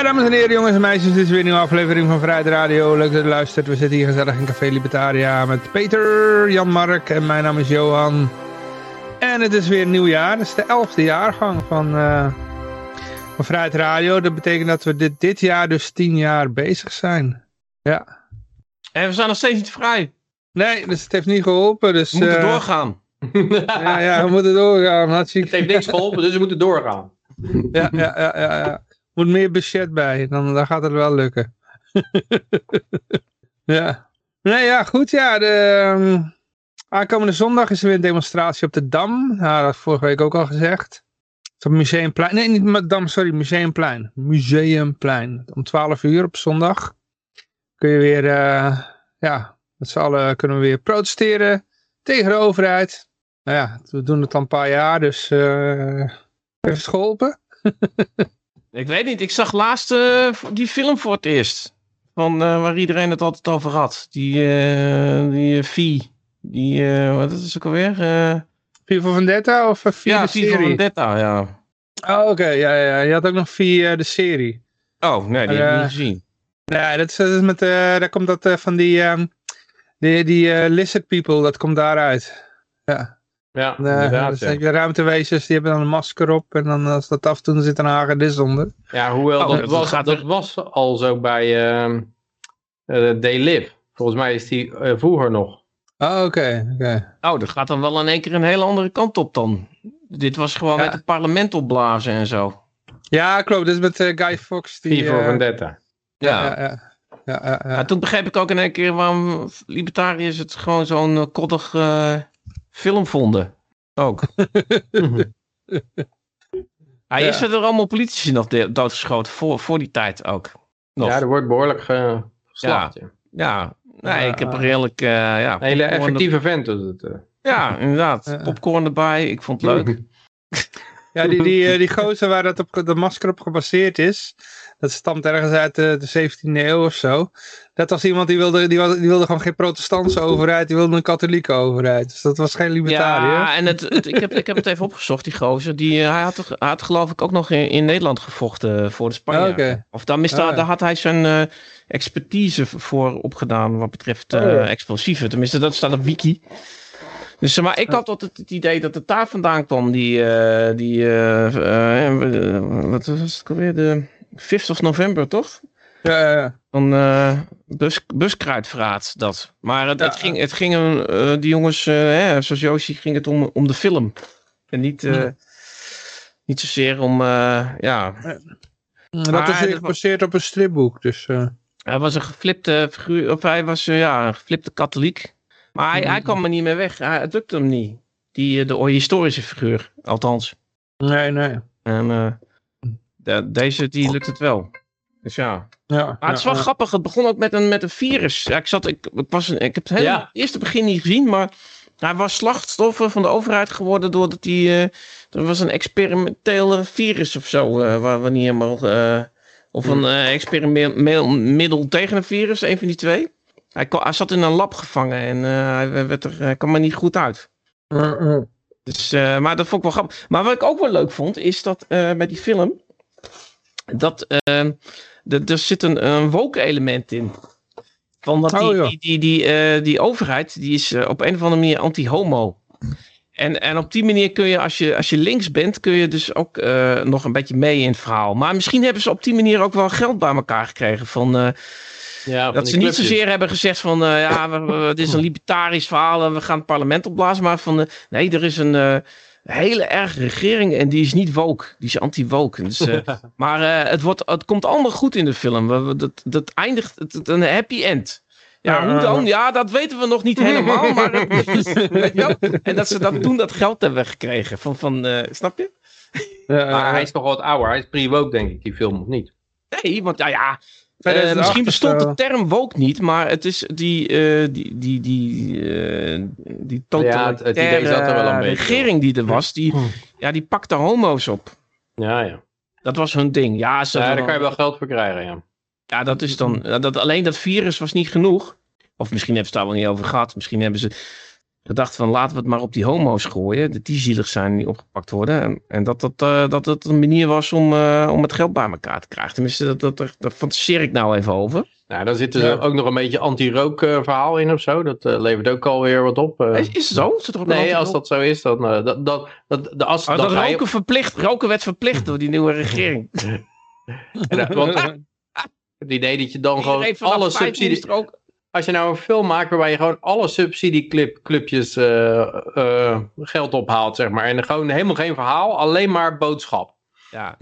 Ja, dames en heren, jongens en meisjes, dit is weer een nieuwe aflevering van Vrijheid Radio. Leuk dat u luistert. We zitten hier gezellig in Café Libertaria met Peter, Jan-Mark en mijn naam is Johan. En het is weer een nieuw jaar. Het is de elfde jaargang van, uh, van Vrijheid Radio. Dat betekent dat we dit, dit jaar dus tien jaar bezig zijn. Ja. En we zijn nog steeds niet vrij. Nee, dus het heeft niet geholpen. Dus, we moeten uh, doorgaan. ja, ja, we moeten doorgaan. Hartstikke... Het heeft niks geholpen, dus we moeten doorgaan. Ja, ja, ja, ja. ja moet meer budget bij, dan, gaat het wel lukken. ja. Nee, ja, goed, ja. De, um, aankomende zondag is er weer een demonstratie op de Dam. Nou, dat vorige week ook al gezegd. Op Museumplein. Nee, niet Dam, sorry, Museumplein. Museumplein. Om 12 uur op zondag kun je weer, uh, ja, met z'n allen kunnen we weer protesteren tegen de overheid. Nou ja, we doen het al een paar jaar, dus uh, heeft het geholpen? Ik weet niet, ik zag laatst uh, die film voor het eerst. Van, uh, waar iedereen het altijd over had. Die, uh, die Vie. Die, wat is het ook alweer? Vie voor Vendetta of Vie ja, de serie? Ja, Vie voor Vendetta, ja. Oh, oké. Okay. Ja, ja. Je had ook nog Vie de serie. Oh, nee, die heb ik niet gezien. Nee, dat is, dat is met, daar komt dat van die, um, die, die lizard people, dat komt daaruit. Ja. Ja, inderdaad. Dus ja. de ruimtewezens die hebben dan een masker op en dan als dat af doen zit een hagedis onder. Ja, hoewel oh, dat, dat, was, dat was al zo bij uh, uh, Day Live. Volgens mij is die uh, vroeger nog. Oh, oké. Okay, okay. Oh, dat gaat dan wel in één keer een hele andere kant op dan. Dit was gewoon ja. met het parlement opblazen en zo. Ja, klopt. Dit is met Guy Fox. Die, voor Vendetta. Ja. ja, ja. Ja, ja, ja. toen begreep ik ook in één keer waarom libertariërs het gewoon zo'n koddig film vonden. Ook. Hij is er allemaal politici nog doodgeschoten voor, voor die tijd ook. Nog. Ja, er wordt behoorlijk ge geslacht. Ja, ja. Nee, ik heb redelijk... Uh, ja, een hele effectieve vent is het. Uh. Ja, inderdaad. Popcorn erbij. Ik vond het leuk. ja, die, die, die gozer waar dat op de masker op gebaseerd is, dat stamt ergens uit de, de 17e eeuw of zo. Dat was iemand die wilde, die, wilde, die wilde gewoon geen protestantse overheid, die wilde een katholieke overheid. Dus dat was geen libertariër. Ja, en het, het, ik, heb, ik heb het even opgezocht, die gozer. Die, hij, had, hij had geloof ik ook nog in, in Nederland gevochten voor de Spanjaarden. Oh, okay. Of dan, oh, daar had hij zijn uh, expertise voor opgedaan wat betreft uh, oh, explosieven. Tenminste, dat staat op wiki. Dus maar ik had altijd het idee dat het daar vandaan kwam, die, uh, die wat was het alweer, de 5th of november, toch? Ja, ja, ja. Van uh, bus, buskruidverraad, dat. Maar het, ja. het ging, het ging uh, die jongens, uh, hè, zoals Josie, ging het om, om de film. En niet, ja. niet zozeer om, ja... Dat is gebaseerd op een stripboek, dus... Hij was een geflipte figuur, of hij was ja, een geflipte katholiek. Maar hij, hij kwam er niet meer weg, hij, het lukte hem niet. Die, de historische figuur, althans. Nee, nee. En de, deze, die lukt het wel. Dus ja. ja maar het is wel ja, grappig. Het begon ook met een, met een virus. Ja, ik, zat, ik, ik, was, ik heb het hele ja. eerste begin niet gezien, maar hij was slachtoffer van de overheid geworden doordat hij. Uh, er was een experimentele virus of zo, uh, waar we niet helemaal. Uh, of een experimentmiddel tegen een virus, een van die twee. Hij, kon, hij zat in een lab gevangen en hij, werd er, hij kwam er niet goed uit. Dus, maar dat vond ik wel grappig. Maar wat ik ook wel leuk vond, is dat met die film dat uh, er zit een, een woke element in. Van dat die, oh, ja. die, die, die, uh, die, overheid, die is uh, op een of andere manier anti-homo. En, en op die manier kun je als, je, als je links bent, kun je dus ook uh, nog een beetje mee in het verhaal. Maar misschien hebben ze op die manier ook wel geld bij elkaar gekregen. Van, ja, dat ze niet zozeer hebben gezegd van, ja, we, we, dit is een libertarisch verhaal en we gaan het parlement opblazen. Maar van, nee, er is een hele erge regering en die is niet woke. Die is anti-woke. Dus, uh, maar uh, het, wordt, het komt allemaal goed in de film. Dat, dat eindigt het, een happy end. Ja, hoe dan? Ja, dat weten we nog niet helemaal. maar en dat ze dat toen dat geld hebben gekregen. Van, van, uh, snap je? maar hij is toch wat ouder. Hij is pre-woke, denk ik, die film, of niet? Nee, want ja, ja uh, misschien bestond de term woke niet, maar het is die, uh, die, die, die, uh, die totalitaire ja, regering die er was, die, ja, die pakte homo's op. Ja, ja. Dat was hun ding. Ja, ze ja daar kan je wel geld voor krijgen, ja. Ja, dat is dan, dat, alleen dat virus was niet genoeg. Of misschien hebben ze het daar wel niet over gehad. Misschien hebben ze gedacht van laten we het maar op die homo's gooien. Dat die zielig zijn die opgepakt worden. En, en dat, dat, uh, dat het een manier was om, uh, om het geld bij elkaar te krijgen. Tenminste, dat, dat, dat, dat fantaseer ik nou even over. Nou, daar zit er ja. ook nog een beetje anti-rook uh, verhaal in of zo. Dat levert ook alweer wat op. Is, is het zo? Nee, als dat zo is, dan... dat, dat, dat, de as, oh, dat roken, verplicht, roken werd verplicht door die nieuwe regering. ja, want, het idee dat je dan gewoon alle subsidies als je nou een film maakt waarbij je gewoon alle subsidieclubjes uh, uh, geld ophaalt, zeg maar. En gewoon helemaal geen verhaal, alleen maar boodschap. Ja.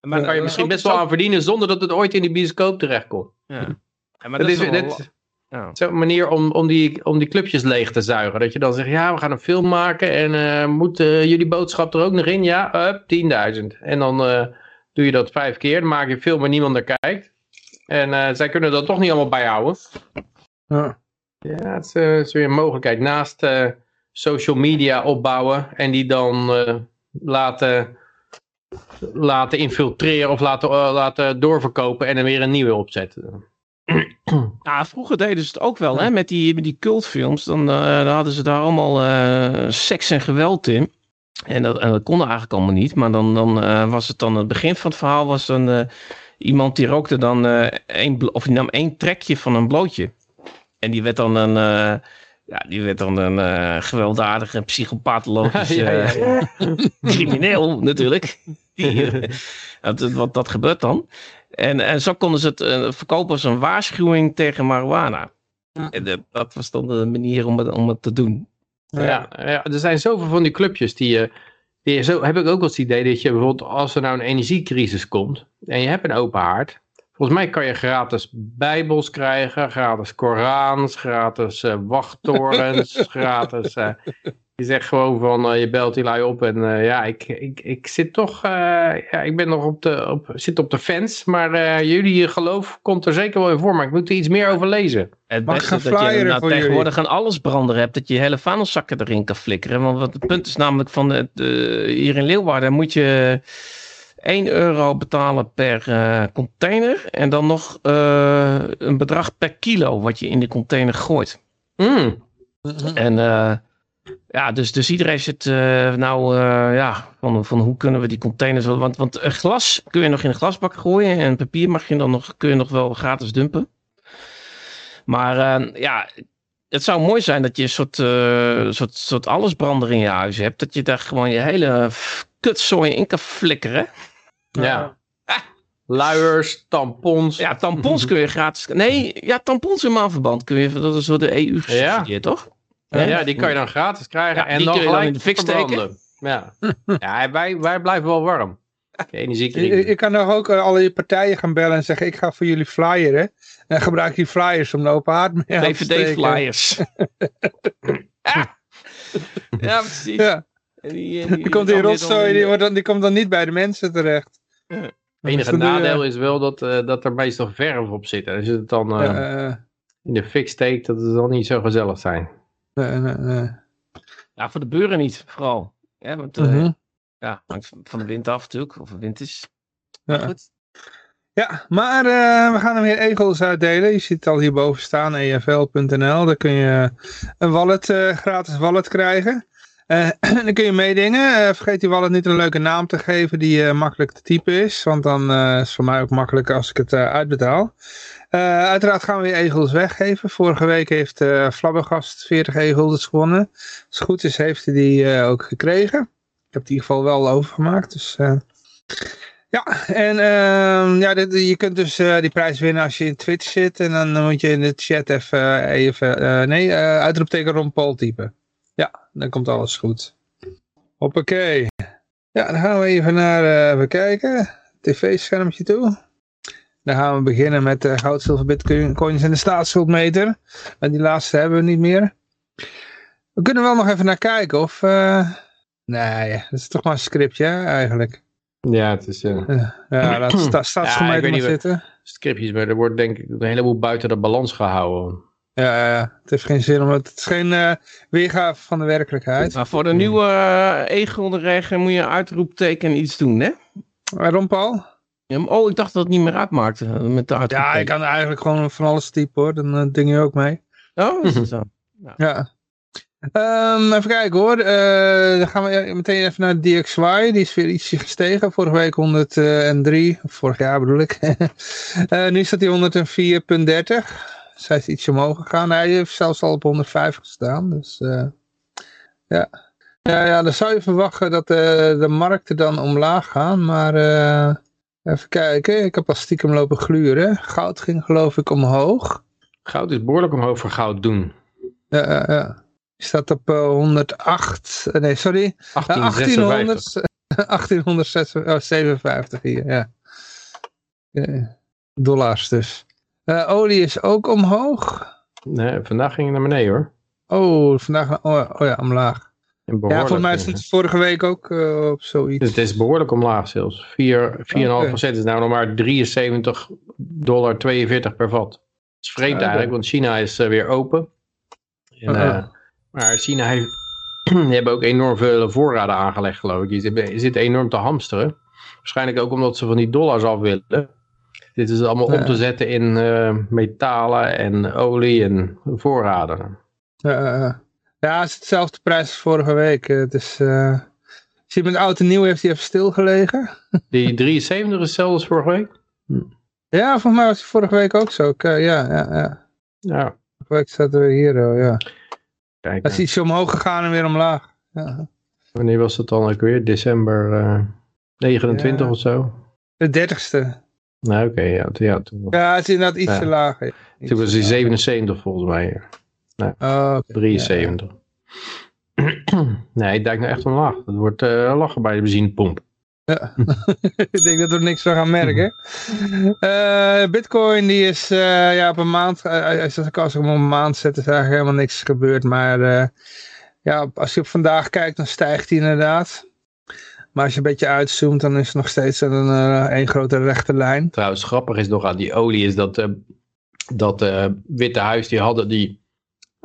maar dan kan je misschien best wel aan verdienen zonder dat het ooit in die bioscoop terechtkomt. Ja. ja maar dat, is, is dit, ja. zo'n manier om, om, die, om die clubjes leeg te zuigen. Dat je dan zegt, ja, we gaan een film maken en uh, moet jullie boodschap er ook nog in? Ja, up, 10.000. En dan doe je dat vijf keer, dan maak je een film waar niemand naar kijkt. En uh, zij kunnen dat toch niet allemaal bijhouden. Ja, ja het is, uh, is weer een mogelijkheid. Naast uh, social media opbouwen en die dan laten, laten infiltreren of laten, laten doorverkopen en er weer een nieuwe opzetten. Ja, vroeger deden ze het ook wel, hè, met die, met die cultfilms. Dan, dan hadden ze daar allemaal seks en geweld in. En dat, en dat kon eigenlijk allemaal niet. Maar dan, dan was het dan het begin van het verhaal was dan iemand die rookte dan uh, één, of die nam één trekje van een blootje. En die werd dan een, uh, ja, die werd dan een uh, gewelddadige, psychopathologische ja, ja, ja, crimineel natuurlijk. Die, dat, wat, dat gebeurt dan. En, en zo konden ze het verkopen als een waarschuwing tegen marijuana. En dat was dan de manier om het, om het te doen. Ja, ja, er zijn zoveel van die clubjes die zo heb ik ook wel het idee dat je bijvoorbeeld als er nou een energiecrisis komt en je hebt een open haard. Volgens mij kan je gratis bijbels krijgen, gratis Korans, gratis uh, wachttorens, gratis... Uh, je zegt gewoon van, uh, je belt die lui op en ja, ik, ik, ik zit toch, ja, ik ben nog op de, op, zit op de fans, maar jullie geloof komt er zeker wel in voor, maar ik moet er iets meer over lezen. Het beste dat je nou, tegenwoordig aan alles branden hebt, dat je hele vaandelzakken erin kan flikkeren. Want het punt is namelijk van, het, hier in Leeuwarden moet je 1 euro betalen per uh, container en dan nog uh, een bedrag per kilo wat je in de container gooit. Mm. En uh, ja, dus, dus iedereen zit nou ja, van, van hoe kunnen we die containers... Want, want glas kun je nog in een glasbak gooien en papier mag je dan nog, kun je nog wel gratis dumpen. Maar ja, het zou mooi zijn dat je een soort, soort, soort allesbrander in je huis hebt. Dat je daar gewoon je hele kutzooi in kan flikkeren. Ja. Ah. Luiers, tampons. Ja, tampons kun je gratis... Nee, ja, tampons in maanverband kun je... Dat is door de EU gesubsidieerd, ja. toch? Ja, ja, die kan je dan gratis krijgen. en dan gelijk in de fik steken. Ja, ja wij, wij blijven wel warm. Je, je kan nog ook uh, alle partijen gaan bellen en zeggen... ik ga voor jullie flyeren. En gebruik die flyers om de open haard mee VVD-flyers. ah. Ja, precies. Ja. En die, die, komt die rotzooi, die, wordt dan, die komt dan niet bij de mensen terecht. Het enige nadeel is wel dat, uh, dat er meestal verf op zit. En als je het dan uh, in de fik steekt, dat het dan niet zo gezellig zijn. Ja, voor de buren niet, vooral. Ja, want uh, -huh. ja, hangt van de wind af natuurlijk, of het wind is. Maar ja. goed. Ja, maar we gaan er weer egels uitdelen. Je ziet het al hierboven staan, efl.nl. Daar kun je een wallet, gratis wallet krijgen. Uh, dan kun je meedingen. Vergeet die wallet niet een leuke naam te geven die makkelijk te typen is. Want dan is het voor mij ook makkelijk als ik het uitbetaal. Uiteraard gaan we weer egels weggeven. Vorige week heeft Flabbergast 40 egels gewonnen. Als het goed is heeft hij die ook gekregen. Ik heb die in ieder geval wel overgemaakt. Dus, ja, en ehm, ja, je kunt dus die prijs winnen als je in Twitch zit. En dan moet je in de chat even, even nee, uitroepteken Ron Paul typen. Ja, dan komt alles goed. Hoppakee. Ja, dan gaan we even naar, uh, even kijken, tv-schermpje toe. Dan gaan we beginnen met de goud, zilver, bitcoins en de staatsschuldmeter. En die laatste hebben we niet meer. We kunnen wel nog even naar kijken of... Uh, nee, dat is toch maar een scriptje eigenlijk. Ja, het is... Uh... ja, laat sta, staatsschuldmeter ja, maar zitten. Scriptjes, maar er wordt denk ik een heleboel buiten de balans gehouden. Ja, ja, het heeft geen zin, omdat het is geen uh, weergave van de werkelijkheid. Maar voor de nieuwe uh, e-guldenregel moet je uitroepteken iets doen, hè? Waarom, Paul? Ja, oh, ik dacht dat het niet meer uitmaakte met de Ja, ik kan eigenlijk gewoon van alles typen, hoor. Dan uh, ding je ook mee. Oh, is zo? Ja. Ehm, even kijken hoor. Uh, dan gaan we meteen even naar DXY. Die is weer ietsje gestegen. Vorige week 103. Vorig jaar bedoel ik. uh, nu staat hij 104,30. Zij is ietsje omhoog gegaan. Hij heeft zelfs al op 105 gestaan. Dus uh, ja. ja. Ja, dan zou je verwachten dat de markten dan omlaag gaan. Maar even kijken. Ik heb al stiekem lopen gluren. Goud ging geloof ik omhoog. Goud is behoorlijk omhoog voor goud doen. Ja, ja, ja. Die staat op uh, 108, nee sorry, 1800, 1857 hier, ja. Dollars dus. Uh, olie is ook omhoog. Nee, vandaag ging het naar beneden hoor. Oh, vandaag, oh, oh ja, omlaag. Ja, volgens mij is het vorige week ook uh, op zoiets. Het is behoorlijk omlaag zelfs. 4,5% okay. is nou nog maar 73 dollar 42 per vat. Dat is vreemd ja, eigenlijk, want China is uh, weer open. En, uh -huh. Maar China heeft, die hebben ook enorm veel voorraden aangelegd geloof ik. Die zitten enorm te hamsteren. Waarschijnlijk ook omdat ze van die dollars af willen. Dit is allemaal om te zetten in metalen en olie en voorraden. ja, het is hetzelfde prijs als vorige week. Het is, uh, zie je met oud en nieuw heeft hij even stilgelegen. Die 73 is hetzelfde als vorige week? Hm. Ja, volgens mij was die vorige week ook zo. ja, ja, ja. Ja. Vorige week zaten we hier, oh, ja. Kijk, dat is iets omhoog gegaan en weer omlaag. Ja. Wanneer was het dan ook weer? December uh, 29 ja. of zo? De dertigste. Nou oké, okay, ja, ja. Toen, ja, het is inderdaad iets ja. te laag. Iets toen was hij 77 volgens mij. Oh, okay. 73. nee, ik denk nou echt omlaag. Dat wordt uh, lachen bij de benzinepomp. Ja, ik denk dat we er niks van gaan merken. Uh, Bitcoin die is uh, ja, op een maand, als ik hem op een maand zet is eigenlijk helemaal niks gebeurd. Maar ja, als je op vandaag kijkt dan stijgt hij inderdaad. Maar als je een beetje uitzoomt dan is het nog steeds een, een grote rechte lijn. Trouwens grappig is nog aan die olie is dat, dat Witte Huis die hadden die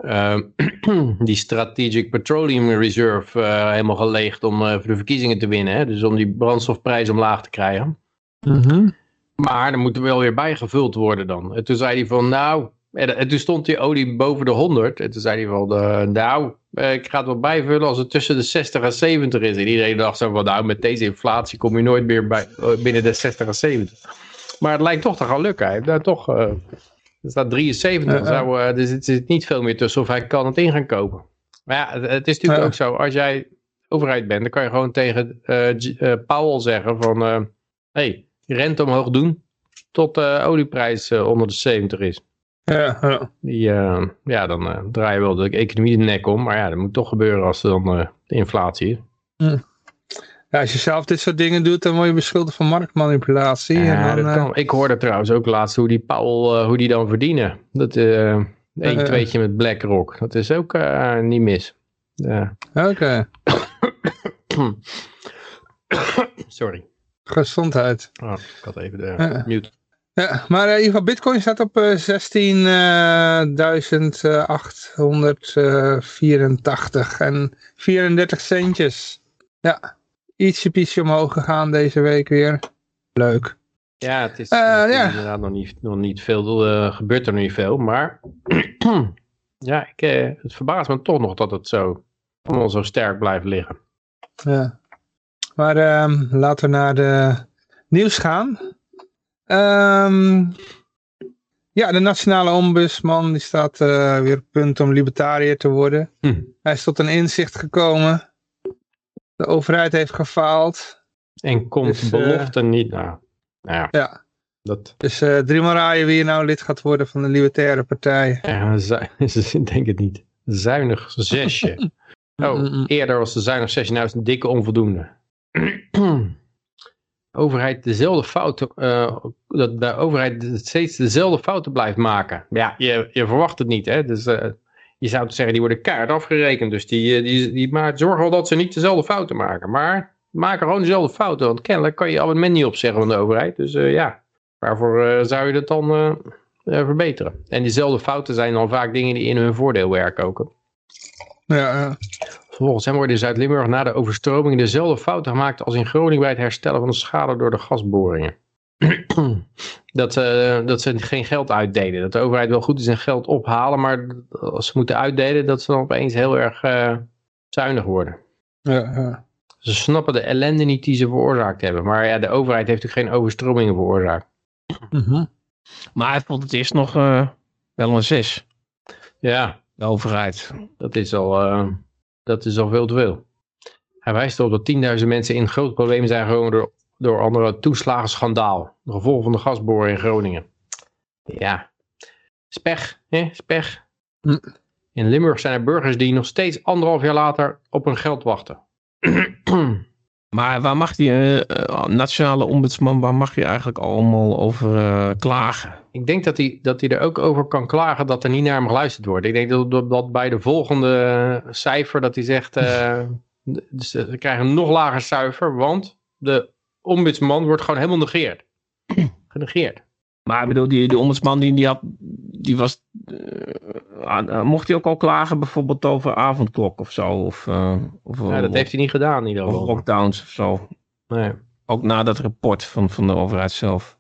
uh, die Strategic Petroleum Reserve uh, helemaal geleegd om uh, voor de verkiezingen te winnen. Hè? Dus om die brandstofprijs omlaag te krijgen. Mm -hmm. Maar er moet er wel weer bijgevuld worden dan. En toen zei hij van nou, en, en toen stond die olie boven de 100. En toen zei hij van nou, ik ga het wel bijvullen als het tussen de 60 en 70 is. En iedereen dacht zo van nou, met deze inflatie kom je nooit meer bij, binnen de 60 en 70. Maar het lijkt toch te gaan lukken. Hij heeft daar toch er staat 73, uh, zou, uh, dus het zit niet veel meer tussen of hij kan het in gaan kopen. Maar ja, het, het is natuurlijk ook zo, als jij overheid bent, dan kan je gewoon tegen uh, Powell zeggen van, hé, hey, rente omhoog doen tot de olieprijs onder de 70 is. Ja, ja. Die, ja dan draai je wel de economie de nek om, maar ja, dat moet toch gebeuren als er dan de inflatie is. Hm. Ja, als je zelf dit soort dingen doet, dan word je beschuldigd van marktmanipulatie. Ja, en dan, kan, ik hoorde trouwens ook laatst hoe die Paul, uh, hoe die dan verdienen. Dat een uh, tweetje met BlackRock. Dat is ook niet mis. Ja. Oké. Okay. Sorry. Gezondheid. Oh, ik had even de mute. Ja, maar in ieder geval Bitcoin staat op 16.884 en 34 centjes. Ja ietsje pietje omhoog gegaan deze week weer. Leuk. Ja, het is, uh, het is ja. inderdaad nog niet, nog niet veel, uh, gebeurt er niet veel, maar ja, ik, uh, het verbaast me toch nog dat het zo, allemaal zo sterk blijft liggen. Ja, maar um, laten we naar de nieuws gaan. Um, ja, de nationale ombudsman die staat weer op punt om libertariër te worden. Hm. Hij is tot een inzicht gekomen de overheid heeft gefaald. En komt dus, belofte uh, niet naar. Nou ja. ja. Dat... Dus uh, drie raaien wie nou lid gaat worden van de Libertaire Partij. Ja, ik denk het niet. Zuinig zesje. oh, eerder was de zuinig zesje, nou is een dikke onvoldoende. overheid dezelfde fouten, uh, dat de overheid steeds dezelfde fouten blijft maken. Ja, je, je verwacht het niet, hè. Dus uh, je zou zeggen, die worden kaart afgerekend. Dus die, die, die maar zorgen wel dat ze niet dezelfde fouten maken. Maar maken gewoon dezelfde fouten. Want kennelijk kan je abonnement niet opzeggen van de overheid. Dus uh, ja, waarvoor uh, zou je dat dan uh, verbeteren? En diezelfde fouten zijn dan vaak dingen die in hun voordeel werken ook. Ja, ja. Volgens hem worden in Zuid-Limburg na de overstroming dezelfde fouten gemaakt als in Groningen bij het herstellen van de schade door de gasboringen. dat, dat ze geen geld uitdelen. Dat de overheid wel goed is in geld ophalen, maar als ze moeten uitdelen, dat ze dan opeens heel erg zuinig worden. Ja, ja. Ze snappen de ellende niet die ze veroorzaakt hebben. Maar ja, de overheid heeft natuurlijk geen overstromingen veroorzaakt. Mhm. Maar hij vond het eerst nog uh, wel een 6. Ja. De overheid. Dat is al, uh, dat is al veel te veel. Hij wijst erop dat 10.000 mensen in groot probleem zijn gekomen door, door andere toeslagenschandaal. De gevolg van de gasboren in Groningen. Ja. Spech, hè? Spech. Hm. In Limburg zijn er burgers die nog steeds anderhalf jaar later op hun geld wachten. maar waar mag die uh, nationale ombudsman, waar mag je eigenlijk allemaal over uh, klagen? Ik denk dat hij, dat hij er ook over kan klagen dat er niet naar hem geluisterd wordt. Ik denk dat, dat, bij de volgende cijfer dat hij zegt, uh, dus, ze krijgen een nog lager cijfer, want de ombudsman wordt gewoon helemaal negeerd. Genegeerd. Maar ik bedoel, die, de ombudsman die, die, had, die was, uh, mocht hij ook al klagen bijvoorbeeld over avondklok of zo? Of, uh, of, ja, dat heeft hij niet gedaan in ieder geval. Of lockdowns of zo. Nee. Ook na dat rapport van, van de overheid zelf.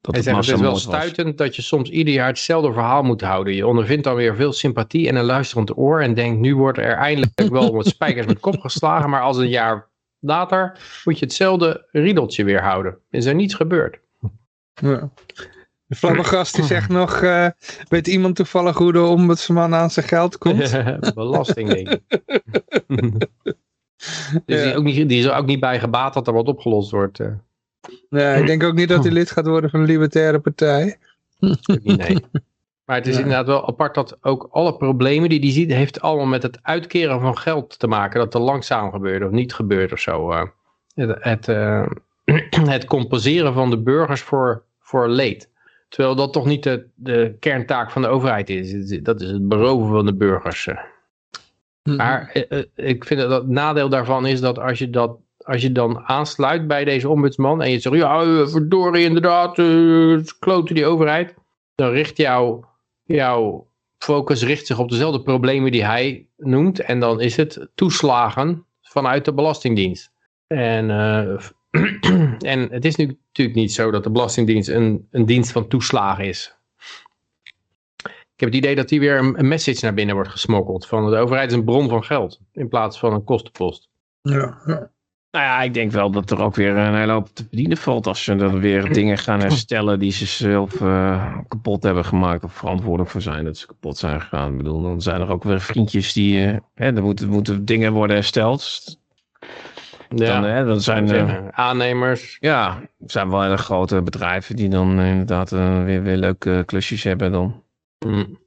Dat hij zegt, het is wel stuitend dat je soms ieder jaar hetzelfde verhaal moet houden. Je ondervindt dan weer veel sympathie en een luisterend oor en denkt, nu wordt er eindelijk wel wat spijkers met kop geslagen, maar als een jaar later moet je hetzelfde riedeltje weer houden. Is er niets gebeurd. Ja. De flabbergast die zegt nog, uh, weet iemand toevallig hoe de ombudsman aan zijn geld komt? belasting denk ik. dus die, ook niet, die is er ook niet bij gebaat dat er wat opgelost wordt. Uh. Nee, ik denk ook niet dat hij lid gaat worden van de Libertaire Partij. nee. Maar het is inderdaad wel apart dat ook alle problemen die hij ziet, heeft allemaal met het uitkeren van geld te maken. Dat er langzaam gebeurt of niet gebeurt of zo. Uh, het, het, het compenseren van de burgers voor, voor leed. Terwijl dat toch niet de, de kerntaak van de overheid is. Dat is het beroven van de burgers. Maar eh, eh, ik vind dat het nadeel daarvan is dat als je, dat, als je dan aansluit bij deze ombudsman en je zegt, ja, eh, verdorie inderdaad, kloten die overheid. Dan richt jouw, jouw focus richt zich op dezelfde problemen die hij noemt. En dan is het toeslagen vanuit de Belastingdienst. En en het is nu natuurlijk niet zo dat de Belastingdienst een, een dienst van toeslagen is. Ik heb het idee dat die weer een, message naar binnen wordt gesmokkeld. Van de overheid is een bron van geld. In plaats van een kostenpost. Ja, ja. Nou ja, ik denk wel dat er ook weer een hele hoop te verdienen valt. Als ze dan weer dingen gaan herstellen die ze zelf uh, kapot hebben gemaakt. Of verantwoordelijk voor zijn dat ze kapot zijn gegaan. Ik bedoel, dan zijn er ook weer vriendjes die... Uh, hè, er moeten, moeten dingen worden hersteld. Ja, dan, hè, dan zijn uh, aannemers. Ja, zijn wel hele grote bedrijven die dan inderdaad uh, weer, weer leuke klusjes hebben dan. Mm.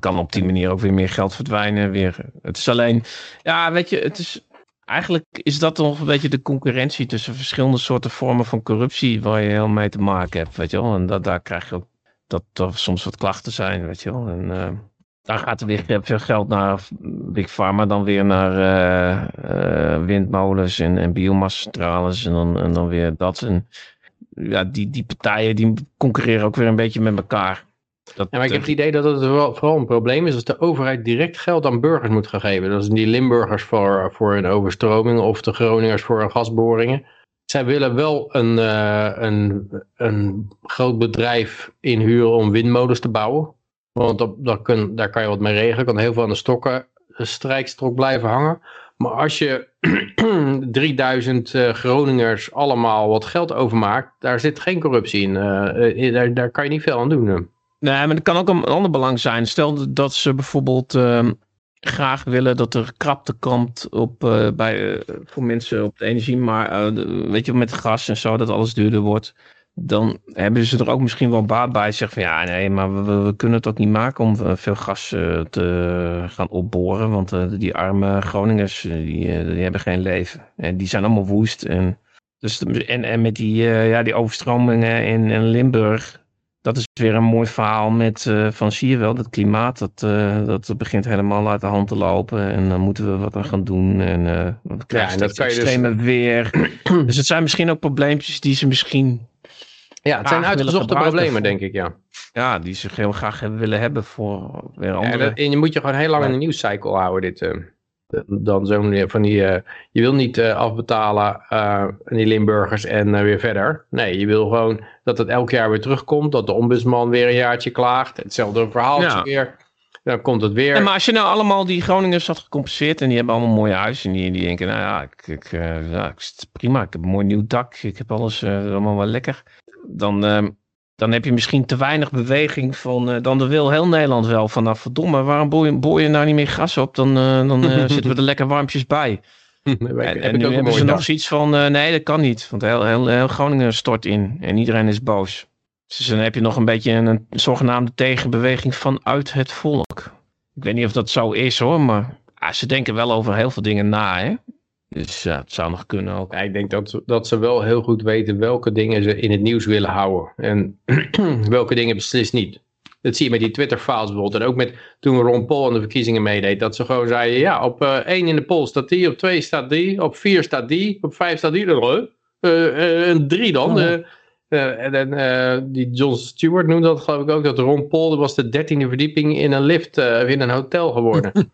Kan op die manier ook weer meer geld verdwijnen. Weer. Het is alleen, ja, weet je, het is eigenlijk is dat nog een beetje de concurrentie tussen verschillende soorten vormen van corruptie waar je heel mee te maken hebt, weet je wel. En dat, daar krijg je ook dat er soms wat klachten zijn, weet je wel. En, uh, dan gaat er weer veel geld naar Big Pharma, dan weer naar uh, uh, windmolens en, en biomassa-centrales en dan, dan weer dat. En ja, die, die partijen die concurreren ook weer een beetje met elkaar. Dat, ja, maar ik heb het idee dat het vooral een probleem is als de overheid direct geld aan burgers moet gaan geven. Dat is die Limburgers voor, voor een overstroming of de Groningers voor een gasboringen. Zij willen wel een, uh, een, een groot bedrijf inhuren om windmolens te bouwen. Want dat, dat kun, daar kan je wat mee regelen. Kan heel veel aan de stokken de strijkstok blijven hangen. Maar als je 3000 uh, eh, Groningers allemaal wat geld overmaakt, daar zit geen corruptie in. Uh, daar, daar kan je niet veel aan doen. Nee, maar er kan ook een ander belang zijn. Stel dat ze bijvoorbeeld uh, graag willen dat er krapte komt op, bij, voor mensen op de energie, maar weet je, met gas en zo, dat alles duurder wordt dan hebben ze er ook misschien wel baat bij. Zeggen van ja, nee, maar we, kunnen het ook niet maken om eh, veel gas eh, te gaan opboren. Want die arme Groningers, die, die hebben geen leven. En die zijn allemaal woest. En, dus, en, en met die, ja, die overstromingen in, in Limburg. Dat is weer een mooi verhaal met, van zie je wel, dat klimaat, dat, dat begint helemaal uit de hand te lopen. En dan moeten we wat aan gaan doen. En we krijgen ja, dat dus extreme dus... weer. dus het zijn misschien ook probleempjes die ze misschien ja, het zijn uitgezochte problemen, denk ik, ja. Ja, die ze heel graag willen hebben voor weer andere... Ja, en je moet je gewoon heel lang in de nieuwscycle houden, dit. Uh... dan zo'n van die, je wil niet afbetalen aan die Limburgers en weer verder. Nee, je wil gewoon dat het elk jaar weer terugkomt, dat de ombudsman weer een jaartje klaagt, hetzelfde verhaal weer. Dan komt het weer. maar als je nou allemaal die Groningers had gecompenseerd en die hebben allemaal mooie huizen en die, die denken, nou ja, ik, ik, ja, prima, ik heb een mooi nieuw dak, ik heb alles allemaal wel lekker. Dan, ehm, dan heb je misschien te weinig beweging van, uh, dan wil heel Nederland wel vanaf verdomme, waarom boor je, nou niet meer gas op? Dan, uh, dan uh, zitten we er lekker warmpjes bij. en, en nu hebben ze nog zoiets van, nee dat kan niet, want heel, heel, heel, Groningen stort in en iedereen is boos. Dus dan heb je nog een beetje een, een zogenaamde tegenbeweging vanuit het volk. Ik weet niet of dat zo is hoor, maar ze denken wel over heel veel dingen na hè. Dus ja, het zou nog kunnen ook. ik denk dat, dat ze wel heel goed weten welke dingen ze in het nieuws willen houden. En welke dingen beslist niet. Dat zie je met die Twitter-files bijvoorbeeld. En ook met toen Ron Paul aan de verkiezingen meedeed. Dat ze gewoon zeiden, ja, op uh, één in de poll staat die, op twee staat die, op vier staat die, op vijf staat die. Uh, uh, en drie dan. Oh. en die John Stewart noemde dat geloof ik ook. Dat Ron Paul, dat was de dertiende verdieping in een lift in een hotel geworden.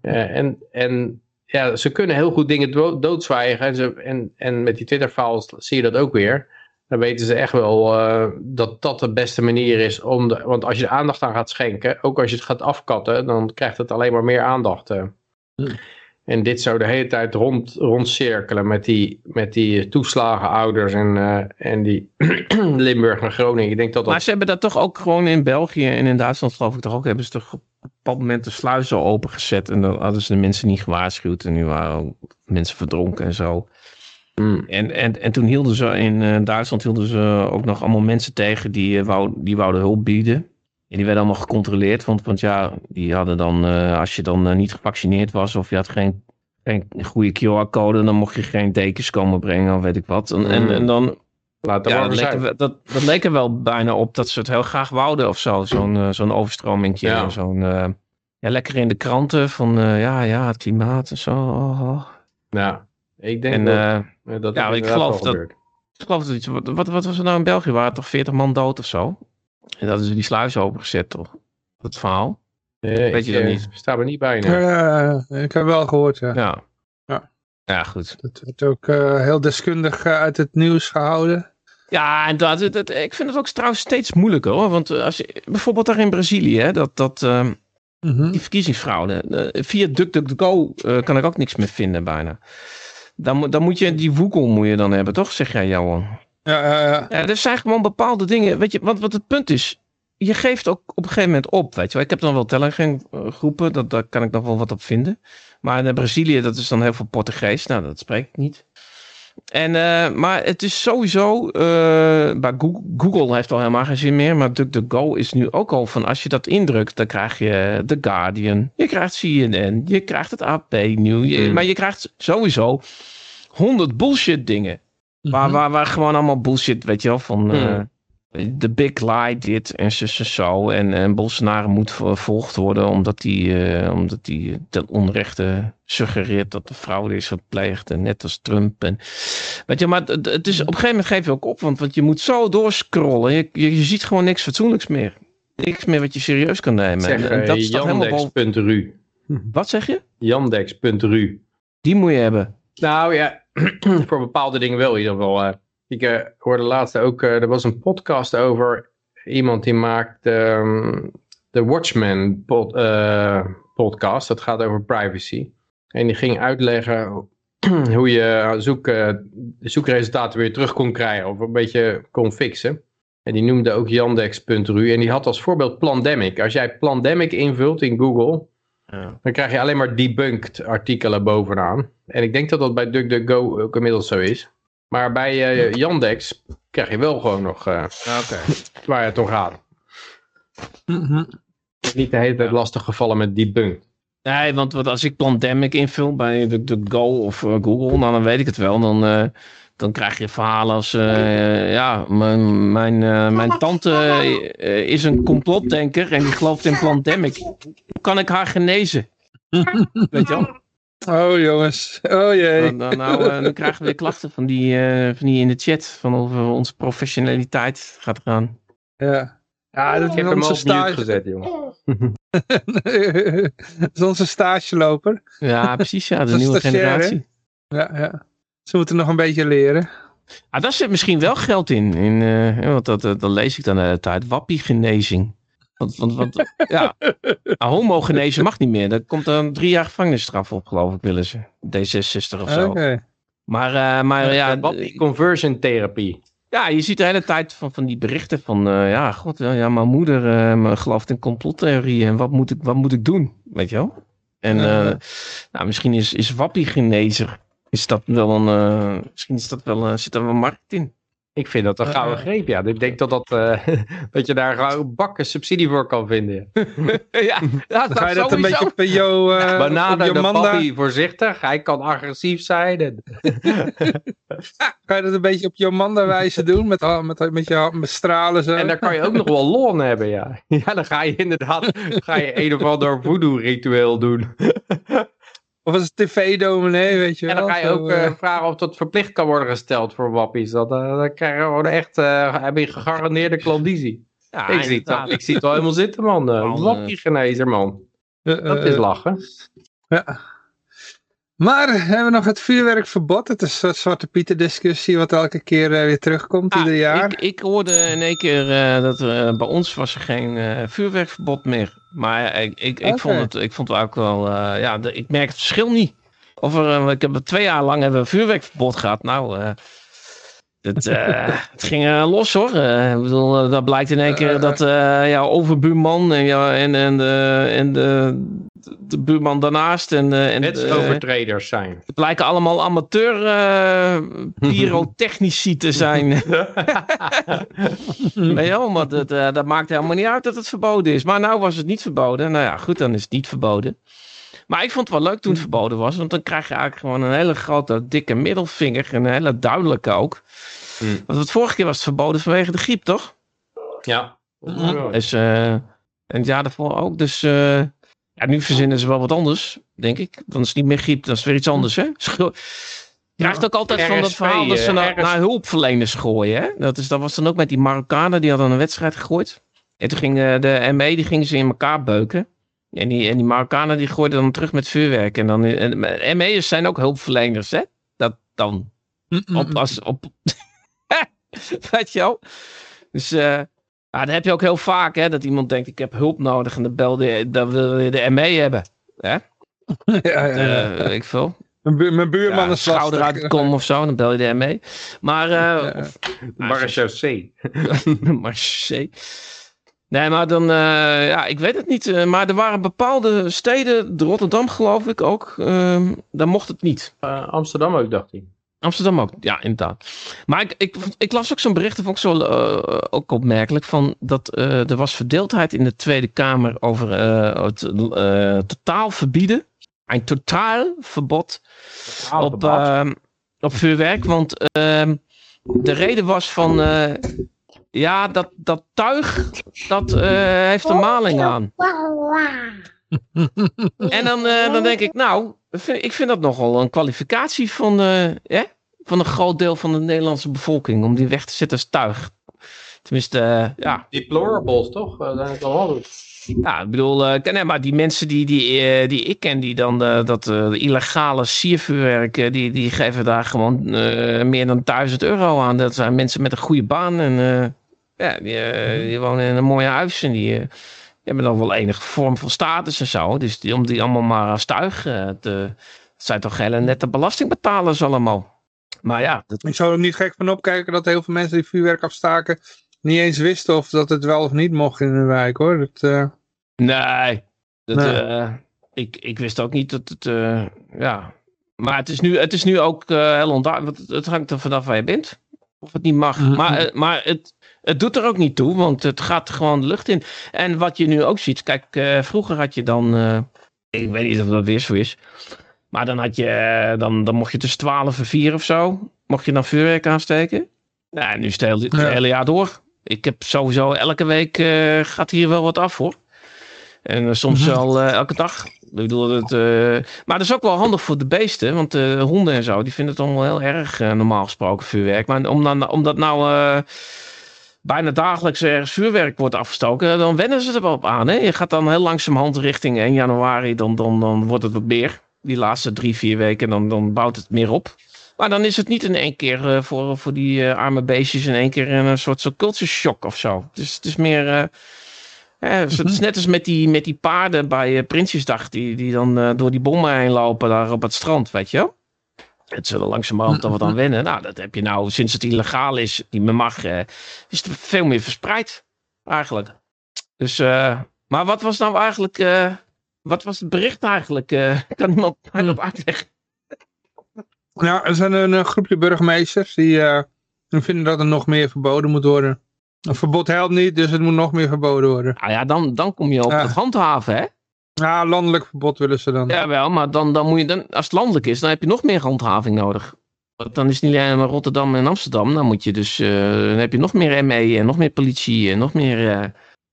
en, en ja, ze kunnen heel goed dingen doodzwijgen. En, ze, en, en met die Twitter-files zie je dat ook weer. Dan weten ze echt wel uh, dat dat de beste manier is. Om de, want als je er aandacht aan gaat schenken, ook als je het gaat afkatten, dan krijgt het alleen maar meer aandacht. Uh. En dit zou de hele tijd rond, rondcirkelen met die, met die toeslagenouders en, uh, en die Limburg en Groningen. Ik denk dat dat... Maar ze hebben dat toch ook gewoon in België en in Duitsland geloof ik toch ook, hebben ze toch een bepaald moment de sluizen opengezet. En dan hadden ze de mensen niet gewaarschuwd. En nu waren mensen verdronken en zo. Hmm. En, en, en toen hielden ze in uh, Duitsland hielden ze ook nog allemaal mensen tegen die, uh, wou, die wouden hulp bieden. En die werden allemaal gecontroleerd. Want, want ja, die hadden dan, uh, als je dan niet gevaccineerd was of je had geen, geen goede QR-code, dan mocht je geen dekens komen brengen of weet ik wat. En, en, en dan Laat ja, dat, leek, dat, dat leek er wel bijna op dat ze het heel graag wouden of zo. Zo'n uh, zo'n overstromingje. Ja. Zo'n, ja, lekker in de kranten van ja, ja, het klimaat en zo. Oh, oh. Ja, ik denk en, dat, dat ja, ik geloof dat, ik geloof dat iets, wat, wat, wat was er nou in België? Waren toch 40 man dood of zo? En dat is die sluis opengezet, toch? Dat verhaal. Nee, Weet je dat niet? Sta er niet bij. Nee. ik heb wel gehoord, ja. Ja, ja. ja goed. Dat wordt ook heel deskundig uit het nieuws gehouden. Ja, en dat, dat, ik vind het ook trouwens steeds moeilijker hoor. Want eh, als je, bijvoorbeeld daar in Brazilië, hè, dat, dat, uh, die verkiezingsfraude. Uh, via DuckDuckGo uh, kan ik ook niks meer vinden bijna. Dan, dan moet je die woekel moet je dan hebben, toch? Zeg jij, Johan? Ja, ja, ja. ja er zijn gewoon bepaalde dingen. Weet je, wat, wat het punt is. Je geeft ook op een gegeven moment op, weet je wel. Ik heb dan wel Telegram groepen, dat, daar kan ik nog wel wat op vinden. Maar in Brazilië, dat is dan heel veel Portugees. Nou, dat spreek ik niet. En, uh, maar het is sowieso, uh, bij Google, Google, heeft al helemaal geen zin meer, maar DuckDuckGo is nu ook al van als je dat indrukt, dan krijg je The Guardian, je krijgt CNN, je krijgt het AP nieuws, mm. maar je krijgt sowieso honderd bullshit dingen. Waar, mhm. waar, waar gewoon allemaal bullshit, weet je wel, van... Uh, de big lie dit en zo, zo. En, en Bolsonaro moet vervolgd worden omdat hij uh, omdat die ten onrechte suggereert dat de fraude is gepleegd. En net als Trump. En, weet je, maar het, is, op een gegeven moment geef je ook op. Want, want je moet zo doorscrollen. Je, je, je ziet gewoon niks fatsoenlijks meer. Niks meer wat je serieus kan nemen. Zeg, en, dat is Yandex.ru. Wat zeg je? Yandex.ru. Die moet je hebben. Nou ja, voor bepaalde dingen wel in ieder geval. Ik uh, hoorde laatst ook, uh, er was een podcast over iemand die maakt um, de Watchmen pod, uh, podcast. Dat gaat over privacy. En die ging uitleggen hoe je zoek, zoekresultaten weer terug kon krijgen of een beetje kon fixen. En die noemde ook Yandex.ru en die had als voorbeeld Plandemic. Als jij Plandemic invult in Google, ja. dan krijg je alleen maar debunked artikelen bovenaan. En ik denk dat dat bij DuckDuckGo ook inmiddels zo is. Maar bij uh, Yandex krijg je wel gewoon nog uh, waar het om gaat. Mm Niet de hele tijd lastig gevallen met debunk. Nee, want wat als ik Plandemic invul bij de, de Go of uh, Google, nou, dan weet ik het wel. Dan, dan krijg je verhalen als, ja, mijn, mijn, mijn tante is een complotdenker en die gelooft in Plandemic. Hoe kan ik haar genezen? weet je wel? Oh jongens, oh jee. Dan, nou, uh, krijgen we weer klachten van die, uh, van die in de chat, van over onze professionaliteit gaat gaan. Ja, Ja, dat Ik heb is hem onze stage. gezet, jongen. dat is onze stageloper. Ja, precies. Ja, de nieuwe stagiair, hè? generatie. Ja, ja. Ze moeten nog een beetje leren. Ah, daar zit misschien wel geld in. in eh, want dat, dat, dat lees ik dan de hele tijd. Wappiegenezing. Want, want, want ja, nou, homogenezen mag niet meer. Daar komt dan drie jaar gevangenisstraf op, geloof ik, willen ze. D66 of zo. Oké. Maar, eh, maar ja, conversion therapie. ja, je ziet de hele tijd van, van die berichten van... eh, ja, god, ja, ja, mijn moeder eh, gelooft in complottheorieën. En wat moet ik, wat moet ik doen? Weet je wel? En eh, nou, misschien is, is wappiegenezer... Is dat wel een... eh, misschien is dat wel, eh, zit er wel markt in. Ik vind dat een Eh, gouden greep, ja. Ik denk dat, dat, dat je daar gewoon bakken subsidie voor kan vinden. ja, ja Dan ga je dat een beetje op Jo, uh, Benader de papi voorzichtig. Hij kan agressief zijn. En... ga je dat een beetje op Jomanda wijze doen? Met, met, met, met je met stralen zo? En daar kan je ook nog wel lol aan hebben, ja. Ja, dan ga je inderdaad ga je een of ander voodoo ritueel doen. Of als een tv-dominee, weet je En wel? dan ga je ook eh, eh, vragen of dat verplicht kan worden gesteld voor wappies. Dat, eh, dan krijg je gewoon echt, eh heb je gegarandeerde klandizie. Ja, ik, zie het, ik zie het wel helemaal zitten, man. Uh, Man, eh, Wappiegenezer, man. eh, Dat is lachen. Ja. Maar hebben we nog het vuurwerkverbod? Het is een Zwarte Pieter discussie wat elke keer eh, weer terugkomt, Ah, ieder jaar. Ik, ik hoorde in één keer eh, dat er, eh, bij ons was er geen vuurwerkverbod meer. Maar ik, ik, ik, vond het, ik vond het ook wel, ja, de- ik merk het verschil niet. Of er, ik heb twee jaar lang hebben we een vuurwerkverbod gehad. Nou, het, eh, het ging eh, los hoor. Ik bedoel, dat blijkt in één keer dat jouw overbuurman en, en, en, de, en de, de buurman daarnaast en, en de- Wetsovertreders zijn. het blijken allemaal amateur pyrotechnici te zijn. nee, joh, maar dat, dat maakt helemaal niet uit dat het verboden is. Maar nou was het niet verboden. Nou ja, goed, dan is het niet verboden. Maar ik vond het wel leuk toen het verboden was. Want dan krijg je eigenlijk gewoon een hele grote, dikke middelvinger. En een hele duidelijke ook. Hmm. Want het vorige keer was het verboden vanwege de griep, toch? Ja. Dus, eh, en het jaar daarvoor ook. Dus eh, ja, nu verzinnen ze wel wat anders, denk ik. Dan is het niet meer griep, dan is het weer iets anders, hè? Je krijgt ook altijd van dat verhaal dat ze eh, naar, naar hulpverleners gooien, hè? Dat, is, dat was dan ook met die Marokkanen, die hadden een wedstrijd gegooid. En toen ging eh, de ME, die gingen ze in elkaar beuken. En die, en die Marokkanen, die gooiden dan terug met vuurwerk. En dan, en, ME'ers zijn ook hulpverleners, hè? Dat dan. Op, als, op... Weet je wel? Dus eh ja, dat heb je ook heel vaak, hè? Dat iemand denkt, ik heb hulp nodig en dan, belde je, dan wil je de ME hebben. ja, ja, ja. Eh, ik veel. Mijn, bu- mijn buurman Ja, is schouder uit de kom of zo, dan bel je de ME. Maar, eh Ja. of- Marechaussee. Nee, maar dan, eh, ja, ik weet het niet. eh, maar er waren bepaalde steden, de Rotterdam geloof ik ook, ehm, daar mocht het niet. Eh, Amsterdam ook, dacht hij. Amsterdam ook, ja, inderdaad. Maar ik, ik, ik las ook zo'n bericht, dat vond ik zo ook opmerkelijk, van dat er was verdeeldheid in de Tweede Kamer over het totaal verbieden, een totaal verbod op, ehm, op vuurwerk. Want ehm, de reden was van, ja, dat, dat tuig, dat eh, heeft een maling aan. En dan, eh, dan denk ik, nou, vind- ik vind dat nogal een kwalificatie van, eh, hè, van een groot deel van de Nederlandse bevolking. Om die weg te zetten als tuig. Tenminste, eh, ja. Deplorables, toch? Dat is wel goed. ja, ik bedoel, eh, nee, maar die mensen die, die, eh, die ik ken, die dan eh, dat eh, illegale siervuurwerk, die, die geven daar gewoon eh, meer dan 1000 euro aan. Dat zijn mensen met een goede baan en eh, ja, die, eh, die wonen in een mooie huis en die, eh, die hebben dan wel enige vorm van status en zo. Dus die, om die allemaal maar als tuig eh, te... Het zijn toch hele nette belastingbetalers allemaal. Maar ja, dat, Ik zou er niet gek van opkijken dat heel veel mensen die vuurwerk afstaken niet eens wisten of dat het wel of niet mocht in hun wijk hoor. Dat, Nee, dat, Nee. ik, ik wist ook niet dat het, ja. Maar het is nu, het is nu ook heel onduidelijk, het, hangt er vanaf waar je bent. Of het niet mag. Mhm. Maar, maar het, het doet er ook niet toe, want het gaat gewoon de lucht in. En wat je nu ook ziet, kijk, eh, vroeger had je dan, eh, ik weet niet of dat weer zo is. Maar dan had je, eh, dan, dan mocht je tussen 12 en 4 of zo, mocht je dan vuurwerk aansteken. Nou, nu is het hele, het hele jaar door. Ik heb sowieso elke week gaat hier wel wat af hoor. En soms Mhm. wel elke dag. Ik bedoel, het, maar dat is ook wel handig voor de beesten. Want de honden en zo, die vinden het allemaal heel erg normaal gesproken vuurwerk. Maar om, dan, om dat nou... eh, bijna dagelijks ergens vuurwerk wordt afgestoken, dan wennen ze er wel op aan. Hè? Je gaat dan heel langzamerhand richting 1 januari, dan, dan, dan wordt het wat meer. Die laatste drie, vier weken, dan, dan bouwt het meer op. Maar dan is het niet in één keer uh, voor, voor die uh, arme beestjes in één keer een soort, soort culture shock of zo. Dus het is meer... Uh, het is net als met die, met die paarden bij Prinsjesdag, die, die dan door die bommen heen lopen daar op het strand, weet je wel? Het zullen langzamerhand dan wat aan wennen. Nou, dat heb je nou sinds het illegaal is, niet meer mag, uh, is het veel meer verspreid. Eigenlijk. Dus, uh, maar wat was nou eigenlijk, uh, wat was het bericht eigenlijk? kan iemand mij dat uitleggen? Nou, er zijn een, groepje burgemeesters die vinden dat er nog meer verboden moet worden. Een verbod helpt niet, dus het moet nog meer verboden worden. Nou ja, dan, dan kom je op het handhaven, hè? Ja, landelijk verbod willen ze dan. Ja, wel, maar dan, dan moet je dan, als het landelijk is, dan heb je nog meer handhaving nodig. Want dan is het niet alleen maar Rotterdam en Amsterdam. Dan moet je dus, uh, dan heb je nog meer ME en nog meer politie en nog meer... Uh,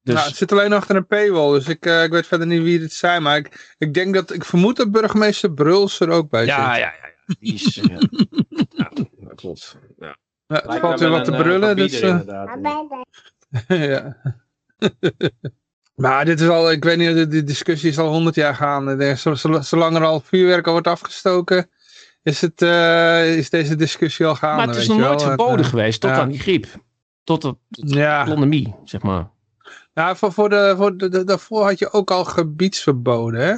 dus... Nou, het zit alleen achter een paywall, dus ik, uh, ik weet verder niet wie dit zijn. Maar ik, ik denk dat, ik vermoed dat burgemeester Bruls er ook bij ja, zit. Ja, ja, ja. Die is, ja, dat klopt. Ja. Ja, het valt weer wat te brullen, dus... ja. Maar dit is al, ik weet niet, de discussie is al honderd jaar gaande. Zolang er al vuurwerk wordt afgestoken, is, het, uh, is deze discussie al gaande. Maar het is nog nooit verboden uh, geweest, tot ja. aan die griep. Tot de, ja. pandemie, zeg maar. Ja, voor, voor de, voor de, daarvoor had je ook al gebiedsverboden, hè?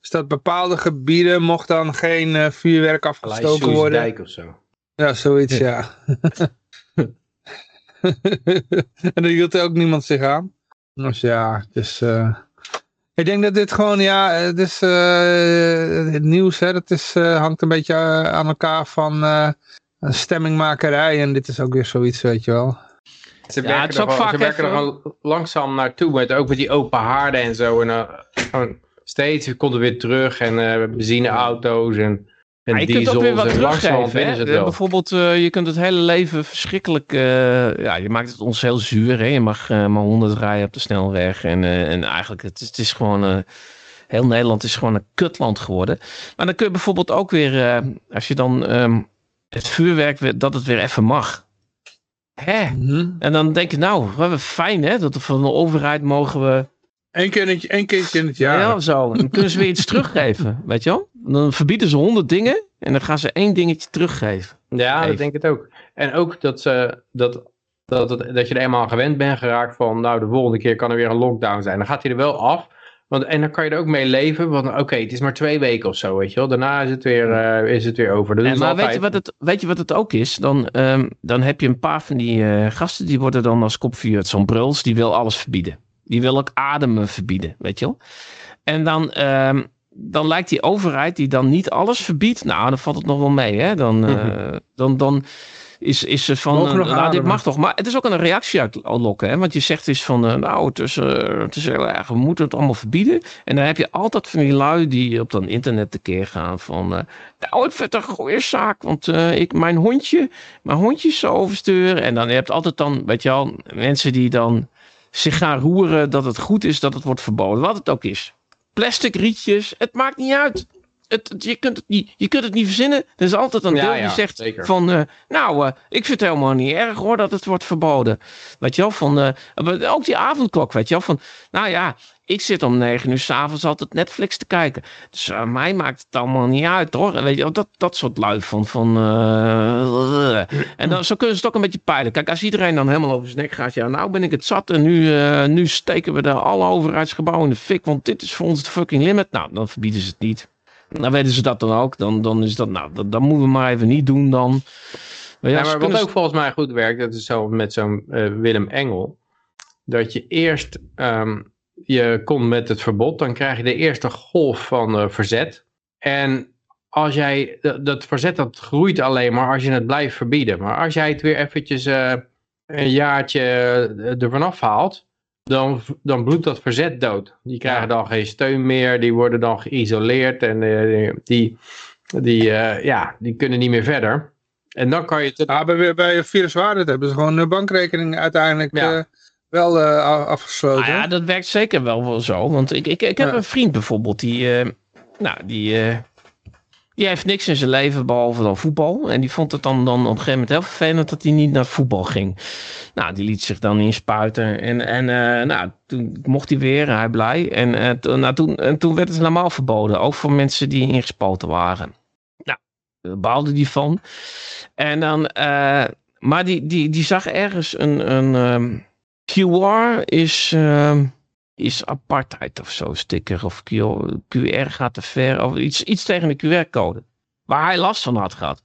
Dus dat bepaalde gebieden mocht dan geen uh, vuurwerk afgestoken worden. Dijk of zo. Ja, zoiets, ja. en daar hield ook niemand zich aan. Dus ja, dus, uh, ik denk dat dit gewoon, ja, het is uh, het nieuws, hè, dat is, uh, hangt een beetje aan elkaar van stemmingmakerij en dit is ook weer zoiets, weet je wel. Ze werken, ja, het is ook vaak ze werken er gewoon langzaam naartoe, met, ook met die open haarden en zo. En gewoon steeds komt er weer terug en benzineauto's en en je kunt ook weer wat teruggeven. Bijvoorbeeld, uh, je kunt het hele leven verschrikkelijk... Uh, ja, je maakt het ons heel zuur. Hè? Je mag uh, maar honderd rijden op de snelweg. En, en eigenlijk, het, het is gewoon... heel Nederland is gewoon een kutland geworden. Maar dan kun je bijvoorbeeld ook weer... als je dan um, het vuurwerk, dat het weer even mag. Hè? Mm -hmm. En dan denk je, nou, wat fijn hè. Dat van de overheid mogen we Eén keer één keertje in het jaar. Ja, zo. Dan kunnen ze weer iets teruggeven, weet je wel? Dan verbieden ze honderd dingen en dan gaan ze één dingetje teruggeven. Ja, dat denk ik het ook. En ook dat, ze, dat, dat, dat, dat je er eenmaal gewend bent geraakt van, nou, de volgende keer kan er weer een lockdown zijn. Dan gaat hij er wel af. Want, en dan kan je er ook mee leven, want oké, het is maar twee weken of zo, weet je wel. Daarna is het weer, uh, is het weer over. Dat en, maar altijd... weet, je wat het, weet je wat het ook is? Dan, um, dan heb je een paar van die uh, gasten, die worden dan als kopvuur zo'n bruls, die wil alles verbieden. Die wil ook ademen verbieden, weet je wel. En dan, um, dan lijkt die overheid die dan niet alles verbiedt. Nou, dan valt het nog wel mee. Hè? Dan, uh, dan, dan is, is ze van, uh, nou, dit mag toch. Maar het is ook een reactie uitlokken. Hè? Want je zegt dus van, uh, nou, het is, het is heel erg, we moeten het allemaal verbieden. En dan heb je altijd van die lui die op dan internet tekeer gaan van, nou, het een goede zaak, want ik, mijn hondje, mijn hondje is zo oversturen. En dan je hebt altijd dan, weet je wel, mensen die dan zich gaan roeren dat het goed is dat het wordt verboden. Wat het ook is. Plastic rietjes, het maakt niet uit. Het, je, kunt het niet, je kunt het niet verzinnen. Er is altijd een deel die zegt van... Uh, nou, uh, ik vind het helemaal niet erg hoor dat het wordt verboden. Weet je wel, van... Uh, ook die avondklok, weet je wel, van... Nou ja, ik zit om negen uur s'avonds altijd Netflix te kijken. Dus mij maakt het allemaal niet uit hoor. Weet je, dat, dat soort lui van. van en dan, zo kunnen ze het ook een beetje peilen. Kijk, als iedereen dan helemaal over zijn nek gaat. Ja, nou ben ik het zat. En nu, nu steken we daar alle overheidsgebouwen in de fik. Want dit is voor ons de fucking limit. Nou, dan verbieden ze het niet. Dan weten ze dat dan ook. Dan, dan is dat, nou, dat, dat moeten we maar even niet doen dan. Maar, ja, ja maar wat ook volgens mij goed werkt. Dat is zo met zo'n Willem Engel. Dat je eerst... Um, je komt met het verbod, dan krijg je de eerste golf van uh, verzet. En als jij, dat verzet dat groeit alleen maar als je het blijft verbieden. Maar als jij het weer eventjes uh, een jaartje ervan afhaalt, dan, dan bloedt dat verzet dood. Die krijgen dan geen steun meer, die worden dan geïsoleerd en die, die, ja, die kunnen niet meer verder. En dan kan je... Het... Ja, bij, bij viruswaarde hebben ze gewoon een bankrekening uiteindelijk... Ja wel uh, afgesloten. Ah, ja, dat werkt zeker wel, wel zo. Want ik, ik, ik heb een vriend bijvoorbeeld die, uh, nou, die, uh, Die heeft niks in zijn leven behalve dan voetbal. En die vond het dan, dan op een gegeven moment heel vervelend dat hij niet naar voetbal ging. Nou, die liet zich dan inspuiten. En, en uh, nou, toen mocht hij weer, hij blij. En, uh, nou, toen, en toen werd het helemaal verboden. Ook voor mensen die ingespoten waren. Nou, baalde die van. En dan, uh, maar die, die, die zag ergens een, een um, QR is... Uh, is apartheid of zo, sticker of QR gaat te ver, of iets, iets tegen de QR-code. Waar hij last van had gehad.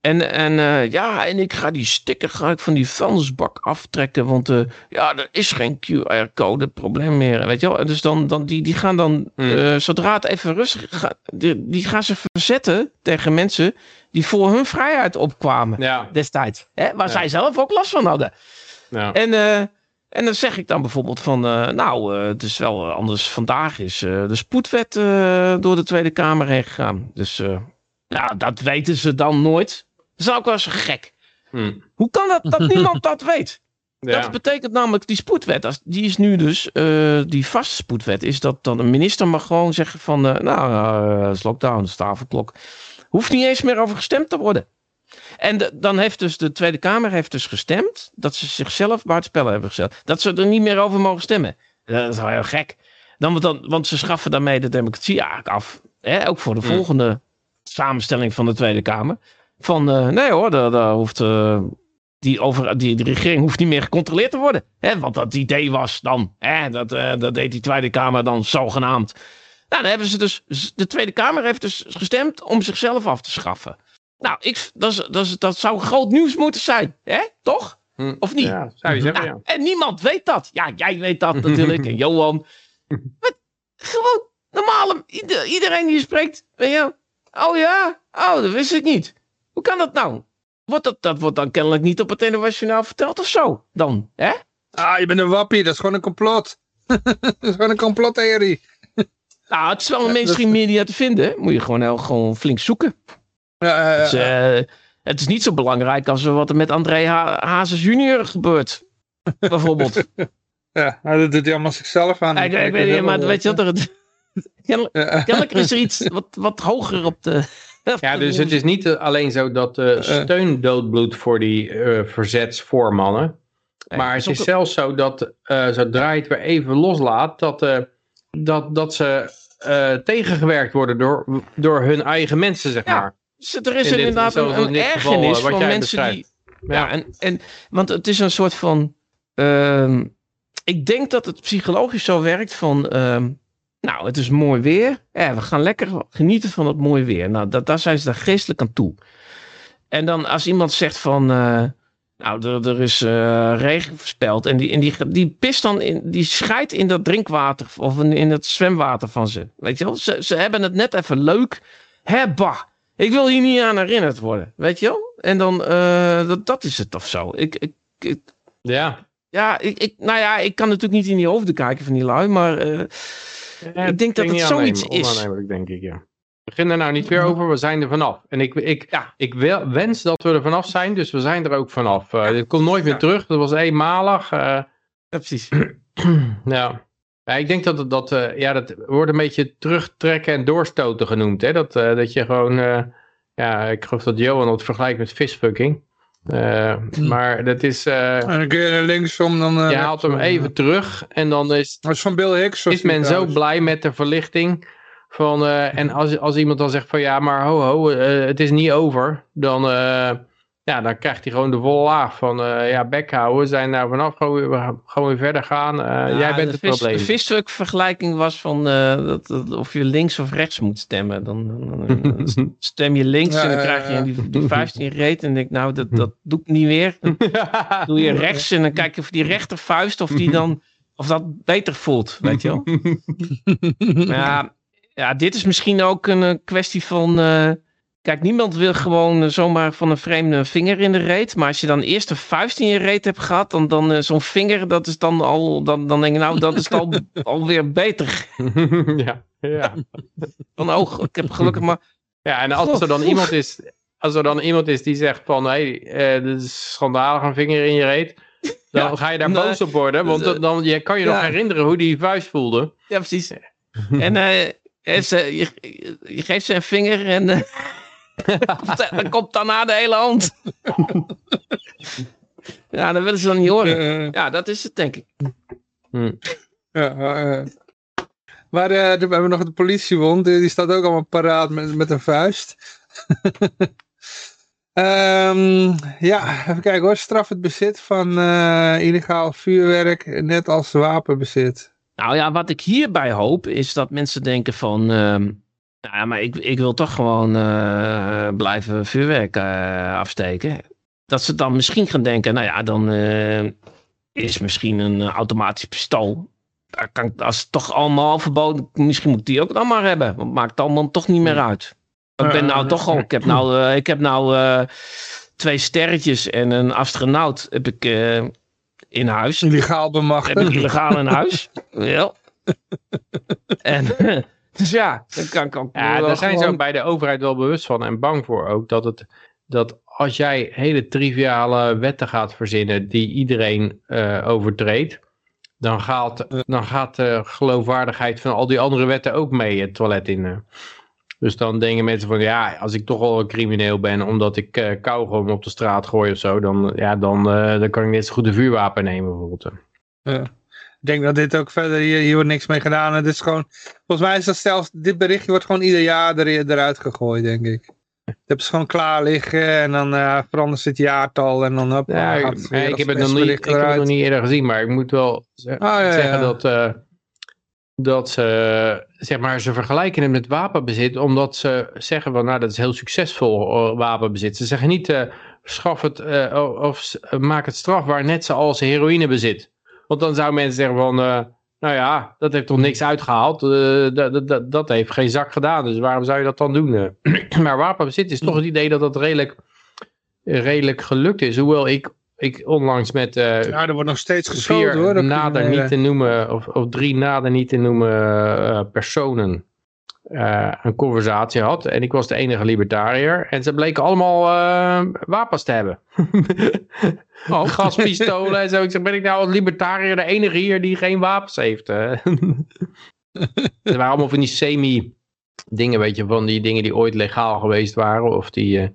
En, en uh, ja, en ik ga die sticker ga ik van die vuilnisbak aftrekken, want uh, ja, er is geen QR-code probleem meer, weet je wel. Dus dan, dan, die, die gaan dan, uh, zodra het even rustig gaat, die, die, gaan ze verzetten tegen mensen die voor hun vrijheid opkwamen ja. destijds. Hè, waar ja. zij zelf ook last van hadden. Ja. En en dan zeg ik dan bijvoorbeeld van, uh, nou, uh, het is wel anders. Vandaag is uh, de spoedwet door de Tweede Kamer heen gegaan. Dus ja, dat weten ze dan nooit. Dat is ook wel eens gek. Hmm. Hoe kan dat dat niemand dat weet? Ja. Dat betekent namelijk, die spoedwet, die is nu dus, die vaste spoedwet, is dat dan een minister mag gewoon zeggen van, nou, is lockdown, is tafelklok. Hoeft niet eens meer over gestemd te worden. En de, dan heeft dus de Tweede Kamer heeft dus gestemd dat ze zichzelf buitenspel hebben gezet. Dat ze er niet meer over mogen stemmen. Dat is wel heel gek. Dan, dan, want ze schaffen daarmee de democratie eigenlijk af. Hè? Ook voor de volgende samenstelling van de Tweede Kamer. Van uh, nee hoor, daar, daar hoeft, uh, die, over, die, die regering hoeft niet meer gecontroleerd te worden. Hè? Want dat idee was dan, hè? Dat, uh, dat deed die Tweede Kamer dan zogenaamd. Nou, dan hebben ze dus, de Tweede Kamer heeft dus gestemd om zichzelf af te schaffen. Nou, ik, dat, is, dat, is, dat zou groot nieuws moeten zijn, hè? Toch? Hm. Of niet? Ja, zou je zeggen, nou, ja. En niemand weet dat. Ja, jij weet dat natuurlijk. en Johan. Maar gewoon normaal. Ieder, iedereen die je spreekt. Weet je, oh ja? Oh, dat wist ik niet. Hoe kan dat nou? Wordt dat, dat wordt dan kennelijk niet op het internationaal verteld of zo. Dan, hè? Ah, je bent een wappie. Dat is gewoon een complot. dat is gewoon een complottheorie. nou, het is wel een mainstream media te vinden. Moet je gewoon, heel, gewoon flink zoeken. Ja, dus, uh, het is niet zo belangrijk als wat er met André ha Hazes junior gebeurt. Bijvoorbeeld. ja, dat doet hij allemaal zichzelf aan. Ja, ik, ik weet niet, maar weet je wat er... Kennelijk, is er iets wat, wat hoger op de... Ja, dus het is niet alleen zo dat de steun doodbloedt voor die uh, verzetsvoormannen. Maar het is zelfs zo dat uh, zodra je het weer even loslaat, dat, uh, dat, dat ze tegengewerkt worden door, door hun eigen mensen, zeg ja. maar. Dus er is er inderdaad een, een ergernis geval, van mensen beschrijft. die... Ja, en, en, want het is een soort van... Uh, ik denk dat het psychologisch zo werkt van... Uh, nou, het is mooi weer. Ja, we gaan lekker genieten van het mooie weer. Nou, dat, daar zijn ze daar geestelijk aan toe. En dan als iemand zegt van... Uh, nou, er, er is uh, regen voorspeld. En, die, en die, die pist dan in, die scheidt in dat drinkwater of in, in het zwemwater van ze. Weet je wel? Ze, ze hebben het net even leuk. Hè, bah. Ik wil hier niet aan herinnerd worden, weet je wel? En dan, uh, dat, dat is het of zo. Ik, ik, ik ja. Ja, ik, ik, nou ja, ik kan natuurlijk niet in die hoofden kijken van die lui, maar uh, ja, ik denk dat het zoiets is. Denk ik, ja. We beginnen er nou niet weer over, we zijn er vanaf. En ik, ik, ja. ik wens dat we er vanaf zijn, dus we zijn er ook vanaf. Uh, dit komt nooit meer terug, dat was eenmalig. Ja, precies. ja. Ja, ik denk dat het, dat, uh, ja, dat wordt een beetje terugtrekken en doorstoten genoemd. Hè? Dat, uh, dat je gewoon, uh, ja, ik geloof dat Johan het vergelijkt met fistfucking. Mm. Maar dat is... en dan kun je linksom dan... je haalt hem even terug en dan is... Dat is van Bill Hicks. Is men zo blij met de verlichting van... en als, als iemand dan zegt van ja, maar ho ho, het is niet over. Dan ja, dan krijgt hij gewoon de volle laag van, uh, ja, bekhouden, we zijn daar vanaf, gewoon weer, gewoon weer verder gaan. Uh, ja, jij bent het vis, probleem. De visdruk vergelijking was van uh, dat, dat, of je links of rechts moet stemmen. Dan, dan, stem je links ja, en dan krijg je die, die vuist in je reet en denk nou, dat, dat doe ik niet meer. Dan doe je rechts en dan kijk je of die rechtervuist, of die dan, of dat beter voelt, weet je wel. ja, ja, dit is misschien ook een kwestie van... Kijk, niemand wil gewoon zomaar van een vreemde vinger in de reet. Maar als je dan eerst een vuist in je reet hebt gehad, dan, dan uh, zo'n vinger, dat is dan al, dan, dan denk je nou, dat is al, alweer beter. ja, ja. Dan oh, ik heb gelukkig maar... Ja, en als er dan iemand is, als er dan iemand is die zegt van, hé, hey, uh, dit is schandalig, een vinger in je reet. Dan ja, ga je daar nee, boos op worden, want dan, dan je kan je nog herinneren hoe die vuist voelde. Ja, precies. En uh, je, je, geeft ze een vinger en dan komt daarna de hele hand. ja, dat willen ze dan niet horen. Ja, dat is het denk ik. Hm. Ja, uh, maar uh, we hebben nog de politiewond, die staat ook allemaal paraat met, met een vuist. um, ja, even kijken hoor. Straf het bezit van uh, illegaal vuurwerk, net als wapenbezit. Nou ja, wat ik hierbij hoop, is dat mensen denken van... Uh, nou ja, maar ik, ik wil toch gewoon uh, blijven vuurwerk afsteken. Dat ze dan misschien gaan denken, nou ja, dan is misschien een automatisch pistool daar kan, als het toch allemaal verboden, misschien moet ik die ook dan maar hebben. Want het maakt allemaal toch niet meer uit. Ik ben nou toch al, ik heb nou, ik heb nou twee sterretjes en een astronaut heb ik in huis. Illegaal bemachtigd. Heb ik illegaal in huis. ja. en dus ja, dan kan ook. Ja, daar zijn ze ook bij de overheid wel bewust van en bang voor ook dat het dat als jij hele triviale wetten gaat verzinnen die iedereen overtreedt, dan gaat, dan gaat de geloofwaardigheid van al die andere wetten ook mee het toilet in. Eh. Dus dan denken mensen van, ja, als ik toch al een crimineel ben omdat ik uh, kauwgom op de straat gooi of zo, dan, ja, dan, uh, dan kan ik net zo goed een vuurwapen nemen bijvoorbeeld. Ja. Ik denk dat dit ook verder, hier, hier wordt niks mee gedaan. Het is gewoon, volgens mij is dat zelfs, dit berichtje wordt gewoon ieder jaar er, eruit gegooid, denk ik. Dat hebben ze gewoon klaar liggen en dan uh, verandert het jaartal en dan op. Ja, ik, ik, heb het nog niet, ik heb het nog niet eerder gezien, maar ik moet wel zeggen, ja, zeggen dat, uh, dat ze, zeg maar, ze vergelijken het met wapenbezit, omdat ze zeggen van, nou, dat is heel succesvol uh, wapenbezit. Ze zeggen niet, schaf het of maak het strafbaar net zoals heroïnebezit. Want dan zou mensen zeggen van, nou ja, dat heeft toch niks uitgehaald. Uh, dat, heeft geen zak gedaan. Dus waarom zou je dat dan doen? maar wapenbezit is toch het idee dat dat redelijk, redelijk gelukt is. Hoewel ik, ik onlangs met uh, ja, er wordt nog steeds geschoten hoor. nader niet te noemen, of, of drie nader niet te noemen personen uh, een conversatie had. En ik was de enige libertariër. En ze bleken allemaal uh, wapens te hebben. oh. Gaspistolen en zo. Ik zeg, ben ik nou als libertariër de enige hier die geen wapens heeft? Ze waren allemaal van die semi dingen, weet je, van die dingen die ooit legaal geweest waren. Of die, uh,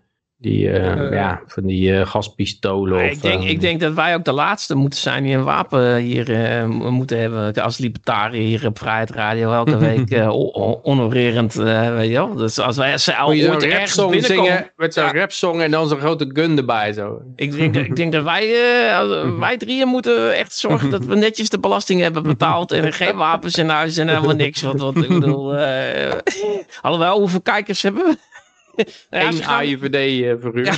die, uh, ja, van die uh, gaspistolen. Of, ik, denk, ik denk dat wij ook de laatste moeten zijn die een wapen hier uh, moeten hebben. Als libertariër hier op Vrijheid Radio elke week honorerend. weet je wel. Dus als wij als al ooit ergens binnenkomen... Zingen, met zo'n ja. rapsong en dan zo'n grote gun erbij. Zo. Ik, denk, ik denk dat wij, wij drieën moeten echt zorgen dat we netjes de belasting hebben betaald. En geen wapens in huis en helemaal niks. Want, want ik bedoel... alhoewel, hoeveel kijkers hebben we? Ja, Eén AIVD-verhuur. Ja.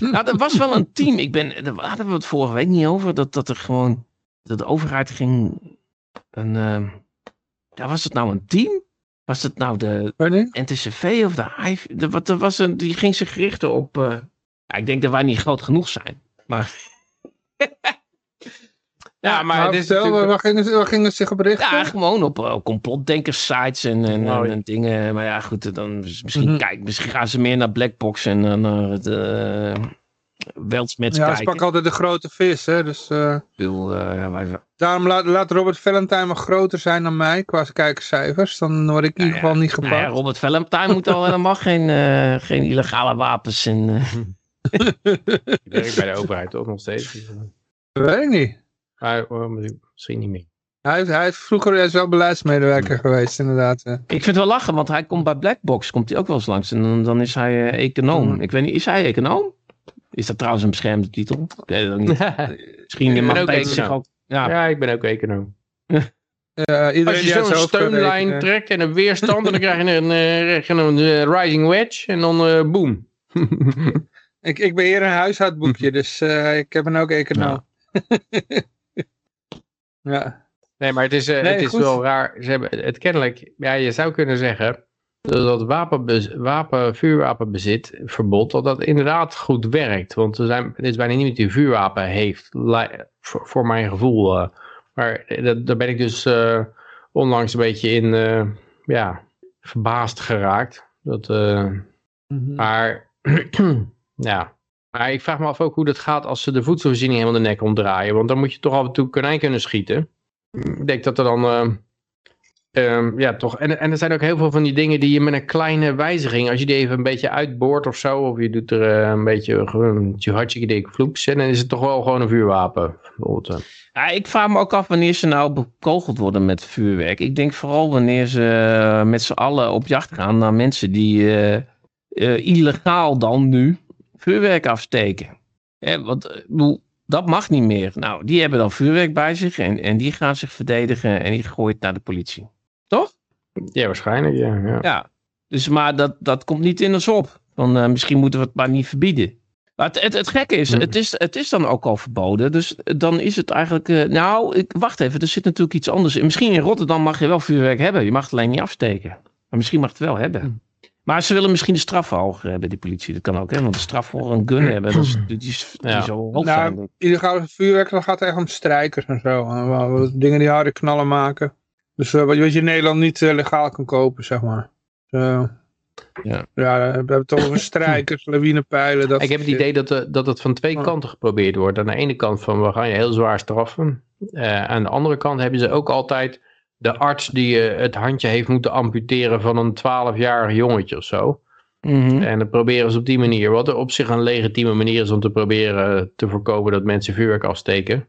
nou, er was wel een team. Ik ben, daar hadden we het vorige week niet over. Dat, dat er gewoon. Dat de overheid ging. Een. Uh, ja, was het nou een team? Was het nou de NTCV of de HIV? De, wat, er was een, die ging zich richten op. Uh, ja, ik denk dat wij niet groot genoeg zijn. Maar. Ja, maar nou, is natuurlijk... waar, gingen ze, waar gingen ze zich op richten? Ja, gewoon op uh, complotdenkersites en, en, oh, en, dingen. Maar ja, goed, dan misschien, mm kijk, misschien gaan ze meer naar Blackbox en uh, naar het uh, Weltsmets ja, kijken. Ja, ze pakken altijd de grote vis, hè. Dus, uh, bedoel, ja, wij... Daarom laat, laat, Robert Valentine maar groter zijn dan mij qua kijkerscijfers. Dan word ik in ieder geval niet gepakt. Nou ja, Robert Valentine moet al helemaal geen, geen illegale wapens in... ik werk bij de overheid toch nog steeds. Weet ik niet. Maar oh, misschien niet meer. Hij, hij is vroeger is wel beleidsmedewerker geweest, inderdaad. Ik vind het wel lachen, want hij komt bij Blackbox, komt hij ook wel eens langs. En dan, dan is hij uh, econoom. Mm. Ik weet niet, is hij econoom? Is dat trouwens een beschermde titel? Ik weet het ook niet. Misschien mag Peter zich ook... Ja. ja, ik ben ook econoom. Als je zo'n steunlijn trekt en een weerstand, dan krijg je een, uh, een uh, rising wedge en dan uh, boom. ik, ik beheer een huishoudboekje, dus ik heb een ook econoom. Ja. Nee, maar het is, uh, het is wel raar. Ze hebben het kennelijk, ja, je zou kunnen zeggen dat wapen, wapen, vuurwapenbezit, verbod, dat dat inderdaad goed werkt. Want er, zijn, het is bijna niemand die een vuurwapen heeft, voor, voor mijn gevoel. Uh, maar daar ben ik dus uh, onlangs een beetje in, ja, verbaasd geraakt. Dat, mm -hmm. Maar, ja, maar ik vraag me af ook hoe dat gaat als ze de voedselvoorziening helemaal de nek omdraaien. Want dan moet je toch af en toe konijn kunnen schieten. Ik denk dat er dan... Uh, Ehm, ja, toch. En, en er zijn ook heel veel van die dingen die je met een kleine wijziging, als je die even een beetje uitboort of zo, of je doet er uh, een beetje een hartstikke dik vloeps, en dan is het toch wel gewoon een vuurwapen. Bijvoorbeeld. Ja, ik vraag me ook af wanneer ze nou bekogeld worden met vuurwerk. Ik denk vooral wanneer ze eh, met z'n allen op jacht gaan naar mensen die illegaal dan nu vuurwerk afsteken. Ja, want dat mag niet meer. Nou, die hebben dan vuurwerk bij zich en, en die gaan zich verdedigen en die gooien het naar de politie. Toch? Ja, waarschijnlijk, ja. Ja, ja. dus maar dat, dat komt niet in ons op. Van, misschien moeten we het maar niet verbieden. Maar het, het, het gekke is, het is, het is dan ook al verboden. Dus dan is het eigenlijk. Uh, nou, ik, wacht even, er zit natuurlijk iets anders in. Misschien in Rotterdam mag je wel vuurwerk hebben. Je mag het alleen niet afsteken. Maar misschien mag het wel hebben. Maar ze willen misschien de straf hoger hebben, die politie. Dat kan ook, hè? Want de straf voor een gun hebben, dat is, die is, die zo hoog nou, zijn. Illegaal vuurwerk, dan gaat het echt om strijkers en zo. Dingen die harde knallen maken. Dus uh, wat je in Nederland niet uh, legaal kan kopen, zeg maar. Uh, ja. ja, we hebben het over strijkers, lawinepijlen. Dat ik heb het idee dat, dat het van twee kanten geprobeerd wordt. Aan de ene kant van we gaan je heel zwaar straffen. Uh, aan de andere kant hebben ze ook altijd de arts die uh, het handje heeft moeten amputeren van een 12-jarig jongetje of zo. Mm -hmm. En dan proberen ze op die manier, wat op zich een legitieme manier is om te proberen te voorkomen dat mensen vuurwerk afsteken.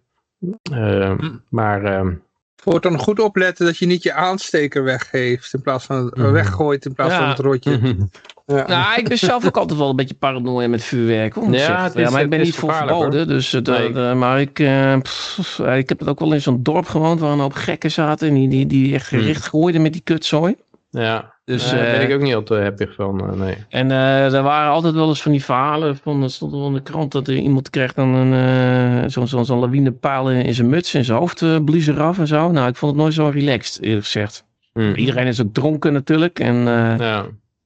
Uh, mm. Maar ehm, Voor dan goed opletten dat je niet je aansteker weggeeft in plaats van mm. weggooit in plaats ja. van het rotje. -hmm. Ja. Nou, ik ben zelf ook altijd wel een beetje paranoia met vuurwerk. Hoor, ja, ja, maar ik ben niet voor verboden. Dus, uh, nee. uh, maar ik, uh, pff, ik heb het ook wel in zo'n dorp gewoond waar een hoop gekken zaten. En die, die, die echt gericht hmm. gooiden met die kutzooi. Ja, dus, daar ben ik ook niet altijd happy van, nee. En er waren altijd wel eens van die verhalen, van, er stond wel in de krant dat er iemand kreeg dan een, zo'n zo, zo lawinepaal in, in zijn muts en zijn hoofd blies eraf en zo. Nou, ik vond het nooit zo relaxed, eerlijk gezegd. Hmm. Iedereen is ook dronken natuurlijk en... ja.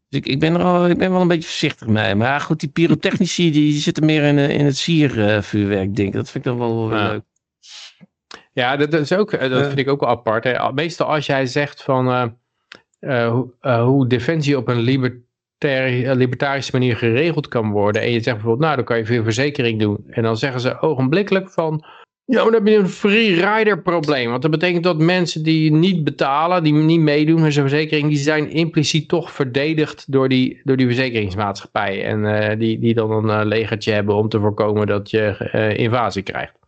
Dus ik, ik, ben er al, ik ben wel een beetje voorzichtig mee. Maar ja, goed, die pyrotechnici die, die zitten meer in, in het siervuurwerk, denk ik. Dat vind ik dan wel, wel leuk. Ja, dat, is ook, dat vind ik ook wel apart. Hè. Meestal als jij zegt van uh, uh, hoe, uh, hoe defensie op een libertarische manier geregeld kan worden. En je zegt bijvoorbeeld, nou dan kan je veel verzekering doen. En dan zeggen ze ogenblikkelijk van, ja, maar dan heb je een free rider probleem. Want dat betekent dat mensen die niet betalen, die niet meedoen met zo'n verzekering, die zijn impliciet toch verdedigd door die, door die verzekeringsmaatschappij. En uh, die, die dan een uh, legertje hebben om te voorkomen dat je uh, invasie krijgt.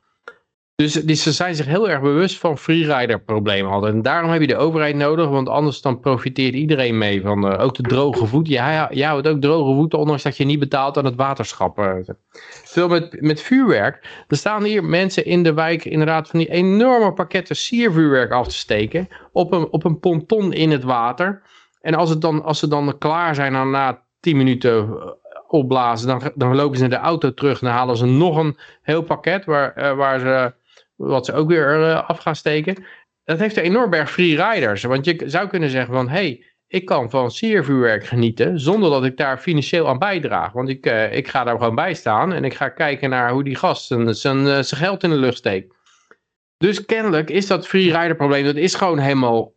Dus die, ze zijn zich heel erg bewust van freerider problemen altijd. En daarom heb je de overheid nodig, want anders dan profiteert iedereen mee van uh, ook de droge voet. Ja, jij houdt ook droge voeten, ondanks dat je niet betaalt aan het waterschap. Uh. Terwijl met, met vuurwerk, er staan hier mensen in de wijk inderdaad van die enorme pakketten siervuurwerk af te steken. Op een, op een ponton in het water. En als, het dan, als ze dan klaar zijn dan na 10 minuten eh, opblazen, dan, dan lopen ze naar de auto terug en dan halen ze nog een heel pakket waar, waar ze wat ze ook weer uh, af gaan steken. Dat heeft een enorm berg free riders. Want je zou kunnen zeggen van, hey, ik kan van siervuurwerk genieten zonder dat ik daar financieel aan bijdraag. Want ik, uh, ik ga daar gewoon bij staan en ik ga kijken naar hoe die gast zijn, zijn, eh, geld in de lucht steekt. Dus kennelijk is dat free rider probleem, dat is gewoon helemaal,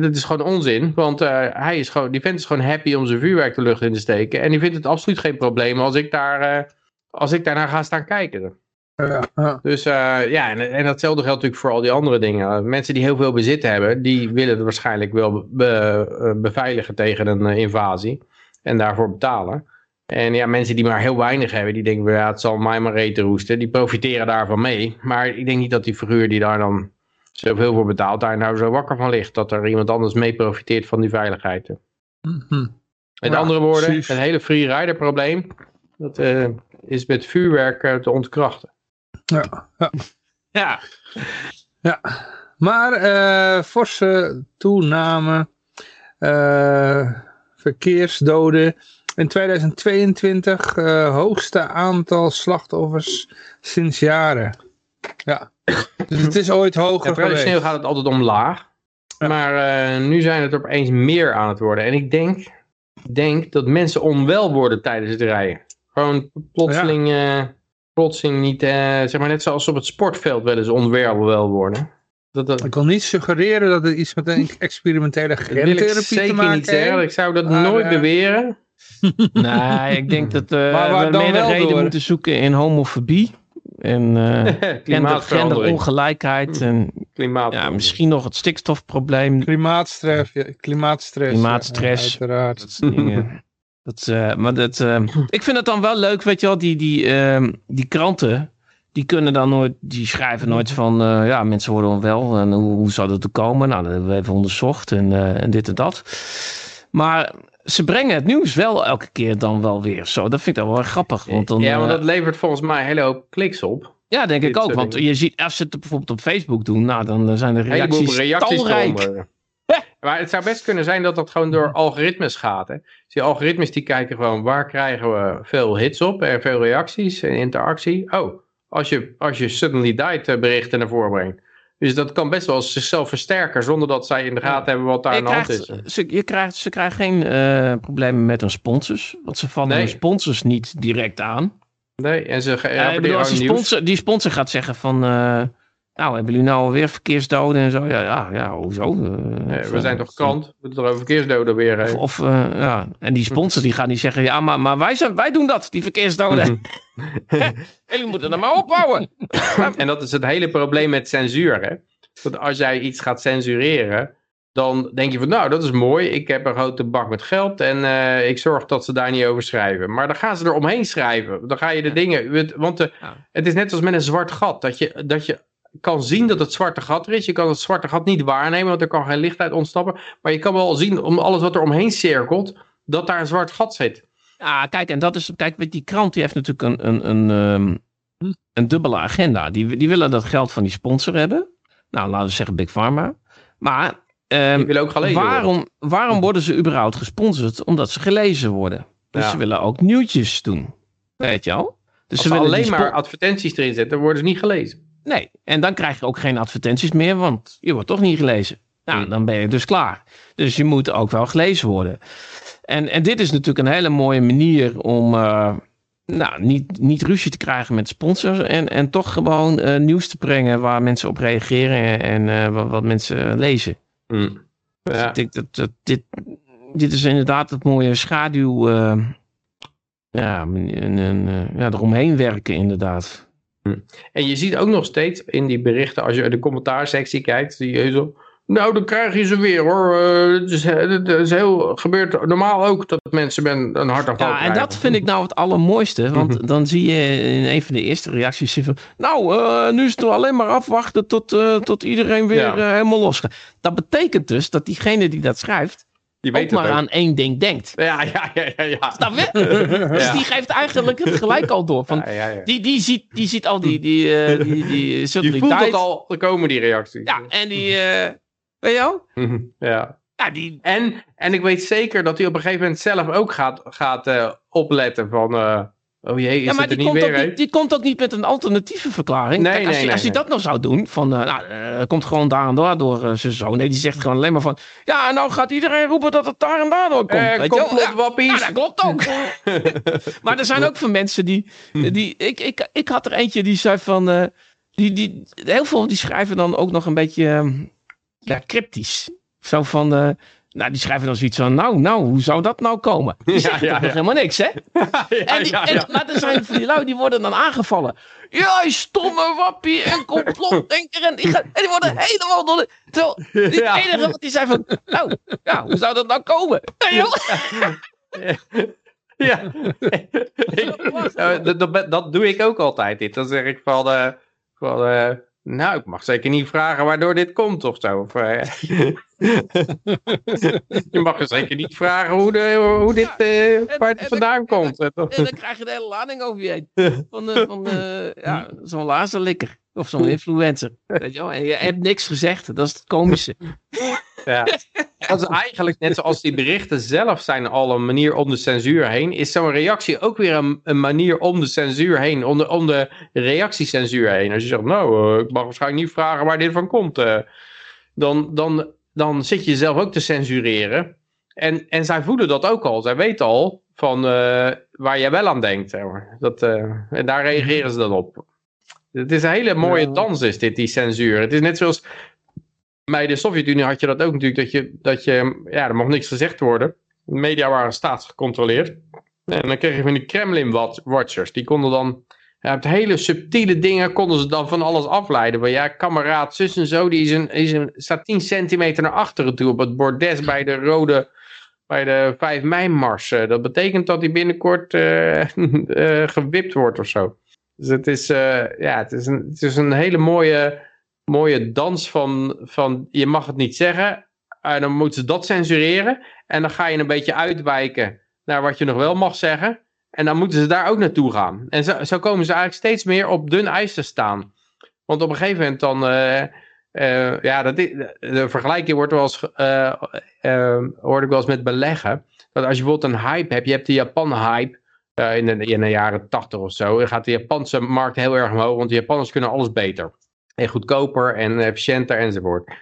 dat is gewoon onzin. Want hij is gewoon, die vent is gewoon happy om zijn vuurwerk de lucht in te steken. En die vindt het absoluut geen probleem als ik daar, als ik daarnaar ga staan kijken. Ja, Dus uh, ja, en, en datzelfde geldt natuurlijk voor al die andere dingen. Mensen die heel veel bezit hebben, die willen het waarschijnlijk wel be, eh, beveiligen tegen een invasie. En daarvoor betalen. En ja, mensen die maar heel weinig hebben, die denken, ja, het zal mij maar eten roesten. Die profiteren daarvan mee. Maar ik denk niet dat die figuur die daar dan zoveel voor betaalt, daar nou zo wakker van ligt. Dat er iemand anders mee profiteert van die veiligheid. Mm -hmm. Met andere woorden, precies. het hele free rider probleem, dat is met vuurwerk te ontkrachten. Ja. Ja. ja. ja. Maar uh, forse toename uh, verkeersdoden. In 2022 uh, eh, hoogste aantal slachtoffers sinds jaren. Ja. Dus het is ooit hoger ja, Traditioneel gaat het altijd omlaag. Ja. Maar nu zijn het opeens meer aan het worden. En ik denk, denk dat mensen onwel worden tijdens het rijden. Gewoon plotseling... Ja plotseling niet, eh, zeg maar net zoals op het sportveld wel eens onwervel worden. Dat, dat... Ik wil niet suggereren dat het iets met een experimentele gentherapie te maken niet zeggen. Ik zou dat maar, nooit uh... beweren. nee, ik denk dat uh, maar we meer de reden door? moeten zoeken in homofobie. en uh, genderongelijkheid en ja, misschien nog het stikstofprobleem. Klimaatstress, ja, klimaatstress. Klimaatstress. uiteraard. Dat dingen. Dat, uh, maar dat, uh, ik vind het dan wel leuk, weet je wel, die, die, uh, die kranten, die kunnen dan nooit, die schrijven nooit van, ja, mensen worden onwel en hoe, hoe zou dat er komen? Nou, dat hebben we even onderzocht en, en dit en dat. Maar ze brengen het nieuws wel elke keer dan wel weer zo. Dat vind ik dan wel grappig. Want dan, ja, maar dat levert volgens mij een hele hoop kliks op. Ja, denk ik ook. Want je ziet, als ze het bijvoorbeeld op Facebook doen, nou, dan zijn de reacties, reacties talrijk. Maar het zou best kunnen zijn dat dat gewoon door algoritmes gaat. Hè? Dus die algoritmes die kijken gewoon waar krijgen we veel hits op en veel reacties en interactie. Oh, als je, als je suddenly died eh, berichten naar voren brengt. Dus dat kan best wel zichzelf versterken zonder dat zij in de gaten hebben wat daar aan de hand is. Ze, je krijgt, ze krijgen geen uh, problemen met hun sponsors, want ze vallen hun sponsors niet direct aan. Nee, en ze uh, bedoel, als die sponsor, die sponsor gaat zeggen van... Uh, nou, hebben jullie nou alweer verkeersdoden en zo? Ja, ja, ja hoezo? Uh, we zijn toch krant? We moeten er over verkeersdoden weer Of, of uh, ja, en die sponsor die gaat niet zeggen... Ja, maar, maar wij, zijn, wij doen dat, die verkeersdoden. jullie moeten er maar ophouden. en dat is het hele probleem met censuur, hè? Dat als jij iets gaat censureren... Dan denk je van, nou, dat is mooi. Ik heb een grote bak met geld en uh, ik zorg dat ze daar niet over schrijven. Maar dan gaan ze er omheen schrijven. Dan ga je de dingen... Want de, het is net als met een zwart gat. Dat je, dat je kan zien dat het zwarte gat er is. Je kan het zwarte gat niet waarnemen, want er kan geen licht uit ontsnappen. Maar je kan wel zien, om alles wat er omheen cirkelt, dat daar een zwart gat zit. Ja, kijk, en dat is, kijk, die krant die heeft natuurlijk een, een, een, um, een dubbele agenda. Die, die willen dat geld van die sponsor hebben. Nou, laten we zeggen Big Pharma. Maar um, willen ook gelezen waarom, worden. waarom worden ze überhaupt gesponsord? Omdat ze gelezen worden. Dus ze willen ook nieuwtjes doen. Weet je al? Dus Als ze, willen alleen maar advertenties erin zetten, worden ze niet gelezen. Nee, en dan krijg je ook geen advertenties meer, want je wordt toch niet gelezen. Nou, hmm. dan ben je dus klaar. Dus je moet ook wel gelezen worden. En, en dit is natuurlijk een hele mooie manier om uh, nou, niet, niet ruzie te krijgen met sponsors. En, en toch gewoon uh, nieuws te brengen waar mensen op reageren en uh, wat, wat, mensen lezen. Mm. Ja. Dus ik denk dat, dat, dit, dit is inderdaad het mooie schaduw. ja, en, en, ja, eromheen werken inderdaad. Hm. En je ziet ook nog steeds in die berichten, als je de commentaarsectie kijkt, zie je zo, nou dan krijg je ze weer hoor. Uh, het, is, het is heel, gebeurt normaal ook dat mensen met een hartaanval Ja, en dat vind ik nou het allermooiste, want dan zie je in een van de eerste reacties van, nou uh, nu is het alleen maar afwachten tot, uh, tot iedereen weer helemaal los gaat. Dat betekent dus dat diegene die dat schrijft, die ook maar aan één ding denkt. Ja, ja, ja. ja, ja. Snap je? dus die geeft eigenlijk het gelijk al door. Van, Die, die, ziet, die ziet al die, die, uh, die, die Je voelt het al komen, die reacties. Ja, en die... Uh, weet je wel? ja. Ja, die... en, en ik weet zeker dat hij op een gegeven moment zelf ook gaat, gaat uh, opletten van... Oh jee, is ja, maar het er niet weer, die, die, komt ook niet met een alternatieve verklaring. Nee, Kijk, als, nee, hij, als hij dat nou zou doen, van, uh, nou, uh, komt gewoon daar en daar door uh, zijn zoon. Nee, die zegt gewoon alleen maar van, ja, nou gaat iedereen roepen dat het daar en daardoor komt. Uh, complot wappies. Ja, dat klopt ook. maar er zijn ook van mensen die, die ik, ik, ik had er eentje die zei van, die, die, heel veel die schrijven dan ook nog een beetje, ehm, ja, cryptisch. Zo van, nou, die schrijven dan zoiets van, nou, nou, hoe zou dat nou komen? Die ja, ja, ja. helemaal niks, hè? en die, en, maar er zijn van die lui, die worden dan aangevallen. Ja, stomme wappie en complotdenker. En die, gaan, en die worden helemaal door de... Terwijl die enige wat die zei van, nou, ja, hoe zou dat nou komen? Ja, ja. dat, dat, dat, doe ik ook altijd. Dit. Dan zeg ik van, uh, van uh, nou, ik mag zeker niet vragen waardoor dit komt of zo. Of, uh, je mag er zeker niet vragen hoe, de, hoe dit uh, waar het vandaan komt. En, dan krijg je de hele lading over je heen. Van, uh, van ja, zo'n laserlikker. Of zo'n influencer. Weet je wel? En je hebt niks gezegd. Dat is het komische. Ja. Dat is eigenlijk net zoals die berichten zelf zijn al een manier om de censuur heen. Is zo'n reactie ook weer een, een, manier om de censuur heen. Om de, om de reactiecensuur heen. Als je zegt, nou, ik mag waarschijnlijk niet vragen waar dit van komt. dan, dan dan zit je zelf ook te censureren. En, en zij voelen dat ook al. Zij weten al van uh, waar jij wel aan denkt. Dat, uh, en daar reageren ze dan op. Het is een hele mooie dans is dit, die censuur. Het is net zoals bij de Sovjet-Unie had je dat ook natuurlijk. Dat je, dat je, ja, er mocht niks gezegd worden. De media waren staatsgecontroleerd. En dan kreeg je van die Kremlin-watchers. Die konden dan Het hele subtiele dingen konden ze dan van alles afleiden. Want ja, kameraad zus en zo, die is een, is een, staat 10 centimeter naar achteren toe op het bordes bij de rode, bij de 5 mei mars. Dat betekent dat hij binnenkort uh, uh, gewipt wordt of zo. Dus het is, ja, het is, een, het is een hele mooie, mooie dans van, van je mag het niet zeggen. En dan moeten ze dat censureren. En dan ga je een beetje uitwijken naar wat je nog wel mag zeggen. En dan moeten ze daar ook naartoe gaan. En zo, zo komen ze eigenlijk steeds meer op dun ijs te staan. Want op een gegeven moment dan... Uh, uh, ja, dat, de vergelijking wordt wel eens... Uh, hoorde ik wel eens met beleggen. Dat als je bijvoorbeeld een hype hebt... Je hebt de Japan-hype. in, de, in de jaren tachtig of zo. Dan gaat de Japanse markt heel erg omhoog. Want de Japanners kunnen alles beter. En goedkoper en efficiënter enzovoort.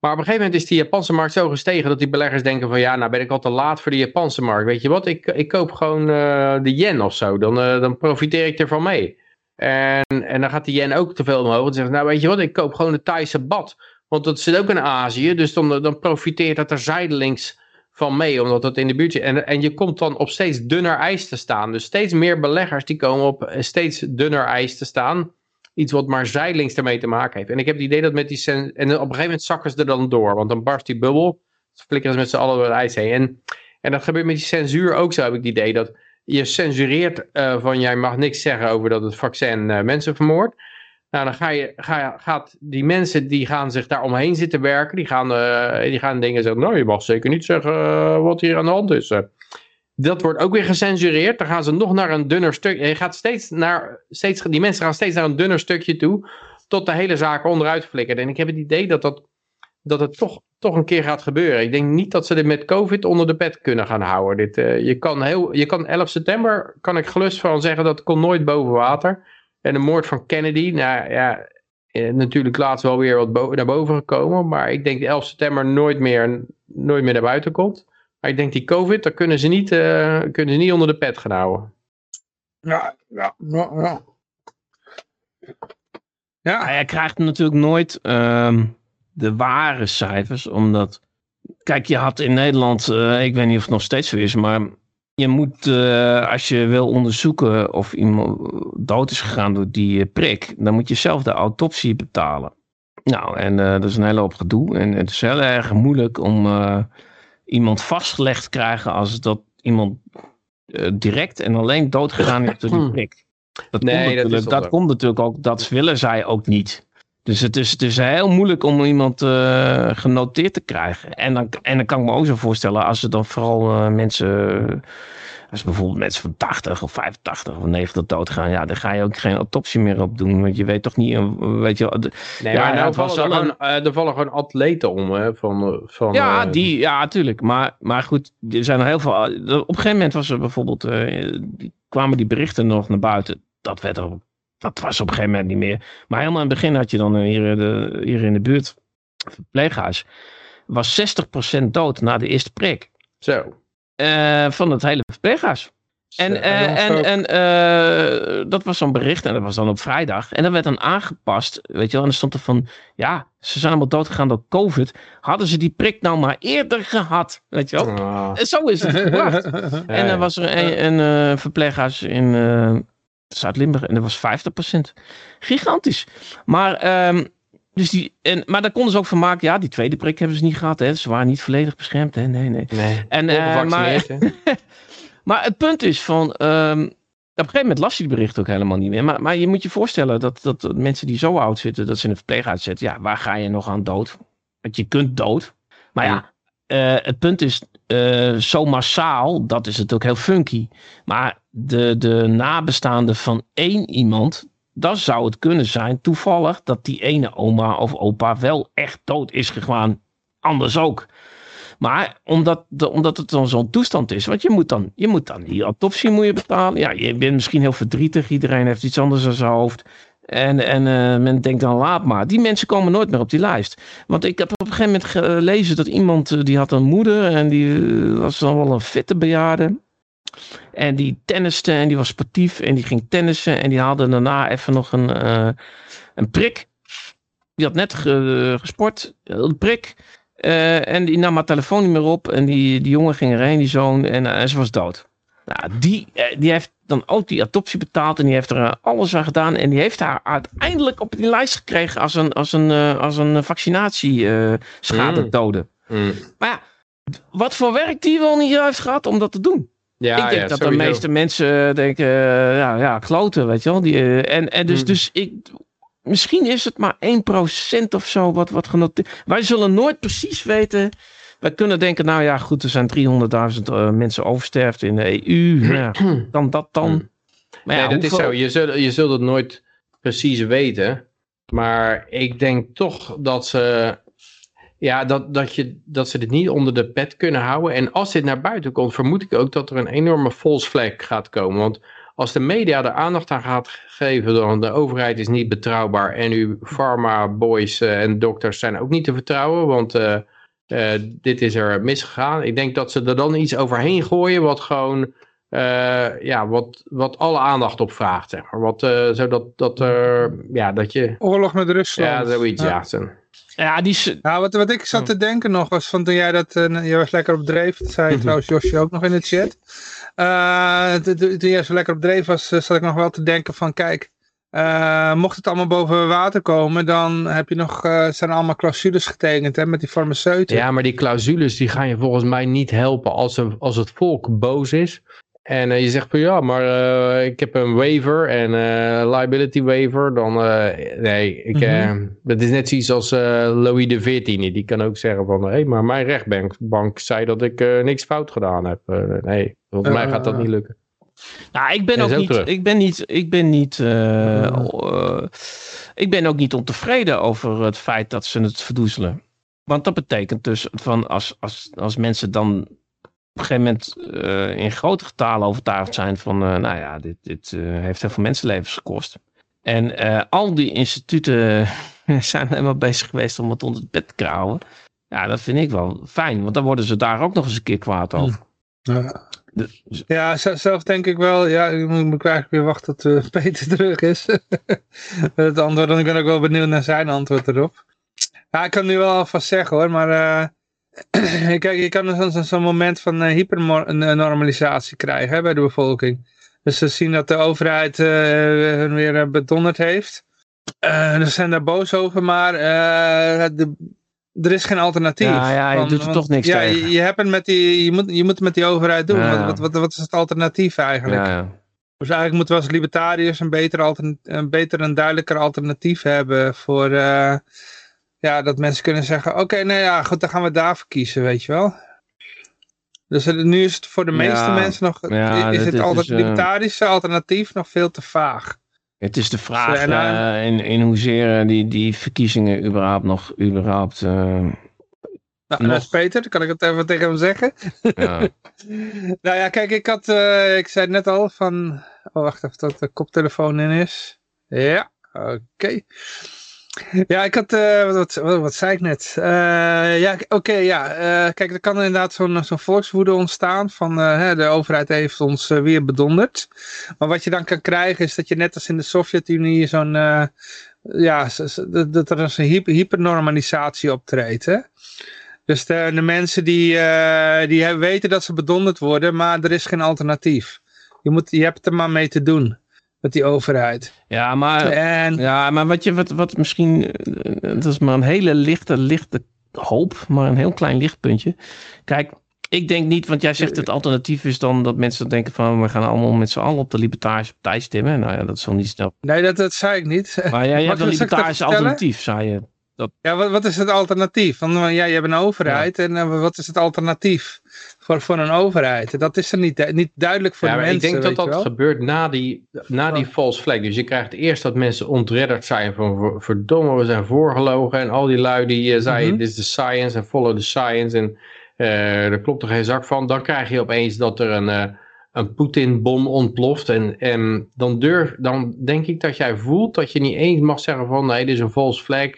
Maar op een gegeven moment is die Japanse markt zo gestegen dat die beleggers denken van ja, nou ben ik al te laat voor de Japanse markt. Weet je wat, ik, ik koop gewoon uh, de yen of zo, dan, uh, dan profiteer ik ervan mee. En, en dan gaat die yen ook te veel omhoog. En zeggen nou weet je wat, ik koop gewoon de Thaise bad. Want dat zit ook in Azië, dus dan, dan profiteert dat er zijdelings van mee, omdat dat in de buurt. En, en je komt dan op steeds dunner ijs te staan. Dus steeds meer beleggers die komen op steeds dunner ijs te staan iets wat maar zijdelings ermee te maken heeft. En ik heb het idee dat met die... En op een gegeven moment zakken ze er dan door. Want dan barst die bubbel. Ze flikkeren ze met z'n allen door het ijs heen. En, en dat gebeurt met die censuur ook zo, heb ik het idee. Dat je censureert uh, van jij mag niks zeggen over dat het vaccin uh, mensen vermoordt. Nou, dan ga je, ga, gaat die mensen die gaan zich daar omheen zitten werken. Die gaan, uh, die gaan dingen zeggen, nou je mag zeker niet zeggen wat hier aan de hand is. Dat wordt ook weer gecensureerd. Dan gaan ze nog naar een dunner stuk. Je gaat steeds naar, steeds, die mensen gaan steeds naar een dunner stukje toe. Tot de hele zaak onderuit flikkert. En ik heb het idee dat, dat, dat het toch, toch een keer gaat gebeuren. Ik denk niet dat ze dit met COVID onder de pet kunnen gaan houden. Dit, uh, je, kan heel, je kan 11 september, kan ik gelust van zeggen, dat komt nooit boven water. En de moord van Kennedy, nou ja, eh, natuurlijk laatst wel weer wat naar boven gekomen. Maar ik denk dat 11 september nooit meer, nooit meer naar buiten komt. Maar ik denk die COVID, daar kunnen ze niet, uh, kunnen ze niet onder de pet gaan houden. Ja, ja, ja. ja. ja. Hij krijgt natuurlijk nooit um, de ware cijfers, omdat... Kijk, je had in Nederland, uh, ik weet niet of het nog steeds zo is, maar je moet, uh, als je wil onderzoeken of iemand dood is gegaan door die prik, dan moet je zelf de autopsie betalen. Nou, en dat is een hele hoop gedoe. En het is heel erg moeilijk om iemand vastgelegd krijgen als dat iemand uh, direct en alleen doodgegaan is door die hmm. prik. Dat, nee, komt, dat, dat komt natuurlijk ook, dat willen zij ook niet. Dus het is, het is heel moeilijk om iemand uh, genoteerd te krijgen. En dan, en dan kan ik me ook zo voorstellen, als er dan vooral uh, mensen als bijvoorbeeld mensen van 80 of 85 of 90 doodgaan, ja, dan ga je ook geen autopsie meer op doen. Want je weet toch niet, eh, weet je... Nee, ja, maar nou vallen er, gewoon, vallen gewoon atleten om, hè, van... Eh, van ja, uh, die, ja, natuurlijk. Maar, maar goed, er zijn er heel veel... Op een gegeven moment was er bijvoorbeeld, uh, kwamen die berichten nog naar buiten. Dat werd er, dat was op een gegeven moment niet meer. Maar helemaal in het begin had je dan hier, de, hier in de buurt, verpleeghuis, was 60% dood na de eerste prik. Zo. Uh, van het hele verpleeghuis. En, uh, en, en uh, dat was zo'n bericht en dat was dan op vrijdag. En dat werd dan aangepast, weet je wel. En er stond er van, ja, ze zijn allemaal doodgegaan door COVID. Hadden ze die prik nou maar eerder gehad, weet je wel. Oh. En zo is het gebracht. en dan was er een, een verpleeghuis in Zuid-Limburg en dat was 50%. Gigantisch. Maar... Um, dus die, en, maar daar konden ze ook van maken. Ja, die tweede prik hebben ze niet gehad. Hè. Ze waren niet volledig beschermd. Hè. Nee, nee. nee en, uh, maar, maar het punt is van... Um, op een gegeven moment las je die bericht ook helemaal niet meer. Maar, maar je moet je voorstellen dat, dat, mensen die zo oud zitten... dat ze in een verpleeghuis zitten. Ja, waar ga je nog aan dood? Want je kunt dood. Maar ja, uh, het punt is... Uh, zo massaal, dat is het ook heel funky. Maar de, de nabestaanden van één iemand dan zou het kunnen zijn toevallig dat die ene oma of opa wel echt dood is gegaan. Anders ook. Maar omdat, omdat het dan zo'n toestand is, want je moet dan, je moet dan die autopsie moet je betalen. Ja, je bent misschien heel verdrietig, iedereen heeft iets anders aan zijn hoofd. En, en uh, men denkt dan laat maar. Die mensen komen nooit meer op die lijst. Want ik heb op een gegeven moment gelezen dat iemand, uh, die had een moeder en die uh, was dan wel een fitte bejaarde. En die tenniste en die was sportief en die ging tennissen. En die haalde daarna even nog een, uh, een prik. Die had net ge, gesport, een prik. Uh, en die nam haar telefoon niet meer op. En die, die jongen ging erheen, die zoon. En, en ze was dood. Nou, die, die heeft dan ook die adoptie betaald en die heeft er alles aan gedaan. En die heeft haar uiteindelijk op die lijst gekregen als een, als een, als een vaccinatieschade. Mm. Mm. Maar ja, wat voor werk die wel niet heeft gehad om dat te doen. Ja, ik denk dat de meeste mensen denken, ja, ja, kloten, weet je wel. Die, en, en dus, mm. dus ik, misschien is het maar 1% of zo wat, wat genoteerd. Wij zullen nooit precies weten. Wij kunnen denken, nou ja, goed, er zijn 300.000 uh, mensen oversterft in de EU. ja, dan dat dan. Hmm. Maar ja, nee, dat is zo. Je zult, je zult het nooit precies weten. Maar ik denk toch dat ze, ja, dat, dat, je, dat ze dit niet onder de pet kunnen houden. En als dit naar buiten komt, vermoed ik ook dat er een enorme false flag gaat komen. Want als de media er aandacht aan gaat geven, dan de overheid is niet betrouwbaar en uw pharma boys eh, en dokters zijn ook niet te vertrouwen, want uh, uh, dit is er misgegaan. Ik denk dat ze er dan iets overheen gooien wat gewoon, ja, wat, wat alle aandacht op vraagt, zeg maar. Wat, zodat dat, ja, dat je... Oorlog met Rusland. Ja, zoiets, ja. ja. Ja, die... ja wat, wat ik zat te denken nog was van toen jij dat, je was lekker op dreef, dat zei trouwens Josje ook nog in de chat. Uh, toen je zo lekker op dreef was, uh, zat ik nog wel te denken van, kijk, uh, mocht het allemaal boven water komen, dan heb je nog, zijn allemaal clausules getekend hè, met die farmaceuten. Ja, maar die clausules die gaan je volgens mij niet helpen als, er, als het volk boos is. En uh, je zegt van ja, maar uh, ik heb een waiver en uh, liability waiver. Dan, nee, ik, mm -hmm. dat is net zoiets als Louis XIV. Die kan ook zeggen van, hé, hey, maar mijn rechtbank zei dat ik niks fout gedaan heb. nee, volgens mij gaat dat niet lukken. Nou, ik ben ook, niet, ik ben niet, ik ben niet, ik ben ook niet ontevreden over het feit dat ze het verdoezelen. Want dat betekent dus van als, als, als mensen dan op een gegeven moment uh, in grote getalen overtuigd zijn van, uh, nou ja, dit, dit uh, heeft heel veel mensenlevens gekost. En al die instituten zijn helemaal bezig geweest om het onder het bed te krauwen. Ja, dat vind ik wel fijn, want dan worden ze daar ook nog eens een keer kwaad over. Ja, dus, ja zelf denk ik wel, ja, ik moet eigenlijk weer wachten tot Peter terug is. het antwoord, dan ik ben ook wel benieuwd naar zijn antwoord erop. Ja, ik kan nu wel alvast zeggen hoor, maar Kijk, je kan zo'n zo moment van uh, hypernormalisatie krijgen hè, bij de bevolking. Dus ze zien dat de overheid uh, hun weer bedonderd heeft. Uh, ze zijn daar boos over, maar de, er is geen alternatief. Ja, ja je want, doet er toch niks ja, Je, je, hebt het met die, je, moet, je moet het met die overheid doen. Ja, wat, wat, wat, is het alternatief eigenlijk? Ja, dus eigenlijk moeten we als libertariërs een beter, een beter en duidelijker alternatief hebben voor ja, dat mensen kunnen zeggen, oké, okay, nou ja, goed, dan gaan we daarvoor kiezen, weet je wel. Dus nu is het voor de meeste mensen nog, is het altijd dus, libertarische alternatief nog veel te vaag. Het is de vraag uh, in, in hoezeer die, die verkiezingen überhaupt nog, überhaupt... Uh, nou, nog... Peter, kan ik het even tegen hem zeggen? Ja. nou ja, kijk, ik had, ik zei net al van, oh wacht even tot de koptelefoon in is. Ja, oké. Ja, ik had, uh, wat, wat, zei ik net? Uh, ja, oké, ja. Uh, kijk, er kan inderdaad zo'n zo'n volkswoede ontstaan van hè, de overheid heeft ons weer bedonderd. Maar wat je dan kan krijgen is dat je net als in de Sovjet-Unie zo'n, ja, dat er een hyper, hypernormalisatie optreedt. Hè? Dus de, de mensen die, die weten dat ze bedonderd worden, maar er is geen alternatief. Je, moet, je hebt er maar mee te doen met die overheid. Ja, maar, en... ja, maar wat, je, wat, wat misschien, eh, dat is maar een hele lichte, lichte hoop, maar een heel klein lichtpuntje. Kijk, ik denk niet, want jij zegt het alternatief is dan dat mensen denken van we gaan allemaal met z'n allen op de Libertarische Partij stemmen. Nou ja, dat is zo niet snel. Nee, dat, dat zei ik niet. Maar jij hebt een Libertarische alternatief, zei je. Dat... Ja, wat, wat is het alternatief? Want ja, je hebt een overheid en uh, wat is het alternatief? voor, voor een overheid. Dat is er niet, niet duidelijk voor de mensen. Ik denk dat dat gebeurt na die, na die false flag. Dus je krijgt eerst dat mensen ontredderd zijn van verdomme, we zijn voorgelogen. En al die lui die uh, zeiden, dit is de science en follow the science. En uh, daar klopt er geen zak van. Dan krijg je opeens dat er een, een Poetin-bom ontploft. En, en dan, durf, dan denk ik dat jij voelt dat je niet eens mag zeggen van nee, dit is een false flag.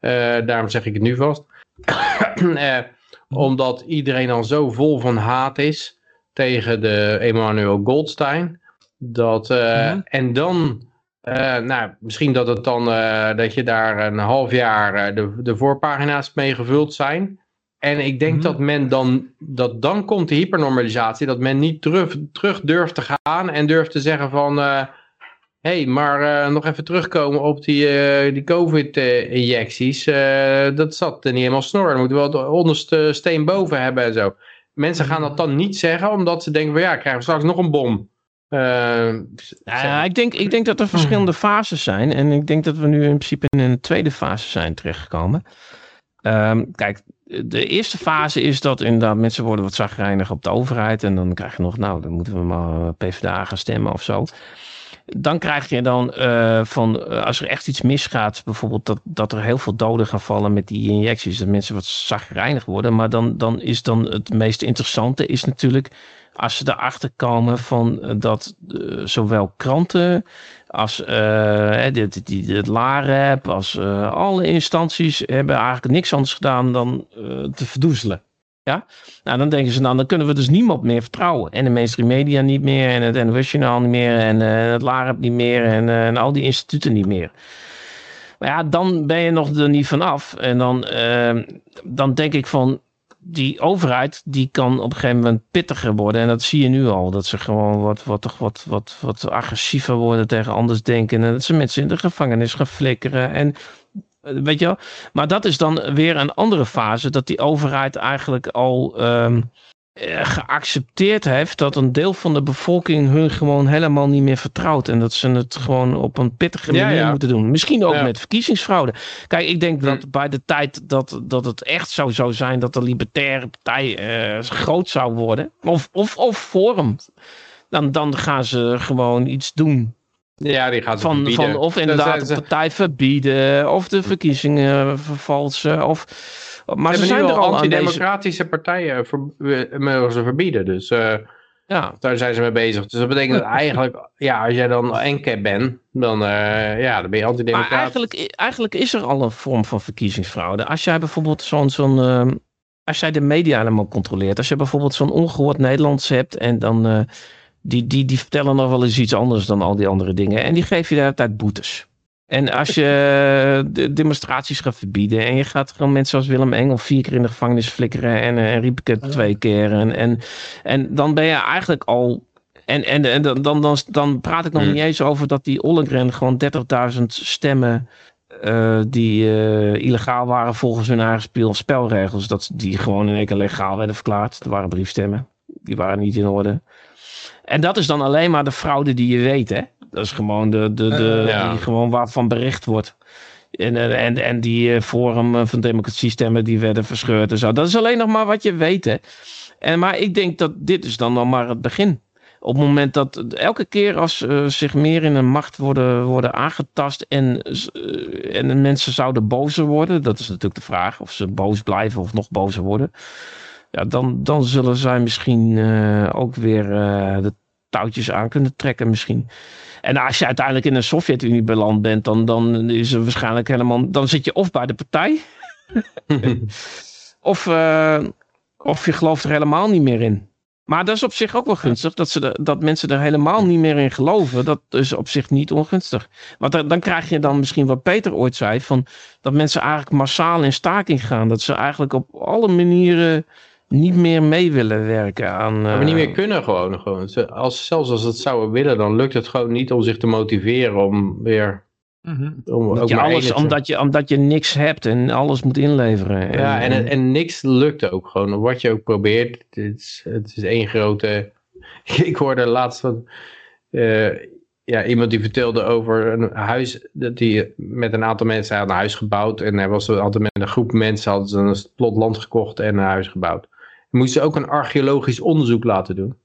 Daarom zeg ik het nu vast. Omdat iedereen al zo vol van haat is tegen de Emmanuel Goldstein. Dat, uh, En dan, uh, nou, misschien dat het dan, uh, dat je daar een half jaar de, de voorpagina's mee gevuld zijn. En ik denk mhm. dat men dan, dat dan komt de hypernormalisatie, dat men niet terug, terug durft te gaan en durft te zeggen van, hey, maar nog even terugkomen op die, die COVID-injecties, dat zat er niet helemaal snor, dan moeten we wel de onderste steen boven hebben en zo. Mensen gaan dat dan niet zeggen, omdat ze denken van, ja, krijgen we straks nog een bom. Ja, ik, denk, ik denk dat er verschillende fases zijn. En ik denk dat we nu in principe in een tweede fase zijn terechtgekomen. Um, kijk, de eerste fase is dat inderdaad mensen worden wat zagrijnig op de overheid. En dan krijg je nog, nou, dan moeten we maar PvdA gaan stemmen of zo. Dan krijg je dan uh, van, uh, als er echt iets misgaat, bijvoorbeeld dat, dat er heel veel doden gaan vallen met die injecties, dat mensen wat zagrijnig worden. Maar dan, dan is dan het meest interessante is natuurlijk als ze erachter komen van uh, dat zowel kranten als dit, die, het LAREP, als alle instanties hebben eigenlijk niks anders gedaan dan te verdoezelen. Ja? Nou, dan denken ze dan, dan kunnen we dus niemand meer vertrouwen. En de mainstream media niet meer, en het Journaal niet meer, en uh, het LAREP niet meer, en, uh, en, al die instituten niet meer. Maar ja, dan ben je nog er niet vanaf. En dan, uh, dan denk ik van, die overheid, die kan op een gegeven moment pittiger worden. En dat zie je nu al, dat ze gewoon wat, wat, wat, wat, wat agressiever worden tegen anders denken. En dat ze mensen in de gevangenis gaan flikkeren. En eh, weet je wel? Maar dat is dan weer een andere fase. Dat die overheid eigenlijk al um, geaccepteerd heeft dat een deel van de bevolking hun gewoon helemaal niet meer vertrouwt. En dat ze het gewoon op een pittige manier moeten doen. Misschien ook met verkiezingsfraude. Kijk, ik denk dat bij de tijd dat, dat het echt zo zou zijn dat de Libertaire Partij uh, groot zou worden. Of, of, of Forum. Dan, dan gaan ze gewoon iets doen ja, die gaat van, van Of inderdaad de partij verbieden, of de verkiezingen vervalsen. Of, maar ze, zijn er al antidemocratische partijen ver, ze verbieden. Dus uh, ja. daar zijn ze mee bezig. Dus dat betekent dat eigenlijk, ja, als jij dan enkele bent, dan, uh, ja, dan ben je antidemocratisch. Maar eigenlijk, eigenlijk is er al een vorm van verkiezingsfraude. Als jij bijvoorbeeld zo'n... zo'n uh, als jij de media helemaal controleert. Als je bijvoorbeeld zo'n ongehoord Nederlands hebt en dan die, die, die vertellen nog wel eens iets anders dan al die andere dingen. En die geef je de hele tijd boetes. En als je de demonstraties gaat verbieden en je gaat gewoon mensen zoals Willem Engel vier keer in de gevangenis flikkeren en, en Riepke twee keer. En, en, en dan ben je eigenlijk al. En, en, en dan, dan, dan, dan praat ik nog hmm. niet eens over dat die Ollengren gewoon 30.000 stemmen. Uh, die uh, illegaal waren volgens hun eigen speel, spelregels. Dat die gewoon in één keer legaal werden verklaard. Er waren briefstemmen. Die waren niet in orde. En dat is dan alleen maar de fraude die je weet, hè? Dat is gewoon de, de, de uh, die gewoon waarvan bericht wordt. En, en, en die uh, forum van democratie die werden verscheurd en zo. Dat is alleen nog maar wat je weet, hè? En, maar ik denk dat dit is dan nog maar het begin. Op het moment dat elke keer als uh, zich meer in een macht worden, worden aangetast en, uh, en mensen zouden bozer worden, dat is natuurlijk de vraag of ze boos blijven of nog bozer worden ja, dan, dan zullen zij misschien uh, ook weer uh, de touwtjes aan kunnen trekken misschien. En als je uiteindelijk in een Sovjet-Unie beland bent, dan, dan is er waarschijnlijk helemaal. Dan zit je of bij de partij. of, uh, of je gelooft er helemaal niet meer in. Maar dat is op zich ook wel gunstig. Dat, ze de, dat mensen er helemaal niet meer in geloven. Dat is op zich niet ongunstig. Want dan, dan krijg je dan misschien wat Peter ooit zei. Van dat mensen eigenlijk massaal in staking gaan. Dat ze eigenlijk op alle manieren niet meer mee willen werken aan... Maar niet meer eh, kunnen gewoon. gewoon. Als, zelfs als het zouden willen, dan lukt het gewoon niet om zich te motiveren om weer... Mm om, omdat, je alles, omdat, je, omdat je niks hebt en alles moet inleveren. Ja, en, en, en niks lukt ook gewoon. Wat je ook probeert, het is, het is één grote... Ik hoorde laatst van... Uh, ja, iemand die vertelde over een huis, dat die met een aantal mensen had een huis gebouwd. En hij was altijd met een groep mensen, hadden ze een plot land gekocht en een huis gebouwd moesten ook een archeologisch onderzoek laten doen.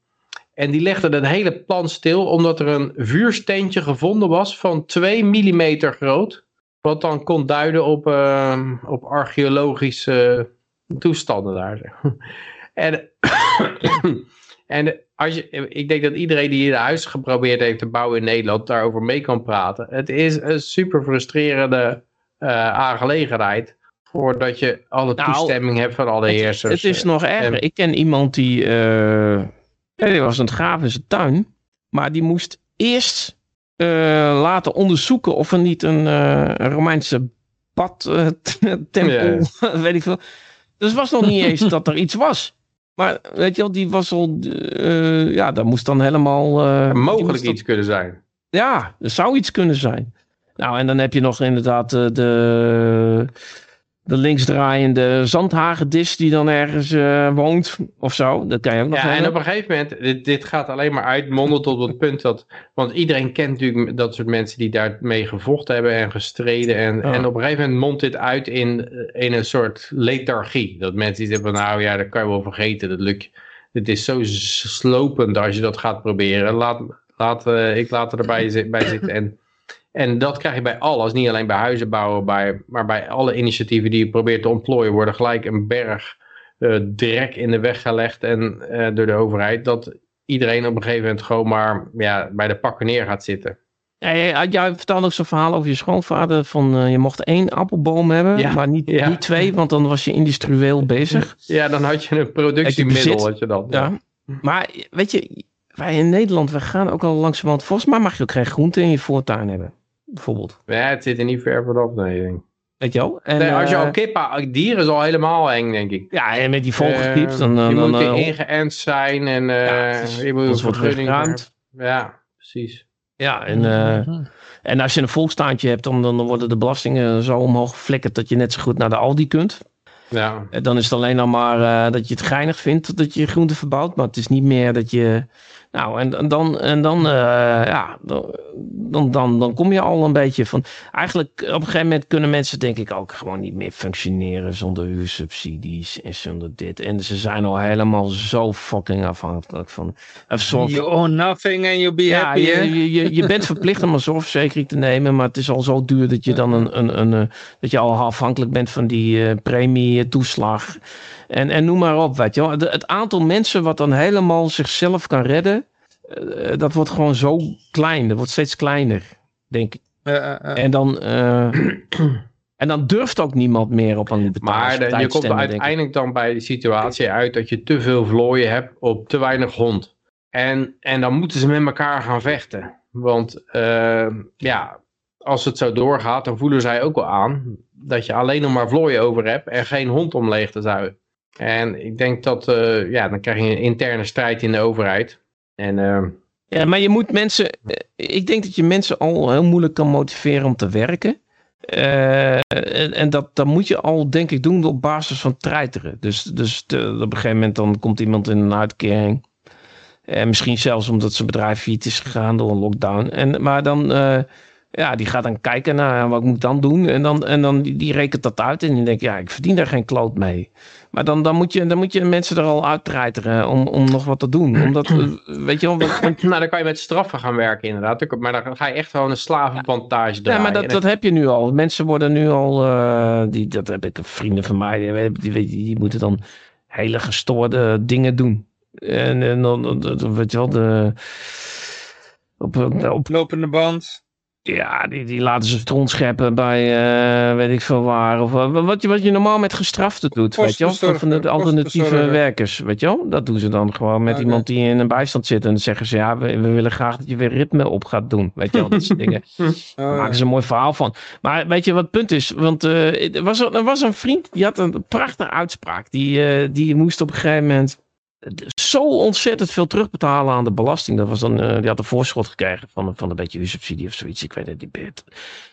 En die legden het hele plan stil omdat er een vuursteentje gevonden was van 2 mm groot. Wat dan kon duiden op, uh, op archeologische toestanden daar. en en als je, ik denk dat iedereen die een huis geprobeerd heeft te bouwen in Nederland daarover mee kan praten. Het is een super frustrerende uh, aangelegenheid voordat je alle nou, toestemming hebt van alle heersers. Het, is nog erger. Ik ken iemand die, uh, die was aan het graven in zijn tuin. Maar die moest eerst uh, laten onderzoeken of er niet een, uh, Romeinse badtempel, ja. weet ik veel. Dus was nog niet eens dat er iets was. Maar weet je wel, die was al, ja, dat moest dan helemaal... Mogelijk iets kunnen zijn. Ja, er zou iets kunnen zijn. Nou, en dan heb je nog inderdaad de de linksdraaiende zandhagedis die dan ergens uh, woont of zo. Dat kan je ook nog Ja, en op een gegeven moment, dit, dit gaat alleen maar uitmonden tot het punt dat, want iedereen kent natuurlijk dat soort mensen die daarmee gevochten hebben en gestreden. En, en op een gegeven moment mondt dit uit in, in een soort lethargie. Dat mensen die zeggen van nou ja, dat kan je wel vergeten, dat lukt. Het is zo slopend als je dat gaat proberen. Laat, laat, uh, ik laat er erbij bij zitten en en dat krijg je bij alles, niet alleen bij huizen bouwen, bij, maar bij alle initiatieven die je probeert te ontplooien, worden gelijk een berg uh, drek in de weg gelegd en, uh, door de overheid, dat iedereen op een gegeven moment gewoon maar ja, bij de pakken neer gaat zitten. Ja, jij, jij vertelde ook zo'n verhaal over je schoonvader, van uh, je mocht één appelboom hebben, ja, maar niet, ja. niet twee, want dan was je industrieel bezig. Ja, dan had je een productiemiddel, had je dan. Ja. Maar weet je, wij in Nederland, we gaan ook al langzamerhand, volgens mij mag je ook geen groente in je voortuin hebben bijvoorbeeld. Ja, het zit er niet ver vanaf, nee. Denk. Weet je wel? En, nee, als je al kippen, dieren is al helemaal eng, denk ik. Ja, en met die vogelgriep, dan... je dan, moet uh, ingeënt zijn en uh, ja, je moet een vergunning Ja, precies. Ja, en, uh, en als je een volkstaantje hebt, dan, dan worden de belastingen zo omhoog geflikkerd dat je net zo goed naar de Aldi kunt. Ja. Dan is het alleen nog maar dat je het geinig vindt dat je groente verbouwt, maar het is niet meer dat je nou, en, en dan, en dan, uh, ja, dan, dan, dan kom je al een beetje van. Eigenlijk op een gegeven moment kunnen mensen, denk ik, ook gewoon niet meer functioneren zonder huursubsidies en zonder dit. En ze zijn al helemaal zo fucking afhankelijk van. Soort, you own nothing and you'll be ja, happy. Je, je, je bent verplicht om een zorgverzekering te nemen, maar het is al zo duur dat je dan een, een, een, een dat je al afhankelijk bent van die uh, premie, toeslag. En, en noem maar op, weet je wel. Het aantal mensen wat dan helemaal zichzelf kan redden, uh, dat wordt gewoon zo klein. Dat wordt steeds kleiner, denk ik. Uh, uh, en dan... En dan durft ook niemand meer op een Maar de, je komt uiteindelijk dan bij de situatie uit dat je te veel vlooien hebt op te weinig hond. En, en dan moeten ze met elkaar gaan vechten. Want ja, als het zo doorgaat, dan voelen zij ook wel aan dat je alleen nog maar vlooien over hebt en geen hond om leeg te zuigen. En ik denk dat, uh, ja, dan krijg je een interne strijd in de overheid. En, uh, ja, maar je moet mensen, eh, ik denk dat je mensen al heel moeilijk kan motiveren om te werken. Uh, en, en dat, dat moet je al, denk ik, doen op basis van treiteren. Dus, dus op een gegeven moment dan komt iemand in een uitkering. En misschien zelfs omdat zijn bedrijf failliet is gegaan door een lockdown. En, maar dan, ja, die gaat dan kijken naar wat ik moet dan doen. En dan, en dan die, die rekent dat uit en die denkt, ja, ik verdien daar geen kloot mee. Maar dan, dan, moet je, dan moet je mensen er al uittreiteren om, om nog wat te doen. Omdat, eh, weet je wel... Want... Nou, dan kan je met straffen gaan werken inderdaad. Maar dan ga je echt gewoon een slavenplantage draaien. Ja, maar dat, dat heb je nu al. Mensen worden nu al... Uh, die, dat heb ik vrienden van mij. Die, die, die, die moeten dan hele gestoorde dingen doen. En, en dan, weet je wel, de... Op, op lopende band. Ja, die, die laten ze rondscheppen bij uh, weet ik veel waar. Of wat je, wat je normaal met gestraften doet, weet je wel? Van de alternatieve werkers, weet je wel? Dat doen ze dan gewoon met okay. iemand die in een bijstand zit. En dan zeggen ze, ja, we, we, willen graag dat je weer ritme op gaat doen. Weet je wel, dat soort dingen. Daar oh, maken ze een mooi verhaal van. Maar weet je wat het punt is? Want uh, er, was, er was een vriend, die had een prachtige uitspraak. Die, uh, die moest op een gegeven moment zo ontzettend veel terugbetalen aan de belasting. Dat was dan, uh, die had een voorschot gekregen van, van een beetje huursubsidie of zoiets. Ik weet het niet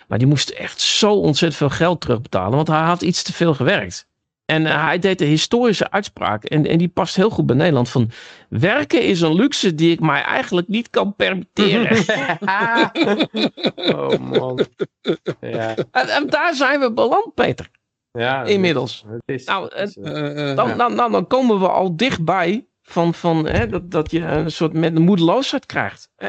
Maar die moest echt zo ontzettend veel geld terugbetalen. Want hij had iets te veel gewerkt. En uh, hij deed de historische uitspraak. En, en die past heel goed bij Nederland. Van werken is een luxe die ik mij eigenlijk niet kan permitteren. oh man. Ja. En, en daar zijn we beland, Peter. Ja, inmiddels. Het is, nou, het, uh, uh, dan, dan, dan, dan, komen we al dichtbij van, van hè, dat, dat je een soort met een moedeloosheid krijgt. Hè?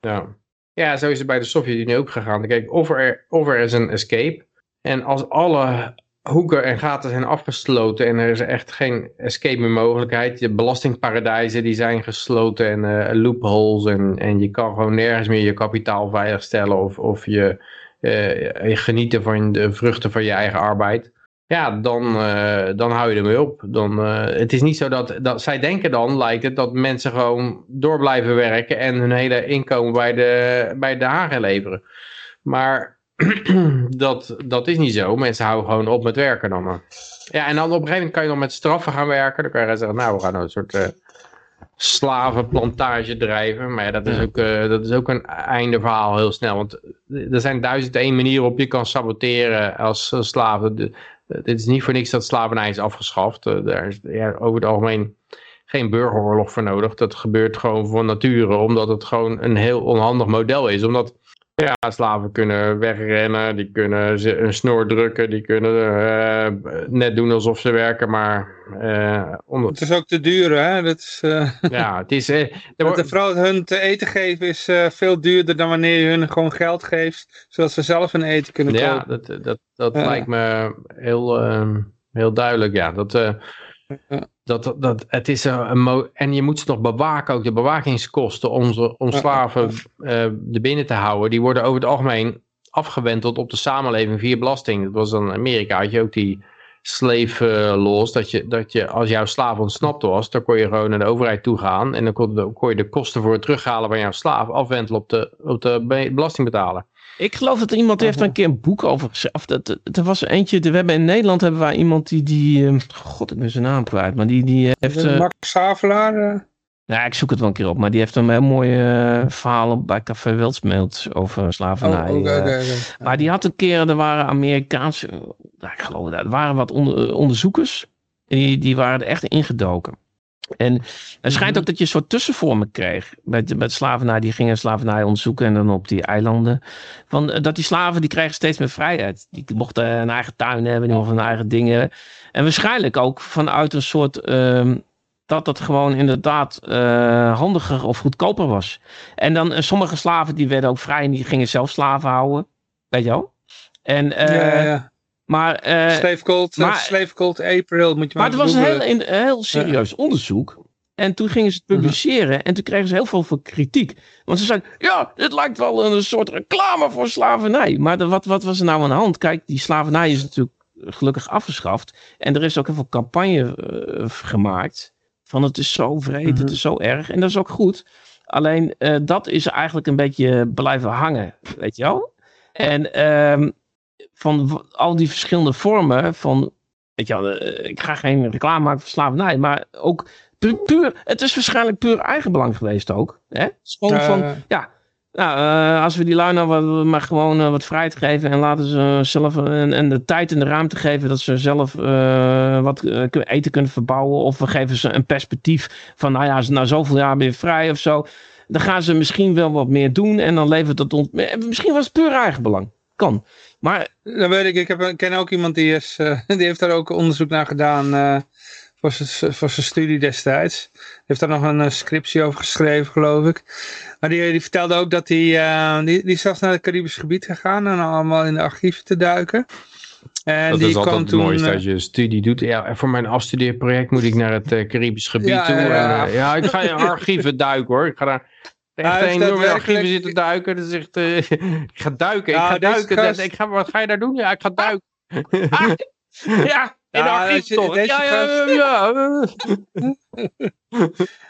Ja. ja, zo is het bij de Sovjet-Unie ook gegaan. Kijk, of er, of er is een escape. En als alle hoeken en gaten zijn afgesloten en er is echt geen escape meer mogelijkheid. De belastingparadijzen die zijn gesloten en uh, loopholes en, en je kan gewoon nergens meer je kapitaal veiligstellen of, of je, je genieten van de vruchten van je eigen arbeid ja, dan, uh, dan hou je ermee op. Dan, uh, het is niet zo dat, dat, zij denken dan, lijkt het, dat mensen gewoon door blijven werken en hun hele inkomen bij de, bij de hagen leveren. Maar dat, dat is niet zo. Mensen houden gewoon op met werken dan. Ja, en dan op een gegeven moment kan je nog met straffen gaan werken. Dan kan je zeggen, nou, we gaan een soort uh, slavenplantage drijven. Maar ja, dat is, ook, dat is ook een einde verhaal heel snel. Want er zijn duizend één manieren op je kan saboteren als slaven. De, dit is niet voor niks dat slavernij is afgeschaft. Uh, daar is over het algemeen geen burgeroorlog voor nodig. Dat gebeurt gewoon van nature, omdat het gewoon een heel onhandig model is. Omdat ja, slaven kunnen wegrennen, die kunnen een snor drukken, die kunnen uh, net doen alsof ze werken, maar... Uh, onder... Het is ook te duur, hè? Dat is, uh... Ja, het is... Dat de vrouw hun te eten geven is veel duurder dan wanneer je hun gewoon geld geeft, zodat ze zelf hun eten kunnen kopen. Ja, dat, dat, dat lijkt me heel, heel duidelijk, ja. Dat, dat, dat, het is een, en je moet ze nog bewaken, ook de bewakingskosten om, om slaven uh, er binnen te houden, die worden over het algemeen afgewenteld op de samenleving via belasting. Dat was dan in Amerika, had je ook die slave laws, dat je, dat je als jouw slaaf ontsnapt was, dan kon je gewoon naar de overheid toe gaan en dan kon, kon je de kosten voor het terughalen van jouw slaaf afwentelen op de, op de belastingbetaler. Ik geloof dat iemand heeft er een keer een boek over geschreven. Dat, er was eentje, we hebben in Nederland hebben wij iemand die, die uh, god ik ben zijn naam kwijt, maar die, die heeft... Uh, Max Havelaar? Uh... Ja, ik zoek het wel een keer op, maar die heeft een heel mooi uh, verhaal bij Café Wildsmeelt over slavernij. Oh, okay, okay, okay. Maar die had een keer, er waren Amerikaanse, ik geloof dat, er waren wat onder, onderzoekers, die, die waren er echt ingedoken. En het schijnt mhm. ook dat je een soort tussenvormen kreeg. Met, met slavernij, die gingen slavernij onderzoeken en dan op die eilanden. Van, eh, dat die slaven, die kregen steeds meer vrijheid. Die mochten een eigen tuin hebben, die mochten hun eigen dingen. En waarschijnlijk ook vanuit een soort... Uh, dat dat gewoon inderdaad uh, handiger of goedkoper was. En dan uh, sommige slaven die werden ook vrij en die gingen zelf slaven houden. Weet je wel? En, uh, ja, ja. Maar, uh, Slave, Cold, maar, Slave Cold April moet je maar, maar het was een heel, een heel serieus onderzoek. En toen gingen ze het mhm. publiceren en toen kregen ze heel veel, veel kritiek. Want ze zeiden, ja, dit lijkt wel een soort reclame voor slavernij. Maar de, wat, wat was er nou aan de hand? Kijk, die slavernij is natuurlijk gelukkig afgeschaft. En er is ook heel veel campagne uh, gemaakt. Van het is zo vreed, het mhm. is zo erg. En dat is ook goed. Alleen uh, dat is eigenlijk een beetje blijven hangen, weet je wel? En um, van al die verschillende vormen van, weet je wel, eh, ik ga geen reclame maken voor slavernij, maar ook puur, het is waarschijnlijk puur eigenbelang geweest ook. Hè? Gewoon van, ja, nou, uh, als we die lui nou maar gewoon uh, wat vrijheid geven en laten ze zelf en, en, de tijd en de ruimte geven dat ze zelf wat eten kunnen verbouwen. Of we geven ze een perspectief van, nou ja, na zoveel jaar ben je vrij of zo. Dan gaan ze misschien wel wat meer doen en dan levert dat ons. Misschien was het puur eigenbelang. Kan. Maar... Dat weet ik, ik, heb, ik ken ook iemand die, is, uh, die heeft daar ook onderzoek naar gedaan uh, voor zijn studie destijds. Heeft daar nog een uh, scriptie over geschreven, geloof ik. Maar die, die vertelde ook dat hij, die, die is zelfs naar het Caribisch gebied gegaan en allemaal in de archieven te duiken. En dat die is altijd het toen, mooiste als je studie doet. Ja, voor mijn afstudeerproject moet ik naar het Caribisch gebied ja, toe. Ja, en, ja, ik ga in archieven duiken hoor. Ik ga daar echt een enorme archieven zitten duiken. Dat is echt, uh, ik ga duiken, ik ga duiken. Ik ga, wat ga je daar doen? Ja, ik ga duiken. ja, in de archief toch? Deze ja, gast... ja,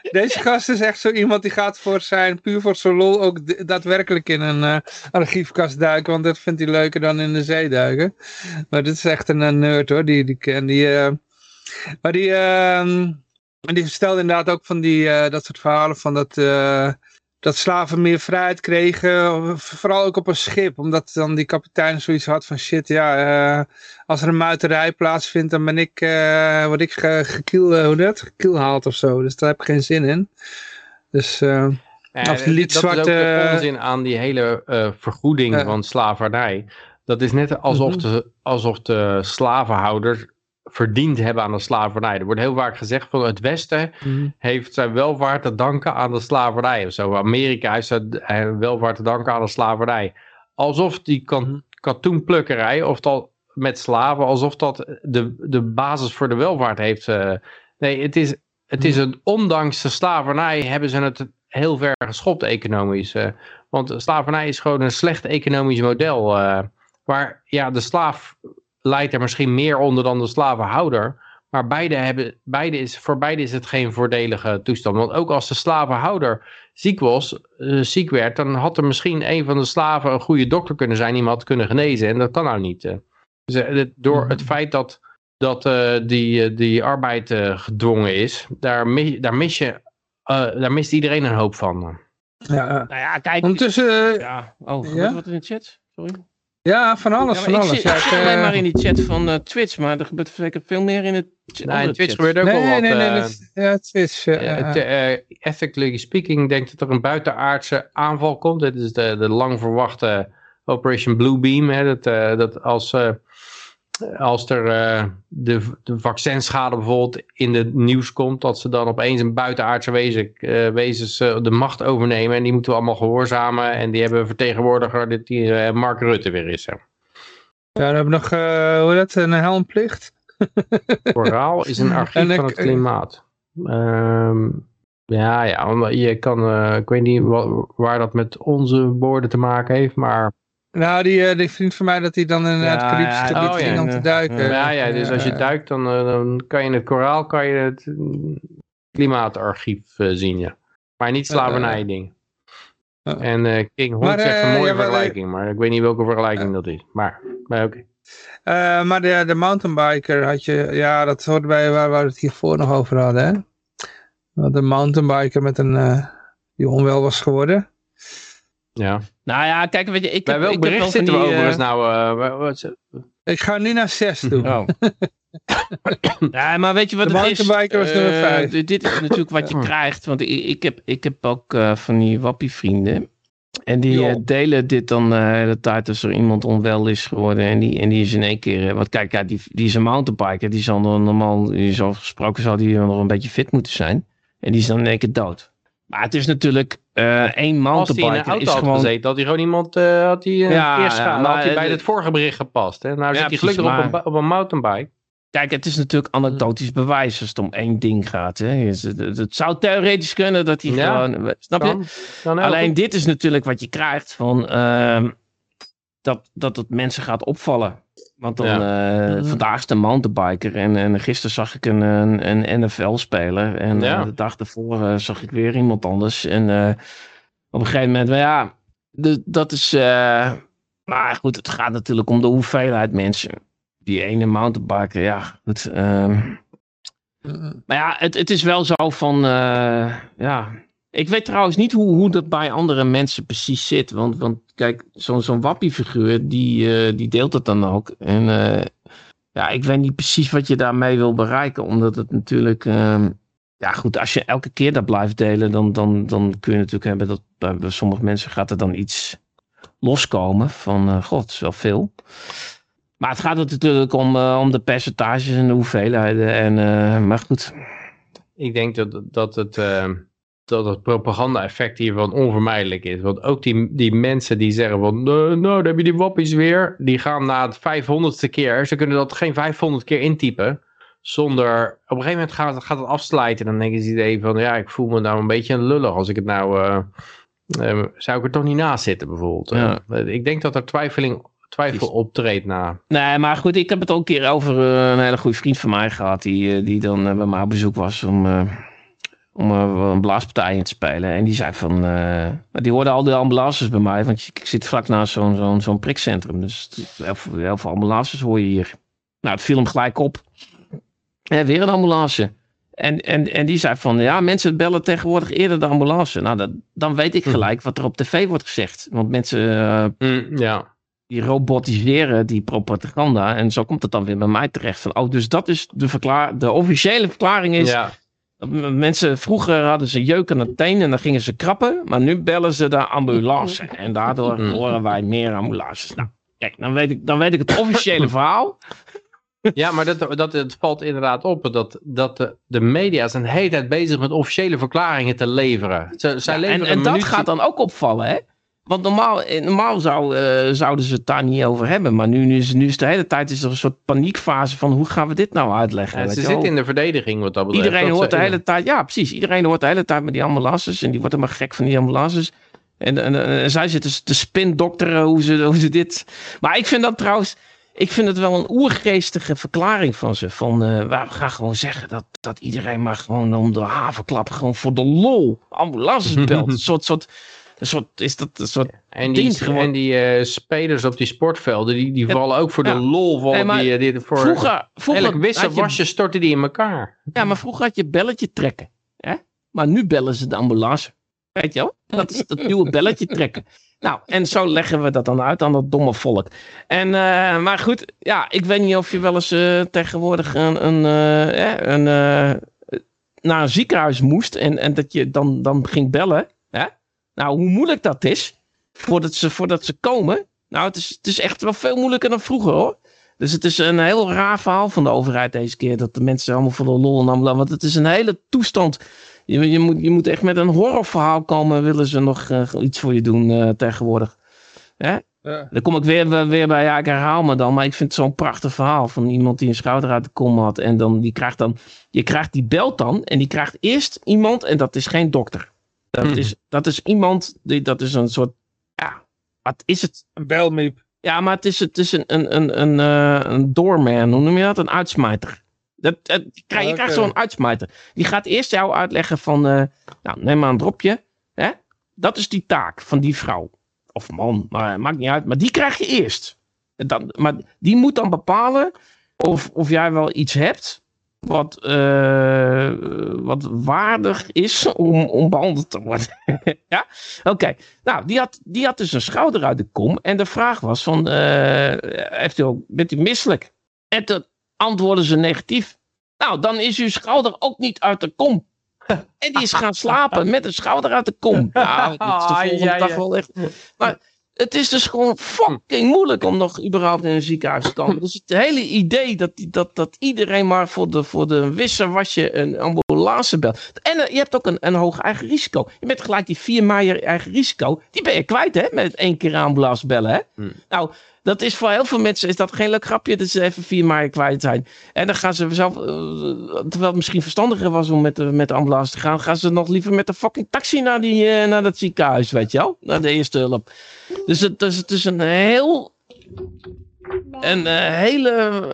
Deze gast is echt zo iemand die gaat voor zijn, puur voor zijn lol, ook daadwerkelijk in een uh, archiefkast duiken. Want dat vindt hij leuker dan in de zee duiken. Maar dit is echt een, nerd hoor, die, die ken. Die, uh, maar die, uh, die vertelde inderdaad ook van die, dat soort verhalen van dat dat slaven meer vrijheid kregen, vooral ook op een schip, omdat dan die kapitein zoiets had van shit, ja, uh, als er een muiterij plaatsvindt, dan ben ik, uh, word ik ge, gekiel, uh, hoe dat, gekielhaald of zo, dus daar heb ik geen zin in. Dus, ja, als die liet zwarte... Dat is ook onzin aan die hele vergoeding van slavernij. Dat is net alsof, mhm. de, alsof de slavenhouders verdiend hebben aan de slavernij. Er wordt heel vaak gezegd van het Westen mhm. heeft zijn welvaart te danken aan de slavernij. Of zo. Amerika heeft zijn welvaart te danken aan de slavernij. Alsof die kan, katoenplukkerij, of dat met slaven, alsof dat de, de basis voor de welvaart heeft. Uh, nee, het is, het is mhm. een, ondanks de slavernij hebben ze het heel ver geschopt economisch. Uh, want slavernij is gewoon een slecht economisch model. Uh, waar ja, de slaaf leidt er misschien meer onder dan de slavenhouder. Maar beide hebben, beide is, voor beide is het geen voordelige toestand. Want ook als de slavenhouder ziek was, uh, ziek werd, dan had er misschien een van de slaven een goede dokter kunnen zijn, die hem had kunnen genezen. En dat kan nou niet. Uh. Dus, door het feit dat, dat die, die arbeid gedwongen is, daar, mis, daar, mis je, daar mist iedereen een hoop van. Ja, nou ja, kijk. Ondertussen... ja. Oh, ja? wat in de chat? Sorry. Ja, van alles, van alles. Ik, ja, ik alleen maar in die chat van uh, Twitch, maar er gebeurt zeker veel meer in het nee, in Twitch gebeurt ook nee, wel wat. Nee, nee, nee, ja, Twitch. Uh, uh, ethically speaking denk ik dat er een buitenaardse aanval komt. Dit is de, de lang verwachte Operation Bluebeam. Hè, dat, dat als als er uh, de, de vaccinschade bijvoorbeeld in het nieuws komt, dat ze dan opeens een buitenaardse wezen, uh, wezens uh, de macht overnemen en die moeten we allemaal gehoorzamen en die hebben een vertegenwoordiger die Mark Rutte weer is. Hè. Ja, dan hebben we nog, hoe dat, een helmplicht. Koraal is een archief van het klimaat. Um, ja, ja, je kan, ik weet niet waar dat met onze woorden te maken heeft, maar nou, die, uh, die vriend van mij dat hij dan in het Caribisch gebied oh, ging om te duiken. Ja, ja, dus als je duikt, dan, uh, dan kan je in het koraal kan je het klimaatarchief uh, zien, ja. Maar niet slavernij ding. En King Hond zegt een mooie vergelijking, maar ik weet niet welke vergelijking dat is. Maar, maar oké. Okay. maar de, de mountainbiker had je, ja, dat hoorde bij waar we het hiervoor nog over hadden, hè. De mountainbiker met een, die onwel was geworden. Ja. Nou ja, kijk, weet je, ik Bij welk ik bericht heb zitten we overigens uh, nou? Uh, wat, ik ga nu naar 6 toe. Oh. ja, maar weet je wat de het is? was nummer 5. Uh, dit is natuurlijk wat je krijgt. Want ik, ik, heb, ik heb ook van die wappie-vrienden. En die delen dit dan de tijd als er iemand onwel is geworden. En die, en die is in één keer. Want kijk, ja, die, die is een mountainbiker. Die zal normaal, die zal gesproken, zal die nog een beetje fit moeten zijn. En die is dan in één keer dood. Maar het is natuurlijk uh, één mountainbiker. Als hij in een auto had gewoon... gezeten, had hij gewoon iemand uh, had hij, uh, ja, had hij bij het vorige bericht gepast. Hè? Nou ja, zit hij gelukkig maar... op, een, op een mountainbike. Kijk, het is natuurlijk anekdotisch bewijs als het om één ding gaat. Hè. Het, het, zou theoretisch kunnen dat hij ja, gewoon... Snap je? Kan Alleen dit is natuurlijk wat je krijgt van... Uh, dat, dat het mensen gaat opvallen. Want dan, ja. uh, vandaag is de mountainbiker en, en gisteren zag ik een, een, een NFL-speler. En ja. uh, de dag daarvoor uh, zag ik weer iemand anders. En op een gegeven moment, ja, de, dat is... maar goed, het gaat natuurlijk om de hoeveelheid mensen. Die ene mountainbiker, ja, goed. Ehm. maar ja, het, het is wel zo van, ja... Ik weet trouwens niet hoe, hoe dat bij andere mensen precies zit. Want, want kijk, zo'n zo'n wappiefiguur, die, uh, die deelt het dan ook. En uh, ja, ik weet niet precies wat je daarmee wil bereiken. Omdat het natuurlijk... Uh, ja goed, als je elke keer dat blijft delen, dan, dan, dan kun je natuurlijk hebben dat bij sommige mensen gaat er dan iets loskomen. Van, uh, god, is wel veel. Maar het gaat natuurlijk om, om de percentages en de hoeveelheden. En, maar goed. Ik denk dat, dat het dat het propaganda-effect hiervan onvermijdelijk is. Want ook die, die mensen die zeggen van, nou, dan heb je die wappies weer. Die gaan na het 500ste keer, ze kunnen dat geen 500 keer intypen. Zonder, op een gegeven moment gaat, gaat het afsluiten. En dan denken ze idee van, ja, ik voel me nou een beetje een lullig als ik het nou... Uh, uh, zou ik er toch niet naast zitten bijvoorbeeld. Ja. Uh, ik denk dat er twijfeling, twijfel optreedt na. Nee, maar goed, ik heb het ook een keer over een hele goede vriend van mij gehad. Die, die dan bij mij op bezoek was om om uh, een blaaspartij in te spelen. En die zei van, uh, die hoorden al die ambulances bij mij, want ik zit vlak naast zo'n zo'n zo'n prikcentrum. Dus heel veel, heel veel ambulances hoor je hier. Nou, het viel hem gelijk op. En weer een ambulance. En, en, en die zei van, ja, mensen bellen tegenwoordig eerder de ambulance. Nou, dat, dan weet ik hm. gelijk wat er op tv wordt gezegd. Want mensen, uh, ja. die robotiseren die propaganda. En zo komt het dan weer bij mij terecht. Van, oh, dus dat is de, verklaar de officiële verklaring is... Ja Mensen, vroeger hadden ze jeuk aan de teen en dan gingen ze krappen. Maar nu bellen ze de ambulance. En daardoor mm. horen wij meer ambulances. Nou, kijk, dan weet ik, dan weet ik het officiële verhaal. Ja, maar dat, dat, het valt inderdaad op dat, dat de, de media zijn de hele tijd bezig met officiële verklaringen te leveren. Ze, zij leveren en, en dat gaat dan ook opvallen, hè? Want normaal, eh, normaal zou, uh, zouden ze het daar niet over hebben. Maar nu, nu, is, nu is de hele tijd is er een soort paniekfase van hoe gaan we dit nou uitleggen? Ja, ze zitten in de verdediging wat dat betreft. Iedereen hoort de hele tijd, ja precies. Iedereen hoort de hele tijd met die ambulances. En die wordt helemaal gek van die ambulances. En, en, en, zij zitten te spindokteren hoe ze, hoe ze dit... Maar ik vind dat trouwens... ik vind het wel een oergeestige verklaring van ze. Van, uh, we gaan gewoon zeggen dat, dat iedereen maar gewoon om de havenklap, gewoon voor de lol, ambulances belt. een soort, soort, een soort, is dat een soort En die, en die uh, spelers op die sportvelden, die, die vallen ook voor de lol. Vallen hey, die, die, voor, vroeger, vroeger elk wissel wasje storten die in elkaar. Ja, maar vroeger had je belletje trekken. Hè? Maar nu bellen ze de ambulance. Weet je wel? Dat is dat nieuwe belletje trekken. Nou, en zo leggen we dat dan uit aan dat domme volk. En, uh, maar goed, ja, ik weet niet of je wel eens uh, tegenwoordig een, een, een, naar een ziekenhuis moest en, en dat je dan, dan ging bellen. Nou, hoe moeilijk dat is voordat ze, voordat ze komen. Nou, het is, het is echt wel veel moeilijker dan vroeger hoor. Dus het is een heel raar verhaal van de overheid deze keer. Dat de mensen allemaal voor de lol en allemaal. Want het is een hele toestand je, je, moet, je moet echt met een horrorverhaal komen, willen ze nog uh, iets voor je doen uh, tegenwoordig. Hè? Ja. Dan kom ik weer, weer bij, ja, ik herhaal me dan, maar ik vind het zo'n prachtig verhaal van iemand die een schouder uit de kom had. En dan, die krijgt dan, je krijgt die belt dan en die krijgt eerst iemand, en dat is geen dokter. Dat, hmm. is, dat is iemand, die, dat is een soort, ja, wat is het? Een belmiep. Ja, maar het is, het is een, een, een, een, uh, een doorman, hoe noem je dat? Een uitsmijter. Dat, dat, je krijgt, zo'n uitsmijter. Die gaat eerst jou uitleggen van, uh, nou, neem maar een dropje. Hè? Dat is die taak van die vrouw. Of man, maar maakt niet uit. Maar die krijg je eerst. Dan, maar die moet dan bepalen of, of jij wel iets hebt wat, uh, wat waardig is om, om behandeld te worden. ja? Oké. Nou, die had, die had dus een schouder uit de kom. En de vraag was van, uh, heeft u ook, bent u misselijk? En toen antwoorden ze negatief. Nou, dan is uw schouder ook niet uit de kom. En die is gaan slapen met een schouder uit de kom. Nou, dat is de volgende dag wel echt. Maar het is dus gewoon fucking moeilijk om nog überhaupt in een ziekenhuis te komen. Dus het hele idee dat, dat, dat iedereen maar voor de, voor de wisser was je een ambulance belt. En eh, je hebt ook een, een hoog eigen risico. Je bent gelijk die 4 mei eigen risico. Die ben je kwijt hè, met één keer ambulance bellen. Hè? Hmm. Nou, dat is voor heel veel mensen is dat geen leuk grapje dat ze even 4 mei kwijt zijn. En dan gaan ze zelf, uh, terwijl het misschien verstandiger was om met de, met de ambulance te gaan, gaan ze nog liever met de fucking taxi naar, die, uh, naar dat ziekenhuis, weet je wel? Naar de eerste hulp. Dus het, dus het is een heel een hele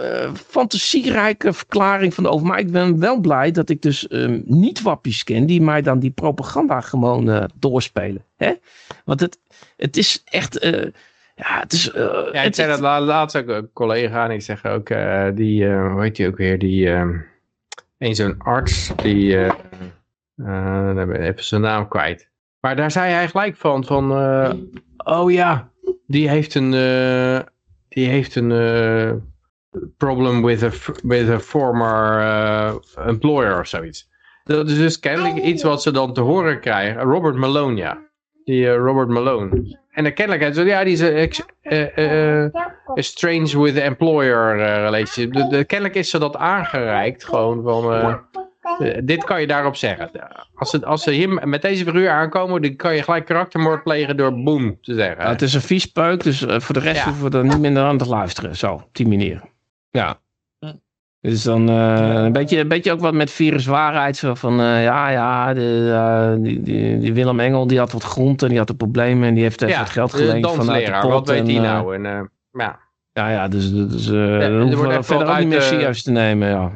fantasierijke verklaring van de over. Maar ik ben wel blij dat ik dus uh, niet wappies ken die mij dan die propaganda gewoon eh, doorspelen. Hè? Want het, het is echt ja, het is... Uh, ja, ik zei dat laatst ook een collega en ik zeg ook, uh, die, uh, hoe heet die ook weer, die, een zo'n arts, die, uh, uh, even zijn naam kwijt. Maar daar zei hij gelijk van, van, oh ja, die heeft een, die heeft een problem with a, with a former employer of zoiets. Dat is dus kennelijk iets wat ze dan te horen krijgen. Robert Malone, ja. Die Robert Malone. En de kennelijkheid, ja, die is uh, uh, strange with the employer relationship. De, de, kennelijk is ze dat aangereikt, gewoon van, dit kan je daarop zeggen. Als ze, als ze hier met deze figuur aankomen, dan kan je gelijk karaktermoord plegen door boom te zeggen. Ja, het is een vies peuk, dus voor de rest ja. hoeven we er niet minder aan te luisteren, zo, op die manier. Ja. Dus dan uh, een, beetje, een beetje ook wat met viruswaarheid. Zo van, uh, ja, ja, de, uh, die, die, die, Willem Engel die had wat grond en die had een problemen en die heeft even ja, wat geld geleend vanuit de pot. wat weet hij nou? En, ja. ja, ja, dus, dus ja, we verder ook niet meer serieus te nemen, ja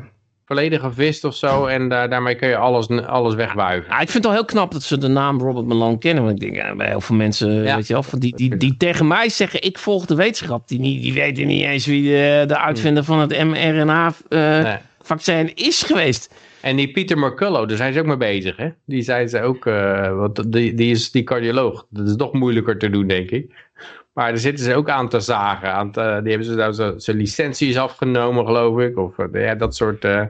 volledig gevist of zo. En daarmee kun je alles, alles wegwuiven. Ja, ik vind het al heel knap dat ze de naam Robert Malone kennen. Want ik denk, ja, bij heel veel mensen, weet je wel, die, die, die tegen mij zeggen, ik volg de wetenschap. Die, niet, die weten niet eens wie de, de uitvinder van het mRNA-vaccin uh, nee. is geweest. En die Peter McCullough, daar zijn ze ook mee bezig, hè? Die zijn ze ook, uh, want die, die is die cardioloog. Dat is nog moeilijker te doen, denk ik. Maar daar zitten ze ook aan te zagen. Aan te, die hebben ze nou zijn licenties afgenomen, geloof ik. Of uh, ja, dat soort... Uh,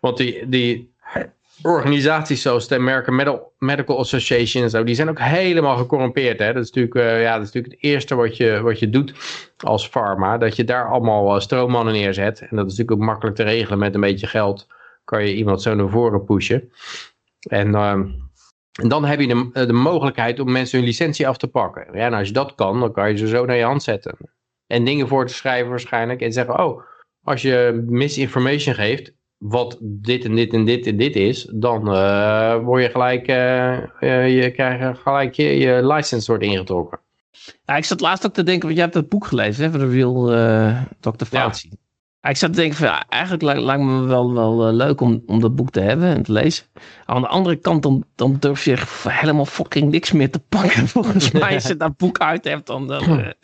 want die, die organisaties zoals de American Medical Association en zo, die zijn ook helemaal gecorrumpeerd. Hè? Dat, is natuurlijk, uh, ja, dat is natuurlijk het eerste wat je, wat je doet als pharma. Dat je daar allemaal uh, stroommannen neerzet. En dat is natuurlijk ook makkelijk te regelen met een beetje geld. Kan je iemand zo naar voren pushen. En, uh, en dan heb je de, eh, de mogelijkheid om mensen hun licentie af te pakken. Ja, en als je dat kan, dan kan je ze zo naar je hand zetten. En dingen voor te schrijven waarschijnlijk. En zeggen, oh, als je misinformation geeft, wat dit en dit en dit en dit is, dan uh, word je gelijk, uh, je krijgt gelijk je, je license wordt ingetrokken. Ja, ik zat laatst ook te denken, want jij hebt dat boek gelezen, hè, van de Real Dr. Fauci. Ja. ik zat te denken, van, ja, eigenlijk lijkt, lijkt me wel, wel leuk om, om dat boek te hebben en te lezen. Aan de andere kant, dan, dan durf je helemaal fucking niks meer te pakken. Volgens mij, als je dat boek uit hebt, dan... dan,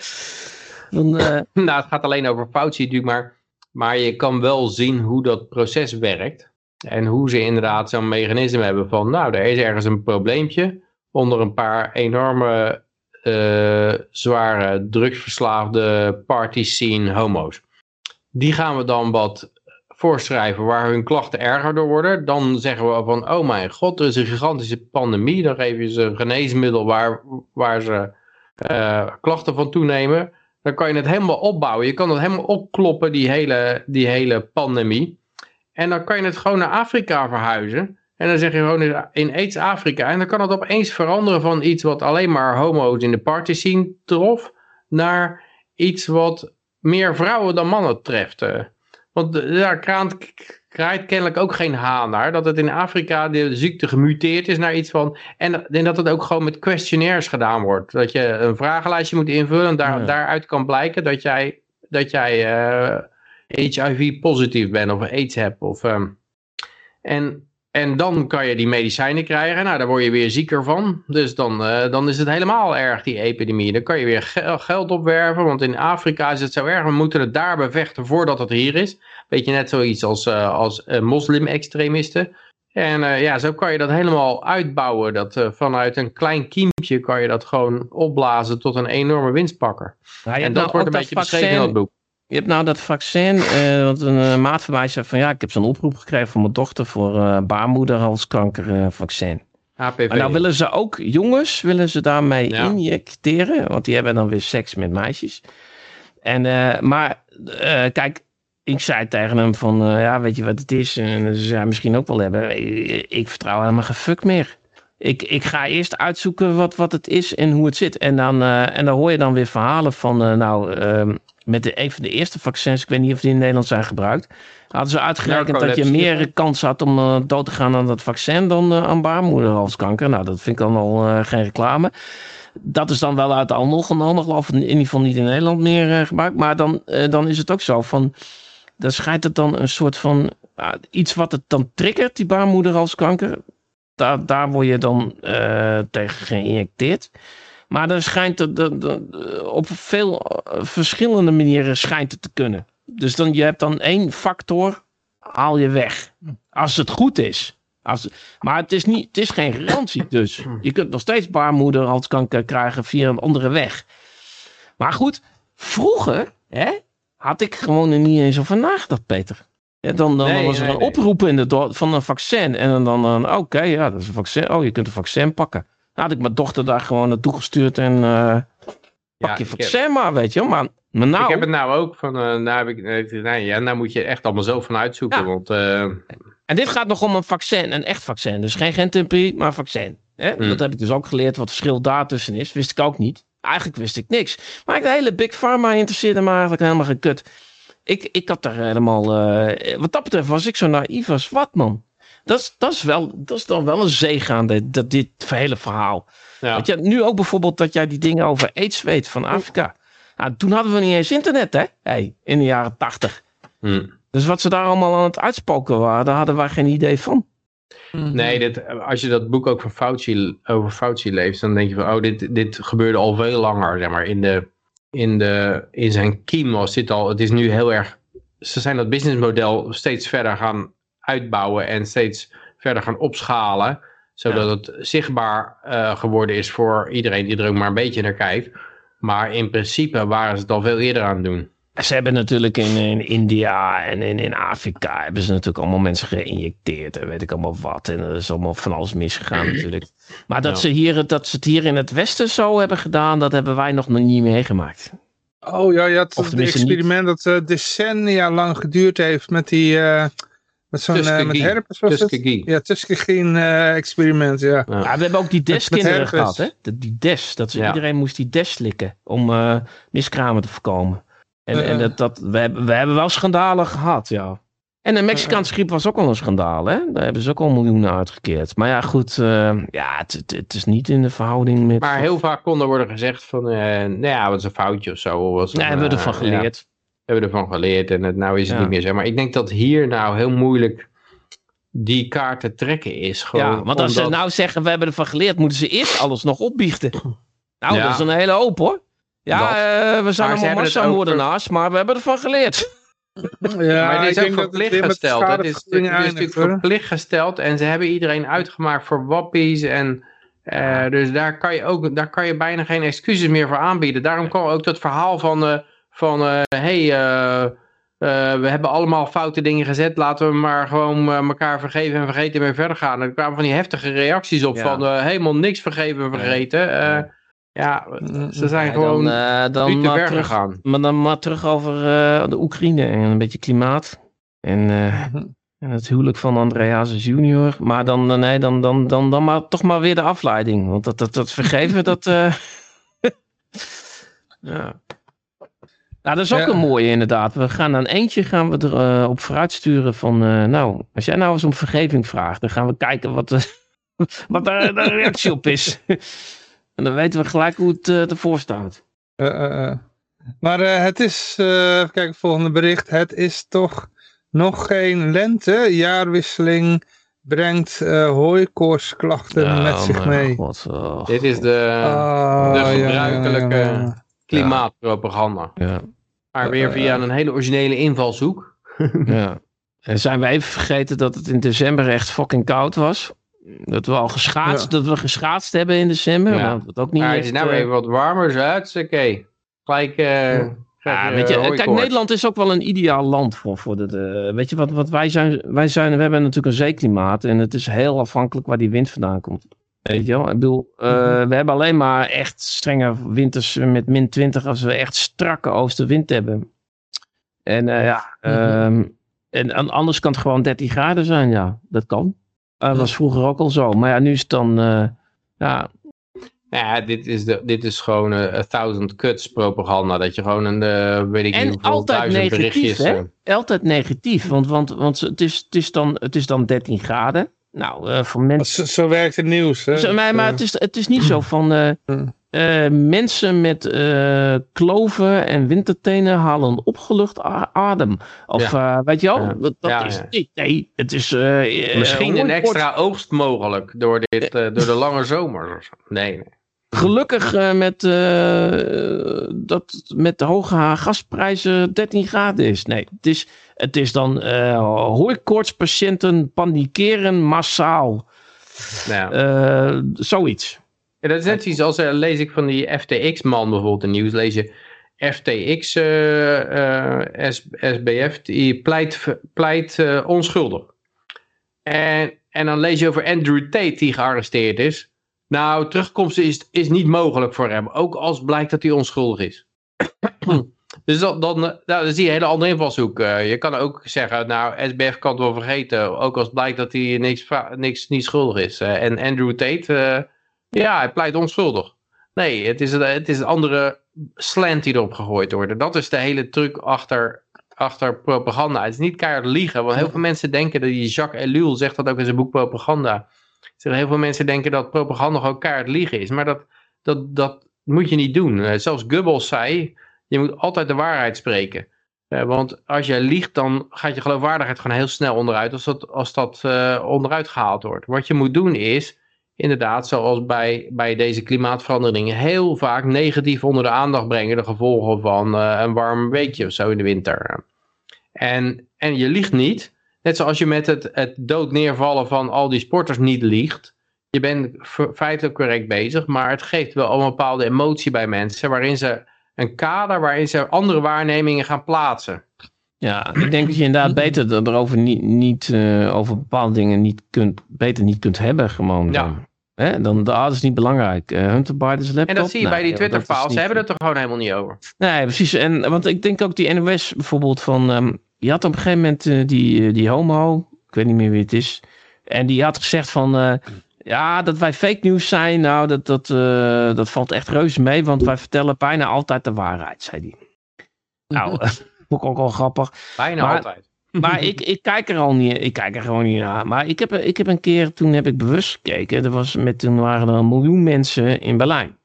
dan nou, het gaat alleen over Fauci natuurlijk, maar, maar je kan wel zien hoe dat proces werkt. En hoe ze inderdaad zo'n mechanisme hebben van, nou, er is ergens een probleempje onder een paar enorme uh, zware drugsverslaafde party scene homo's. Die gaan we dan wat voorschrijven waar hun klachten erger door worden. Dan zeggen we van, oh mijn god, er is een gigantische pandemie. Dan geven ze een geneesmiddel waar, waar ze uh, klachten van toenemen. Dan kan je het helemaal opbouwen. Je kan het helemaal opkloppen, die hele, die hele pandemie. En dan kan je het gewoon naar Afrika verhuizen. En dan zeg je gewoon in AIDS Afrika. En dan kan het opeens veranderen van iets wat alleen maar homo's in de party scene trof. Naar iets wat meer vrouwen dan mannen treft. Eh. Want daar kraant, kraait kennelijk ook geen haan naar. Dat het in Afrika de ziekte gemuteerd is naar iets van... En, en dat het ook gewoon met questionnaires gedaan wordt. Dat je een vragenlijstje moet invullen. En daar, daaruit kan blijken dat jij, dat jij uh, eh, HIV positief bent of AIDS hebt. Of, um, en en dan kan je die medicijnen krijgen. Nou, daar word je weer zieker van. Dus dan, uh, dan is het helemaal erg, die epidemie. Dan kan je weer geld opwerven. Want in Afrika is het zo erg. We moeten het daar bevechten voordat het hier is. Beetje net zoiets als, uh, als uh, moslim-extremisten. En ja, zo kan je dat helemaal uitbouwen. Dat vanuit een klein kiempje kan je dat gewoon opblazen tot een enorme winstpakker. Nou, en dat nou wordt een beetje beschreven in dat boek. Je hebt nou dat vaccin, uh, want een uh, maat van mij zei van ja, ik heb zo'n oproep gekregen van mijn dochter voor uh, baarmoederhalskankervaccin. HPV. Maar nou willen ze ook jongens, willen ze daarmee injecteren, want die hebben dan weer seks met meisjes. En, maar kijk, ik zei tegen hem van ja, weet je wat het is? En ze misschien ook wel hebben. Ik, ik vertrouw helemaal geen fuck meer. Ik, ik ga eerst uitzoeken wat, wat het is en hoe het zit. En dan, en dan hoor je dan weer verhalen van, nou, ehm, met de, een van de eerste vaccins, ik weet niet of die in Nederland zijn gebruikt, hadden ze uitgerekend dat je meer kans had om uh, dood te gaan aan dat vaccin dan aan baarmoederhalskanker. Nou, dat vind ik dan al geen reclame. Dat is dan wel uit de handel genomen, geloof ik in ieder geval niet in Nederland meer gebruikt. Maar dan, dan is het ook zo van, dan schijnt het dan een soort van, iets wat het dan triggert, die baarmoederhalskanker. Daar, daar word je dan tegen geïnjecteerd. Maar er schijnt de, op veel eh, verschillende manieren schijnt het te kunnen. Dus dan, je hebt dan één factor, haal je weg. Als het goed is. Als, maar het is, niet, het is geen garantie dus. Je kunt nog steeds baarmoeder als kanker krijgen via een andere weg. Maar goed, vroeger hè, had ik gewoon er niet eens over nagedacht, Peter. Ja, dan, dan, was er een oproep in de van een vaccin. En dan, dan oké, ja, dat is een vaccin. Oh, je kunt een vaccin pakken had ik mijn dochter daar gewoon naartoe gestuurd en uh, pak je vaccin maar, weet je. Maar, maar nou... Ik heb het nou ook van, uh, nou, heb ik, nee, ja, nou moet je echt allemaal zo van uitzoeken. Want, uh... En dit gaat nog om een vaccin, een echt vaccin. Dus geen gentherapie, maar vaccin. Hè? Hmm. Dat heb ik dus ook geleerd, wat het verschil daartussen is. Wist ik ook niet. Eigenlijk wist ik niks. Maar de hele Big Pharma interesseerde me eigenlijk helemaal geen kut. Ik, ik had daar helemaal... wat dat betreft was ik zo naïef als wat, man. Dat is, dat is, wel, dat is dan wel een zeegaande, dat, dit hele verhaal. Ja. je, nu ook bijvoorbeeld dat jij die dingen over aids weet van Afrika. Nou, toen hadden we niet eens internet, hè? Hey, in de jaren tachtig. Hm. Dus wat ze daar allemaal aan het uitspoken waren, daar hadden wij geen idee van. Mhm. Nee, dit, als je dat boek ook van Fauci, over Fauci leest, dan denk je van, oh, dit, dit gebeurde al veel langer, zeg maar. In, de, in, de, in zijn kiem was dit al, het is nu heel erg, ze zijn dat businessmodel steeds verder gaan uitbouwen en steeds verder gaan opschalen. Zodat het zichtbaar uh, geworden is voor iedereen die er ook maar een beetje naar kijkt. Maar in principe waren ze het al veel eerder aan het doen. Ze hebben natuurlijk in, in India en in, in Afrika hebben ze natuurlijk allemaal mensen geïnjecteerd en weet ik allemaal wat. En er is allemaal van alles misgegaan natuurlijk. Maar dat, ze hier, dat ze het hier in het Westen zo hebben gedaan, dat hebben wij nog niet meegemaakt. Oh ja, ja het, experiment dat uh, decennia lang geduurd heeft met die... Uh met zo'n uh, met herpes was Tuskegee. Ja, Tuskegee uh, experiment, ja. ja. we hebben ook die DES-kinderen gehad, hè? Die DES, dat ze, iedereen moest die DES slikken om uh, miskramen te voorkomen. En, en dat, dat, we, hebben, we hebben wel schandalen gehad, ja. En de Mexicaanse griep was ook al een schandaal, hè? Daar hebben ze ook al miljoenen uitgekeerd. Maar ja, goed, uh, ja, het, het, is niet in de verhouding met... Maar heel vaak kon er worden gezegd van, uh, nou ja, wat is een foutje of zo. Was nee, hebben we ervan geleerd. Ja, we hebben ervan geleerd en het, nou is het niet meer zo. Maar ik denk dat hier nou heel moeilijk die kaart te trekken is. Gewoon ja, want als ze nou zeggen, we hebben ervan geleerd, moeten ze eerst alles nog opbiechten. Nou, dat is een hele hoop hoor. Ja, uh, we zijn allemaal massamoordenaars, maar we hebben ervan geleerd. Ja, maar dit is ook verplicht gesteld. Het is, het is natuurlijk verplicht gesteld en ze hebben iedereen uitgemaakt voor wappies en... Uh, dus daar kan, je ook, daar kan je bijna geen excuses meer voor aanbieden. Daarom kwam ook dat verhaal van, uh, van uh, hey, we hebben allemaal foute dingen gezet, laten we maar gewoon elkaar vergeven en vergeten en weer verder gaan. En er kwamen van die heftige reacties op van helemaal niks vergeven en vergeten. Ja, mm, ze zijn gewoon dan, uh, dan maar terug, gegaan. Maar dan maar terug over uh, de Oekraïne en een beetje klimaat. En, uh, en het huwelijk van Andreas junior. Maar dan, nee, dan, dan, dan, dan maar toch maar weer de afleiding. Want dat, dat, dat vergeven, dat... ja. Nou, dat is ook ja. een mooie inderdaad. We gaan aan eentje gaan we er op vooruit sturen van... nou, als jij nou eens om vergeving vraagt... dan gaan we kijken wat, wat daar de reactie op is. En dan weten we gelijk hoe het uh, ervoor staat. Uh, uh, maar het is, even kijken, volgende bericht. Het is toch nog geen lente. Jaarwisseling brengt hooikoortsklachten oh, met zich mee. God, oh, Dit is de, oh, de gebruikelijke ja, ja, ja. klimaatpropaganda. Maar weer via een hele originele invalshoek. ja. En zijn we even vergeten dat het in december echt fucking koud was? Dat we al geschaatst, dat we geschaatst hebben in december. Ja. Maar, ook niet maar het is nou even wat warmer, Zuid. Oké. Gelijk. Uh, ja, weet je, kijk, Nederland is ook wel een ideaal land voor, voor de, de, weet je wat, wat wij zijn, wij zijn, we hebben natuurlijk een zeeklimaat en het is heel afhankelijk waar die wind vandaan komt. Weet je wel, ik bedoel, uh, mm-hmm. we hebben alleen maar echt strenge winters met min 20 als we echt strakke oostenwind hebben. En uh, ja, mm-hmm. um, en anders kan het gewoon 13 graden zijn, ja, dat kan. Dat was vroeger ook al zo. Maar ja, nu is het dan... Uh, ja, ja, dit is, de, dit is gewoon een uh, thousand cuts propaganda. Dat je gewoon een, uh, weet ik en niet altijd negatief, hè? Uh... Altijd negatief, want, want, want het, is, het, is dan, het is dan 13 graden. Nou, uh, voor mensen... Zo, zo, werkt het nieuws, hè? Zo, maar, maar het, is, het is niet zo van... Uh, mensen met uh, kloven en wintertenen halen opgelucht adem. Of ja. uh, weet je wel, ja. dat, dat ja, is niet. Nee, het is. Misschien een extra oogst mogelijk door, dit, door de lange zomer. Nee, nee. Gelukkig met, dat met de hoge gasprijzen 13 graden is. Nee, het is, het is dan hooikoortspatiënten panikeren massaal. zoiets. Ja, dat is net iets als, uh, lees ik van die FTX-man bijvoorbeeld in nieuws, lees je FTX, uh, uh, SBF, die pleit, pleit onschuldig. En, en dan lees je over Andrew Tate die gearresteerd is. Nou, terugkomst is, is niet mogelijk voor hem, ook als blijkt dat hij onschuldig is. dus dat, dan, nou, dat is die hele andere invalshoek. je kan ook zeggen, nou, SBF kan het wel vergeten, ook als blijkt dat hij niks, niks niet schuldig is. en Andrew Tate ja, hij pleit onschuldig. Nee, het is, het is een andere slant die erop gegooid wordt. Dat is de hele truc achter, achter propaganda. Het is niet keihard liegen, want heel veel mensen denken, dat die Jacques Ellul zegt dat ook in zijn boek Propaganda. Heel veel mensen denken dat propaganda gewoon keihard liegen is, maar dat, dat, dat moet je niet doen. Eh, zelfs Goebbels zei, je moet altijd de waarheid spreken. Uh, want als je liegt, dan gaat je geloofwaardigheid gewoon heel snel onderuit als dat, als dat uh, onderuit gehaald wordt. Wat je moet doen is, inderdaad, zoals bij, bij deze klimaatveranderingen, heel vaak negatief onder de aandacht brengen. De gevolgen van uh, een warm weekje of zo in de winter. En, en je liegt niet. Net zoals je met het, het dood neervallen van al die sporters niet liegt. Je bent feitelijk correct bezig, maar het geeft wel een bepaalde emotie bij mensen. Waarin ze een kader, waarin ze andere waarnemingen gaan plaatsen. Ja, ik denk dat je inderdaad beter erover niet, niet uh, over bepaalde dingen niet kunt, beter niet kunt hebben. Gewoon. Ja. Hè? Dan, de is niet belangrijk. Uh, Hunter Biden's laptop. En dat zie je bij die Twitter-files. Ze hebben het er gewoon helemaal niet over. Nee, precies. En, want ik denk ook die NOS bijvoorbeeld van... Um, je had op een gegeven moment uh, die, die homo. Ik weet niet meer wie het is. En die had gezegd van... ja, dat wij fake news zijn. Nou, dat, dat, dat valt echt reuze mee. Want wij vertellen bijna altijd de waarheid, zei hij. Nou... Vond ik ook wel grappig. Bijna altijd. maar ik, ik kijk er al niet, ik kijk er gewoon niet naar. Maar ik heb, ik heb een keer, toen heb ik bewust gekeken. Er was met, toen waren er een miljoen mensen in Berlijn.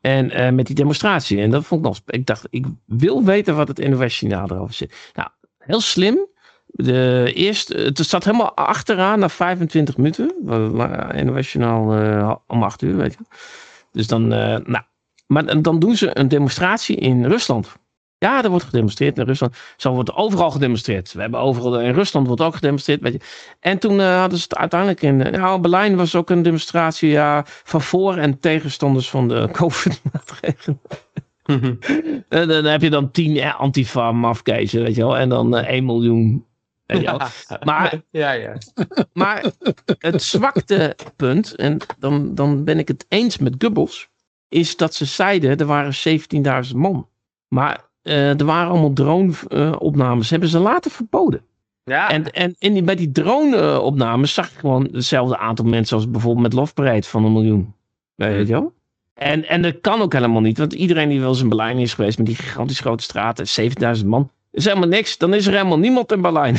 En uh, met die demonstratie. En dat vond ik nog. Ik dacht, ik wil weten wat het internationaal erover zit. Nou, heel slim. De eerste, het staat helemaal achteraan na 25 minuten. Internationaal uh, om 8 uur, weet je. Dus dan, uh, nou. Maar dan doen ze een demonstratie in Rusland. Ja, er wordt gedemonstreerd in Rusland. Zo wordt er overal gedemonstreerd. We hebben overal, in Rusland wordt ook gedemonstreerd. Weet je. En toen uh, hadden ze het uiteindelijk in ja, Berlijn was ook een demonstratie ja, van voor- en tegenstanders van de COVID-maatregelen. en dan heb je dan tien eh, antifa mafkezen, weet je wel. En dan uh, 1 miljoen. Maar, ja, ja. maar het zwakte punt, en dan, dan ben ik het eens met Gubbels, is dat ze zeiden er waren 17.000 man. Maar er waren allemaal drone-opnames. hebben ze later verboden. Ja. En, en in die, bij die drone-opnames zag je gewoon hetzelfde aantal mensen als bijvoorbeeld met Love Parade van een miljoen. Weet je wel? En, en dat kan ook helemaal niet, want iedereen die wel eens in Berlijn is geweest met die gigantisch grote straten, 7000 man, is helemaal niks. Dan is er helemaal niemand in Berlijn.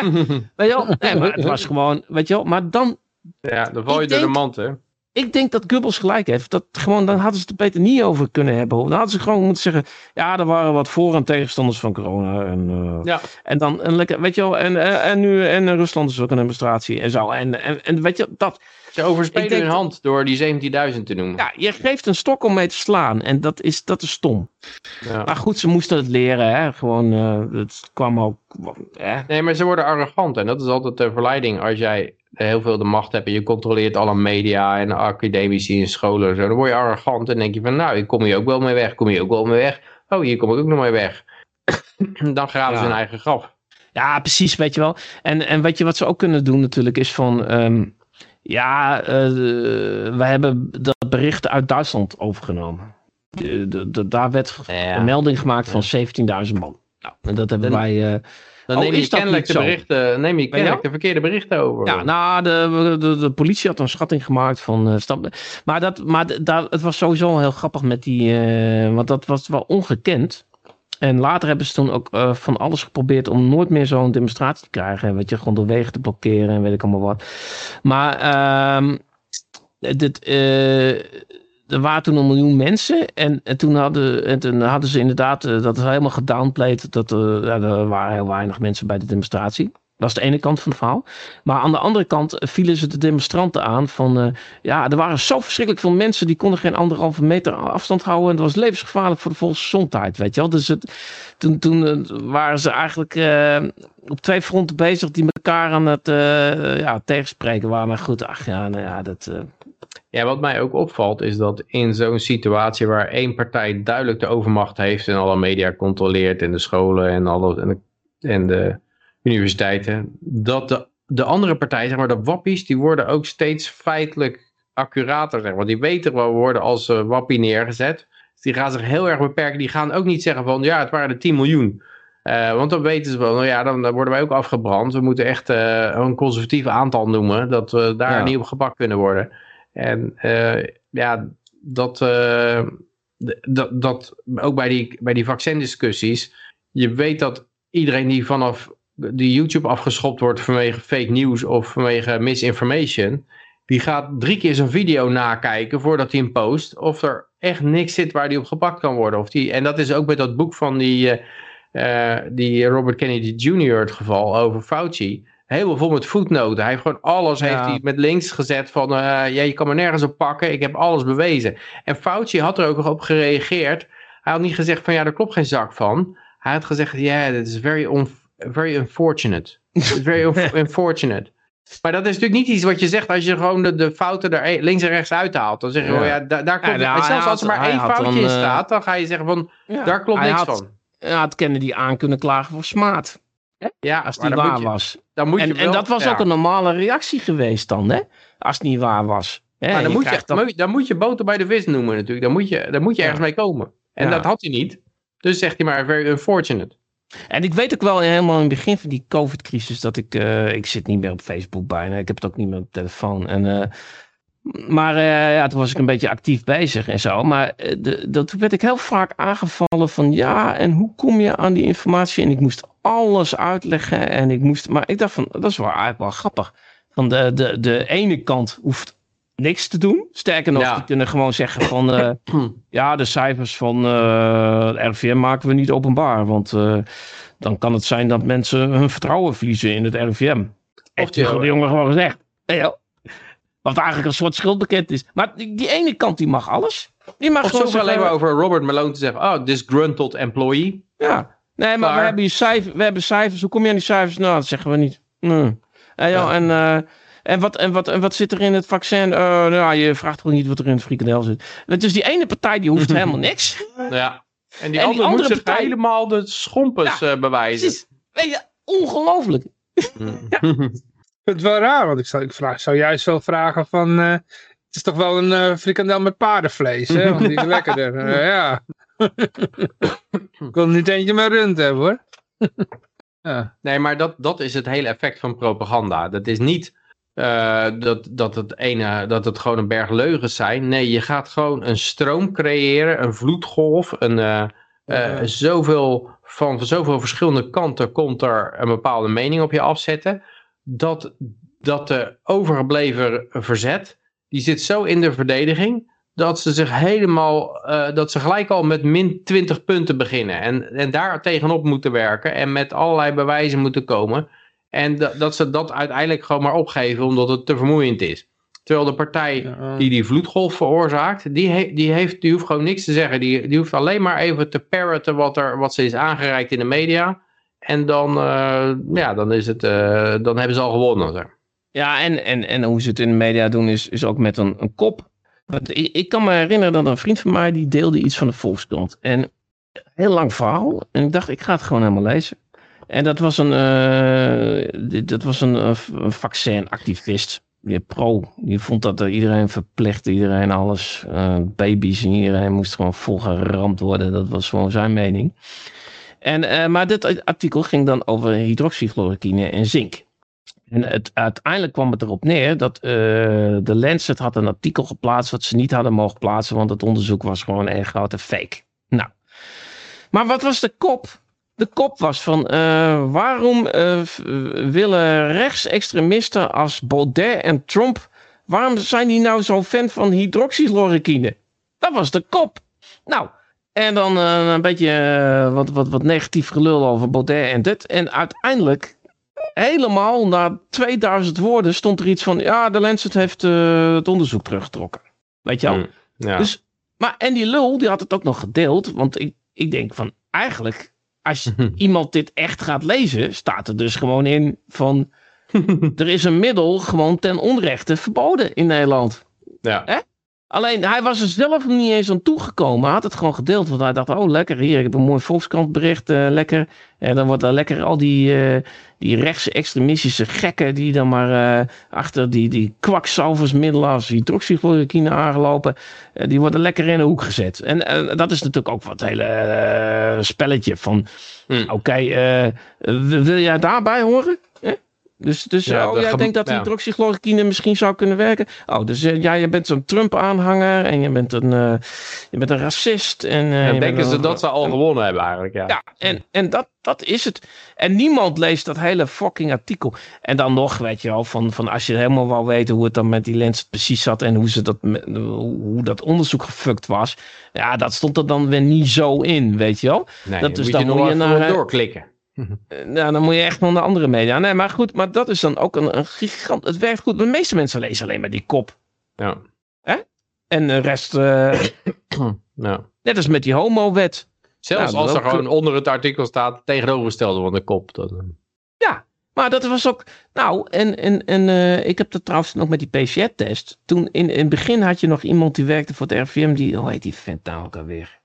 weet je wel? Nee, maar het was gewoon, weet je wel, maar dan... Ja, dan val je door de mand, hè? Ik denk dat Gubbels gelijk heeft. Dat gewoon, dan hadden ze het er beter niet over kunnen hebben. Dan hadden ze gewoon moeten zeggen. Ja, er waren wat voor- en tegenstanders van corona. En, uh, ja. en dan, en lekker, weet je wel, en, en, en nu, en Rusland is ook een demonstratie en zo. En, en, en weet je, dat. Ze overspelen hun hand door die 17.000 te noemen. Ja, je geeft een stok om mee te slaan. En dat is, dat is stom. Ja. Maar goed, ze moesten het leren. Hè? Gewoon, uh, het kwam ook. Hè? Nee, maar ze worden arrogant. En dat is altijd de verleiding. Als jij heel veel de macht hebt en je controleert alle media en academici en scholen en zo. Dan word je arrogant en denk je van, nou, ik kom hier ook wel mee weg. Kom hier ook wel mee weg. Oh, hier kom ik ook nog mee weg. dan graven ja. ze hun eigen graf. Ja, precies, weet je wel. En, en weet je wat ze ook kunnen doen natuurlijk is van... Um, ja, uh, we hebben dat bericht uit Duitsland overgenomen. De, de, daar werd ja. een melding gemaakt van 17.000 man. Nou, en dat hebben Dan, wij... Uh, dan oh, neem je kennelijk, de, berichten, neem je kennelijk de verkeerde berichten over. Ja, nou, de, de, de politie had een schatting gemaakt van uh, stap. Maar, dat, maar daar, het was sowieso heel grappig met die. Uh, want dat was wel ongekend. En later hebben ze toen ook uh, van alles geprobeerd om nooit meer zo'n demonstratie te krijgen. Weet je, gewoon de wegen te blokkeren en weet ik allemaal wat. Maar uh, dit, er waren toen een miljoen mensen. En, en, toen, hadden, en toen hadden ze inderdaad uh, dat helemaal gedownplayed. Dat ja, er waren heel weinig mensen bij de demonstratie. Dat is de ene kant van het verhaal. Maar aan de andere kant vielen ze de demonstranten aan van... Uh, ja, er waren zo verschrikkelijk veel mensen... die konden geen anderhalve meter afstand houden... en dat was levensgevaarlijk voor de volksgezondheid, weet je wel. Dus het, toen, toen waren ze eigenlijk op twee fronten bezig... die elkaar aan het ja, tegenspreken waren. Maar goed, ach ja, nou ja, dat... Ja, wat mij ook opvalt is dat in zo'n situatie waar één partij duidelijk de overmacht heeft en alle media controleert en de scholen en, alle, en de universiteiten, dat de, de andere partij, zeg maar de wappies, die worden ook steeds feitelijk accurater, zeg maar. Die weten wel worden als uh, wappie neergezet. Dus die gaan zich heel erg beperken. Die gaan ook niet zeggen van, ja, het waren er 10 miljoen. Uh, want dan weten ze wel, nou ja, dan, dan worden wij ook afgebrand. We moeten echt uh, een conservatief aantal noemen, dat we daar ja. niet op gepakt kunnen worden. En ja, dat, dat, dat ook bij die, bij die vaccindiscussies, je weet dat iedereen die vanaf die YouTube afgeschopt wordt vanwege fake news of vanwege misinformation, die gaat drie keer zijn video nakijken voordat hij hem post, of er echt niks zit waar die op gepakt kan worden. Of die, en dat is ook bij dat boek van die, uh, die Robert Kennedy Jr. het geval over Fauci helemaal vol met voetnoten. Hij heeft gewoon alles ja. heeft hij met links gezet van uh, ja, je kan me nergens op pakken. Ik heb alles bewezen. En Fauci had er ook nog op gereageerd. Hij had niet gezegd van ja, daar klopt geen zak van. Hij had gezegd ja, yeah, that is very, very unfortunate. very unfortunate. Maar dat is natuurlijk niet iets wat je zegt als je gewoon de, de fouten er links en rechts uithaalt. Dan zeg je, ja. oh ja, daar, daar klopt, ja, nou, zelfs als er maar één foutje dan, in staat, dan ga je zeggen van, ja, daar klopt niks had, van. Hij had Kennedy aan kunnen klagen voor smaad. Ja, als het niet waar je, was. Dan moet je en, wel, en dat was ook een normale reactie geweest dan, hè? Als het niet waar was. Hè? Maar dan, moet je, krijgt dan... dan moet je boter bij de vis noemen natuurlijk. Dan moet je, dan moet je ergens mee komen. En dat had hij niet. Dus zegt hij maar very unfortunate. En ik weet ook wel helemaal in het begin van die COVID-crisis dat ik, eh, ik zit niet meer op Facebook bijna. Ik heb het ook niet meer op telefoon. En, eh, maar uh, ja, toen was ik een beetje actief bezig en zo. Maar dat, toen werd ik heel vaak aangevallen van ja, en hoe kom je aan die informatie? En ik moest alles uitleggen en ik moest... Maar ik dacht van, dat is wel eigenlijk wel grappig. Van de, de, de ene kant hoeft niks te doen. Sterker nog, ja. die kunnen gewoon zeggen van... Uh, ja, de cijfers van RVM maken we niet openbaar. Want dan kan het zijn dat mensen hun vertrouwen verliezen in het RVM. Of de jongen gewoon gezegd. Hey, wat eigenlijk een soort schuldbekend is. Maar die, die ene kant die mag alles. Die mag of gewoon alleen maar over Robert Malone te zeggen. Oh, disgruntled employee. Ja. Nee, maar, we, hebben cijfers, we hebben cijfers. Hoe kom je aan die cijfers? Nou, dat zeggen we niet. En, ja, en, uh, en, wat, en, wat, en wat zit er in het vaccin? Uh, nou, je vraagt gewoon niet wat er in het frikandel zit. Dus die ene partij die hoeft helemaal niks. Ja. En die, en andere, die andere moet partij... helemaal de schompens ja, uh, bewijzen. Precies. Weet je, ongelooflijk. ja. vind het wel raar, want ik zou, ik vraag, zou juist wel vragen van... Uh, het is toch wel een uh, frikandel met paardenvlees, hè? Want die is lekkerder. Uh, ja. ik wil niet eentje met rund hebben, hoor. ja. Nee, maar dat, dat is het hele effect van propaganda. Dat is niet dat, dat, het ene, dat het gewoon een berg leugens zijn. Nee, je gaat gewoon een stroom creëren, een vloedgolf, een... zoveel, van zoveel verschillende kanten komt er een bepaalde mening op je afzetten dat, dat de overgebleven verzet, die zit zo in de verdediging, dat ze zich helemaal, uh, dat ze gelijk al met min 20 punten beginnen. En, en daar tegenop moeten werken en met allerlei bewijzen moeten komen. En dat, dat ze dat uiteindelijk gewoon maar opgeven omdat het te vermoeiend is. Terwijl de partij die die vloedgolf veroorzaakt, die, die, heeft, die hoeft gewoon niks te zeggen. Die, die hoeft alleen maar even te parroten wat, er, wat ze is aangereikt in de media. En dan, uh, ja, dan, is het, uh, dan hebben ze al gewonnen. Zeg. Ja, en, en, en hoe ze het in de media doen is, is ook met een, een kop. Want ik, ik kan me herinneren dat een vriend van mij die deelde iets van de Volkskrant. En heel lang verhaal. En ik dacht, ik ga het gewoon helemaal lezen. En dat was een, uh, dat was een, vaccinactivist. Pro. Die vond dat er iedereen verplicht, iedereen alles, uh, baby's en iedereen moest gewoon volgeramd worden. Dat was gewoon zijn mening. En, uh, maar dit artikel ging dan over hydroxychloroquine en zink. En het, uiteindelijk kwam het erop neer dat uh, de Lancet had een artikel geplaatst wat ze niet hadden mogen plaatsen, want het onderzoek was gewoon een grote fake. Nou, maar wat was de kop? De kop was van uh, waarom willen rechtsextremisten als Baudet en Trump, waarom zijn die nou zo fan van hydroxychloroquine? Dat was de kop. Nou, en dan uh, een beetje uh, wat, wat, wat negatief gelul over Baudet en dit. En uiteindelijk, helemaal na 2000 woorden, stond er iets van... Ja, de Lancet heeft uh, het onderzoek teruggetrokken. Weet je wel? Mm, ja. Dus, maar, en die lul, die had het ook nog gedeeld. Want ik, ik denk van, eigenlijk, als iemand dit echt gaat lezen... staat er dus gewoon in van... er is een middel gewoon ten onrechte verboden in Nederland. Ja. Hè? Alleen hij was er zelf niet eens aan toegekomen. Hij had het gewoon gedeeld. Want hij dacht: oh, lekker hier. Ik heb een mooi Volkskrant uh, lekker. En dan wordt er lekker al die, uh, die rechtse extremistische gekken. die dan maar uh, achter die, die kwakzalversmiddelen als hydroxychloroquine aangelopen. die worden lekker in de hoek gezet. En dat is natuurlijk ook wat hele spelletje van. Hmm. Oké, wil jij daarbij horen? Dus, dus ja, oh, jij denkt dat ja. hydroxychloroquine misschien zou kunnen werken? Oh, dus uh, ja, je bent zo'n Trump-aanhanger en je bent een, uh, je bent een racist. En, uh, en denken ze dat ze al gewonnen hebben eigenlijk, ja. Ja, en, en dat, dat is het. En niemand leest dat hele fucking artikel. En dan nog, weet je wel, van, van als je helemaal wou weten hoe het dan met die lens precies zat en hoe, ze dat, hoe dat onderzoek gefukt was. Ja, dat stond er dan weer niet zo in, weet je wel. Nee, dat, dus moet dan je moet je naar doorklikken. Eh, nou, dan moet je echt naar de andere media. Nee, maar goed, maar dat is dan ook een, een gigant. Het werkt goed. De meeste mensen lezen alleen maar die kop. Ja. Hè? En de rest. Uh, ja. Net als met die homo-wet. Zelfs nou, als er gewoon onder het artikel staat tegenovergestelde van de kop. Dat... Ja, maar dat was ook. Nou, en, en, en uh, ik heb dat trouwens nog met die PCR-test. Toen in, in het begin had je nog iemand die werkte voor het RVM. Die, hoe heet die vent nou ook alweer?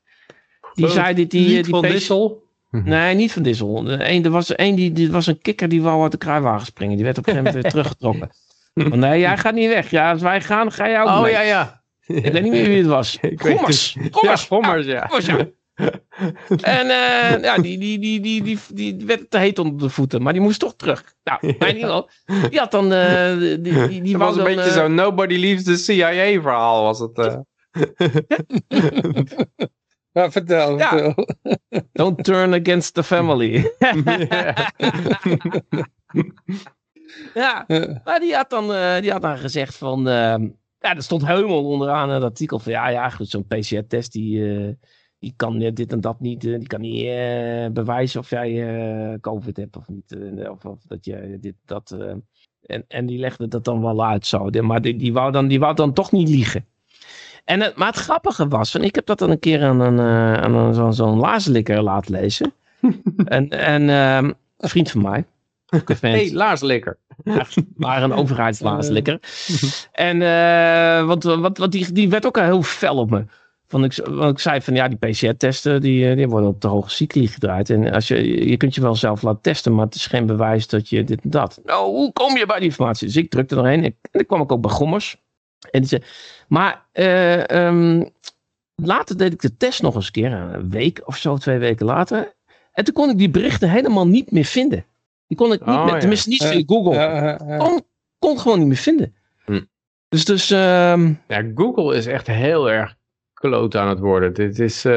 Die zei dat die. die, die van Dissel? Mhm. Nee, niet van Dissel. Eén, er was één die, die was een kikker die wou uit de kruiwagen springen. Die werd op een gegeven moment weer teruggetrokken. Maar nee, jij gaat niet weg. Ja, als wij gaan, ga jij ook Oh mee. ja, ja. Ik weet niet meer wie het was. Gommers. Gommers. Ja, Gommers, ja. En uh, ja, die, die, die, die, die, die werd te heet onder de voeten, maar die moest toch terug. Nou, in ieder geval, die had dan... Uh, die, die, die was een dan, beetje uh, zo'n nobody leaves the CIA verhaal, was het. Ja, vertel, ja. vertel. Don't turn against the family. ja, maar die had dan, die had dan gezegd van... ja, er stond helemaal onderaan het artikel van... Ja, ja, goed, zo'n PCR-test die die kan dit en dat niet, die kan niet uh, bewijzen of jij uh, COVID hebt of niet. Uh, of, of, dat je dit, dat. en, en die legde dat dan wel uit zo. Maar die, die, wou dan, die wou dan toch niet liegen. En het, maar het grappige was, en ik heb dat dan een keer aan een, aan een, zo'n zo laten lezen. en en ehm, een vriend van mij. hey, laarslikker. maar een overheidslaarslikker. en want, wat, wat die, die werd ook heel fel op me. Want ik, want ik zei van ja, die PCR-testen die, die worden op de hoge cycli gedraaid. En als je, je kunt je wel zelf laten testen, maar het is geen bewijs dat je dit en dat. Nou, hoe kom je bij die informatie? Dus ik drukte erheen en dan kwam ik ook bij Gommers. En die zei, maar uh, um, later deed ik de test nog eens een keer, een week of zo, twee weken later. En toen kon ik die berichten helemaal niet meer vinden. Die kon ik niet oh, meer, tenminste niet via Google. Uh, kon, kon gewoon niet meer vinden. Hm. Dus, dus um, ja, Google is echt heel erg kloot aan het worden. Dit is, uh,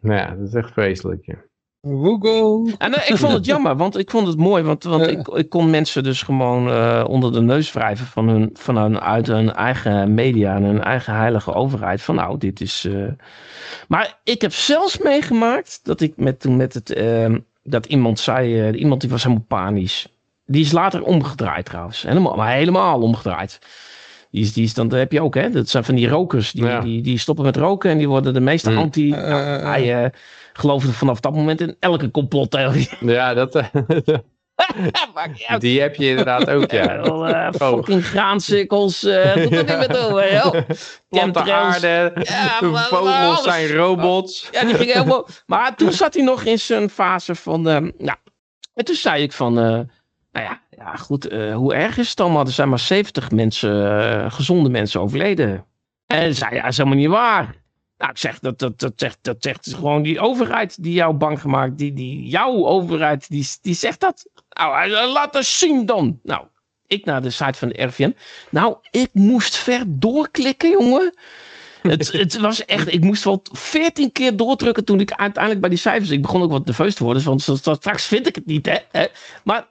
nou ja, dat is echt vreselijk. Ja. Google. En uh, ik vond het jammer, want ik vond het mooi, want, want ik, ik kon mensen dus gewoon uh, onder de neus wrijven van hun, vanuit hun eigen media en hun eigen heilige overheid. Van nou, dit is. Maar ik heb zelfs meegemaakt dat ik met, toen met het, ehm, dat iemand zei, iemand die was helemaal panisch. Die is later omgedraaid trouwens, helemaal, maar helemaal omgedraaid. Die is, die is dan, dat heb je ook, hè? Dat zijn van die rokers. Die, die, die stoppen met roken en die worden de meeste mm. anti. Uh, nou, hij uh, geloofde vanaf dat moment in elke complottheorie. Ja, dat. die heb je inderdaad ook, ja. uh, fucking graancirkels. Uh, doe er niet meer over, joh. Platte aarde. Ja, vogels zijn robots. Ja, die ging helemaal. Maar toen zat hij nog in zijn fase van. nou, en toen zei ik van. nou ja, ja, goed, uh, hoe erg is het dan? Maar er zijn maar 70 mensen, uh, gezonde mensen overleden. En zei, ja, dat is helemaal niet waar. Nou, ik zeg, dat, dat, dat, zegt, dat zegt gewoon die overheid die jou bang gemaakt. Die, die, jouw overheid, die, die zegt dat. Nou, eh, laat dat zien dan. Nou, ik naar de site van de RVM. Nou, ik moest ver doorklikken, jongen. het, het was echt, ik moest wel veertien keer doordrukken toen ik uiteindelijk bij die cijfers. Ik begon ook wat nerveus te worden, want straks vind ik het niet, hè. Maar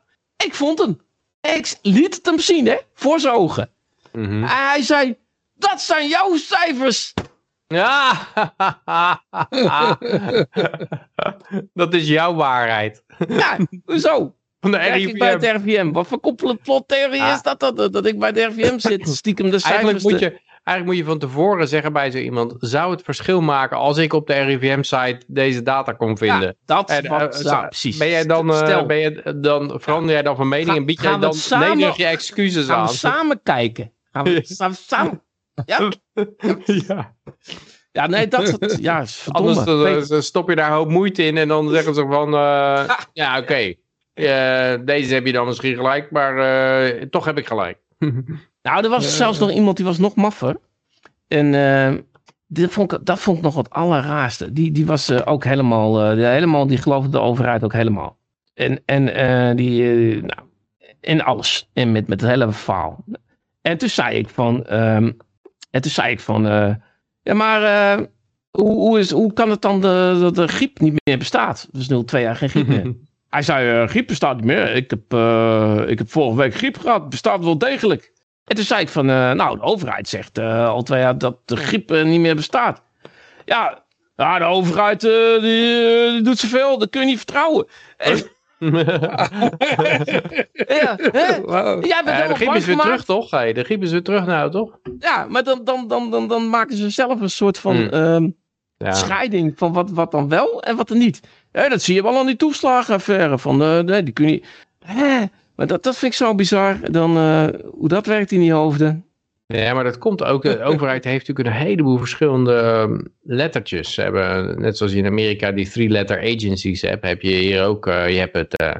ik vond hem. Ik liet het hem zien, hè? Voor zijn ogen. Mm Hij zei: Dat zijn jouw cijfers. Ja, dat is jouw waarheid. Ja, hoezo? Van de RIVM. bij het RVM. Wat voor complottheorie ah. is dat, dat? Dat ik bij het RVM zit, stiekem de cijfers. Eigenlijk moet je, Eigenlijk moet je van tevoren zeggen bij zo iemand, zou het verschil maken als ik op de RIVM-site deze data kon vinden? Ja, dat en, wat, uh, precies. Ben jij dan, uh, ben je dan, verander jij dan van mening en bied jij dan samen, nederig je excuses gaan aan? Gaan we samen kijken? Gaan we, gaan we samen... Ja? ja. Ja, nee, dat ja, Anders dan, stop je daar hoop moeite in en dan zeggen ze van, uh, ja, oké, okay. deze heb je dan misschien gelijk, maar toch heb ik gelijk. Nou, er was zelfs nog iemand die was nog maffer. En uh, dit vond ik, dat vond ik nog wat allerraarste. Die, die was uh, ook helemaal, uh, helemaal, die geloofde de overheid ook helemaal. En, en die, nou, in alles. En met, met het hele verhaal. En toen zei ik van, um, en toen zei ik van, ja maar hoe, hoe, is, hoe kan het dan dat de, griep niet meer bestaat? Dus nu twee jaar geen griep meer. Hij zei, griep bestaat niet meer. Ik heb, ik heb vorige week griep gehad. Bestaat wel degelijk. En toen zei ik van, uh, nou, de overheid zegt uh, al twee jaar dat de griep uh, niet meer bestaat. Ja, ja de overheid die, die, doet zoveel, dat kun je niet vertrouwen. En, ja, hè? Wow. ja, de griep is weer terug, toch? Hey, de griep is weer terug nou, toch? Ja, maar dan, dan, dan, dan, dan maken ze zelf een soort van mm. um, ja. scheiding van wat, wat dan wel en wat er niet. Ja, dat zie je wel aan die toeslagenaffaire. Van, nee, die kun je... Hè? Maar dat, dat vind ik zo bizar, dan, uh, hoe dat werkt in die hoofden. Ja, maar dat komt ook, de overheid heeft natuurlijk een heleboel verschillende ehm, lettertjes. Hebben, net zoals je in Amerika die three-letter agencies hebt, heb je hier ook, uh, je hebt het eh,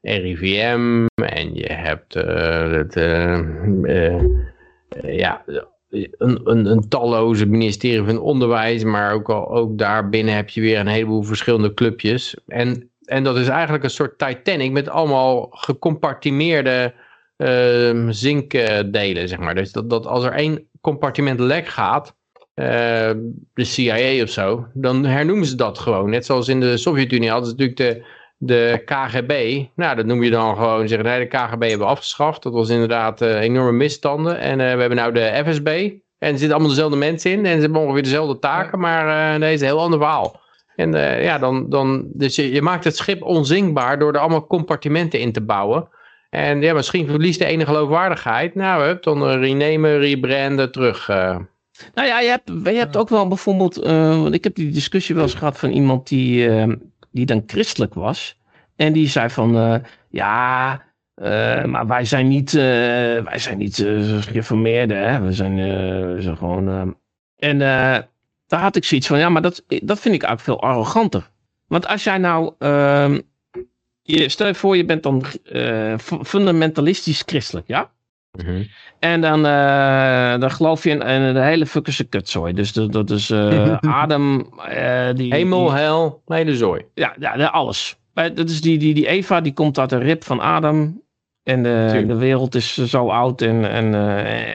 RIVM en je hebt het, ja, een, een, een talloze ministerie van Onderwijs, maar ook, al, ook daarbinnen heb je weer een heleboel verschillende clubjes. En, en dat is eigenlijk een soort Titanic met allemaal gecompartimeerde uh, zinkdelen, zeg maar. Dus dat, dat als er één compartiment lek gaat, uh, de CIA of zo, dan hernoemen ze dat gewoon. Net zoals in de Sovjet-Unie hadden ze natuurlijk de, de KGB. Nou, dat noem je dan gewoon zeggen, nee, de KGB hebben we afgeschaft. Dat was inderdaad uh, enorme misstanden. En uh, we hebben nou de FSB. En er zitten allemaal dezelfde mensen in. En ze hebben ongeveer dezelfde taken, maar nee, is een heel ander verhaal. En ja, dan, dan, dus je, maakt het schip onzinkbaar door er allemaal compartimenten in te bouwen. En ja, misschien verliest de ene geloofwaardigheid. Nou, hup, dan renemen, rebranden, terug. Uh. Nou ja, je hebt, je hebt ook wel bijvoorbeeld... Uh, want ik heb die discussie wel eens gehad van iemand die, uh, die dan christelijk was. En die zei van... ja, maar wij zijn niet, wij zijn niet gereformeerde. Hè? We zijn, we zijn gewoon... en daar had ik zoiets van... Ja, maar dat, dat vind ik eigenlijk veel arroganter. Want als jij nou ehm, je, stel je voor, je bent dan uh, fundamentalistisch christelijk, ja? Mm -hmm. En dan, uh, dan geloof je in, in de hele fuckerse kutzooi. Dus dat, dat is Adam... die, Hemel, die, hel, hele zooi. Ja, ja alles. Dat is die, die, die Eva, die komt uit de rib van Adam. En de, de wereld is zo oud en, en,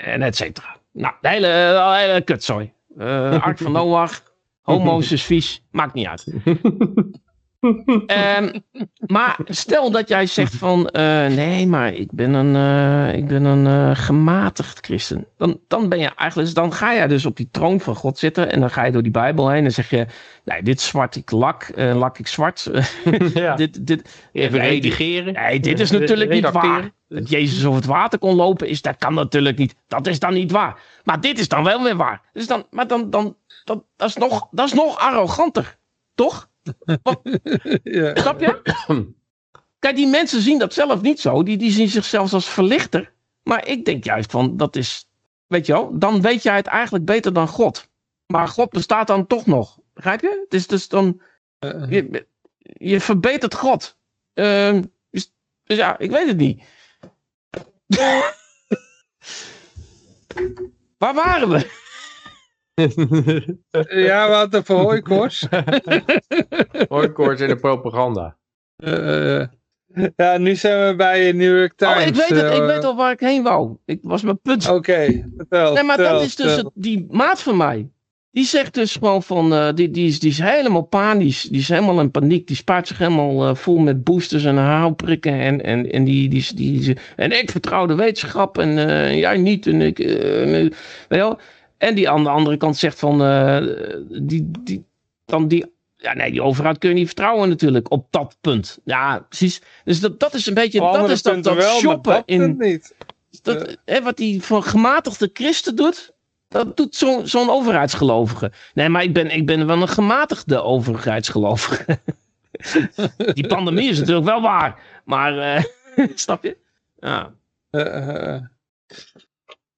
en et cetera. Nou, de hele, de hele kutzooi. Ark van Noach, homo's is vies, maakt niet uit. um, maar stel dat jij zegt van uh, nee, maar ik ben een, uh, ik ben een uh, gematigd christen. Dan, dan ben je eigenlijk, dan ga je dus op die troon van God zitten en dan ga je door die Bijbel heen en zeg je, nee, dit zwart ik lak, lak ik zwart. ja. dit, dit, Even nee, redigeren. Nee, dit is natuurlijk niet waar. Dat Jezus over het water kon lopen, is, dat kan natuurlijk niet. Dat is dan niet waar. Maar dit is dan wel weer waar. Dus dan, maar dan, dan, dat, dat, is nog, dat is nog arroganter. Toch? Ja. Snap je? Kijk, die mensen zien dat zelf niet zo. Die, die zien zichzelf als verlichter. Maar ik denk juist van, dat is, weet je wel, dan weet jij het eigenlijk beter dan God. Maar God bestaat dan toch nog. Begrijp je? Het is dus dan, uh, je, je verbetert God. Uh, dus, dus ja, ik weet het niet. Waar waren we? ja, wat een verhooikoorts. hooikoorts in de propaganda. Uh, ja, nu zijn we bij New York Times. Oh, ik weet het, ik weet al waar ik heen wou. Ik was mijn punt. Oké, okay, vertel. Nee, maar vertel, dat is dus het, die maat van mij. Die zegt dus gewoon van, uh, die, die, is, die is helemaal panisch. Die is helemaal in paniek. Die spaart zich helemaal uh, vol met boosters en haalprikken. En, en, en, die, die, die, die, en ik vertrouw de wetenschap en uh, jij niet. En ik, weet je wel. En die aan de andere kant zegt van, uh, die, die, dan die, ja nee, die overheid kun je niet vertrouwen natuurlijk op dat punt. Ja, precies. Dus dat, dat is een beetje, dat is dat, dat wel, shoppen dat in, niet. Dat, hè, wat die van gematigde christen doet, dat doet zo'n zo'n overheidsgelovige. Nee, maar ik ben, ik ben wel een gematigde overheidsgelovige. die pandemie is natuurlijk wel waar, maar uh, snap je? Ja.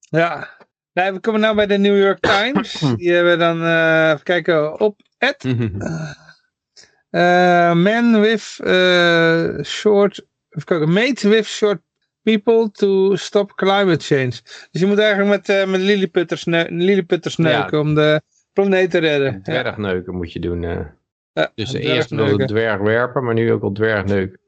ja, Nee, we komen nu bij de New York Times. Die hebben dan, uh, even kijken, op Ed. Uh, man with uh, short, even kijken, mate with short people to stop climate change. Dus je moet eigenlijk met, met lilliputters, lilliputters neuken ja. om de planeet te redden. Dwergneuken ja. moet je doen. Dus eerst wilde dwerg werpen, maar nu ook al dwergneuken.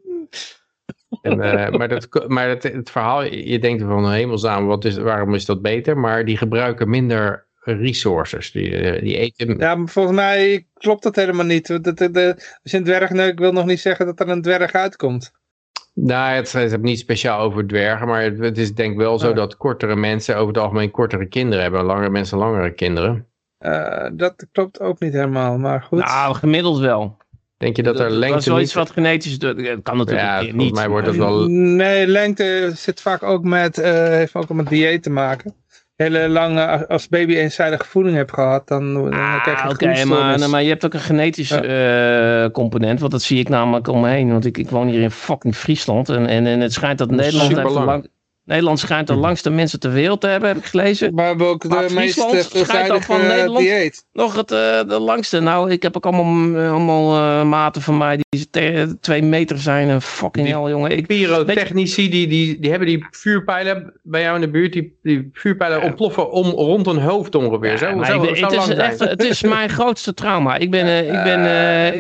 En, uh, maar dat, maar het, het, verhaal, je denkt van hemelsnaam, wat is, waarom is dat beter? Maar die gebruiken minder resources. Die, eh, die eten... Ja, maar volgens mij klopt dat helemaal niet. De, de, de, als je een dwerg neukt, wil nog niet zeggen dat er een dwerg uitkomt. Nou, het, het niet speciaal over dwergen, maar het, het is denk ik wel zo dat kortere mensen over het algemeen kortere kinderen hebben. Langere mensen langere kinderen. Uh, dat klopt ook niet helemaal, maar goed. Nou, gemiddeld wel. Denk je dat, er lengte... Dat is wel iets wat genetisch... Dat kan natuurlijk ja, niet. Volgens mij wordt het wel... Nee, lengte zit vaak ook met... Uh, heeft ook met dieet te maken. Hele lange... Als baby eenzijdige voeding hebt gehad, dan, dan ah, krijg je Oké, maar, maar je hebt ook een genetisch ja. uh, component. Want dat zie ik namelijk om me heen. Want ik, ik woon hier in fucking Friesland. En, en, en het schijnt dat Nederland... Heeft lang, Nederland schijnt de langste mensen ter wereld te hebben, heb ik gelezen. Maar we hebben ook de meest eh, schijnt van eh, Nederland. dieet. Nog het, eh, de langste. Nou, ik heb ook allemaal, allemaal maten van mij die twee meter zijn. En fucking Die hell, jongen. Ik, Pyrotechnici, die, die, die hebben die vuurpijlen bij jou in de buurt. Die, die vuurpijlen ontploffen om, rond een hoofd ongeveer. zo, Ja, maar zo, ik ben- zo het, is zijn. echt, het is mijn grootste trauma. Ik ben, ik ben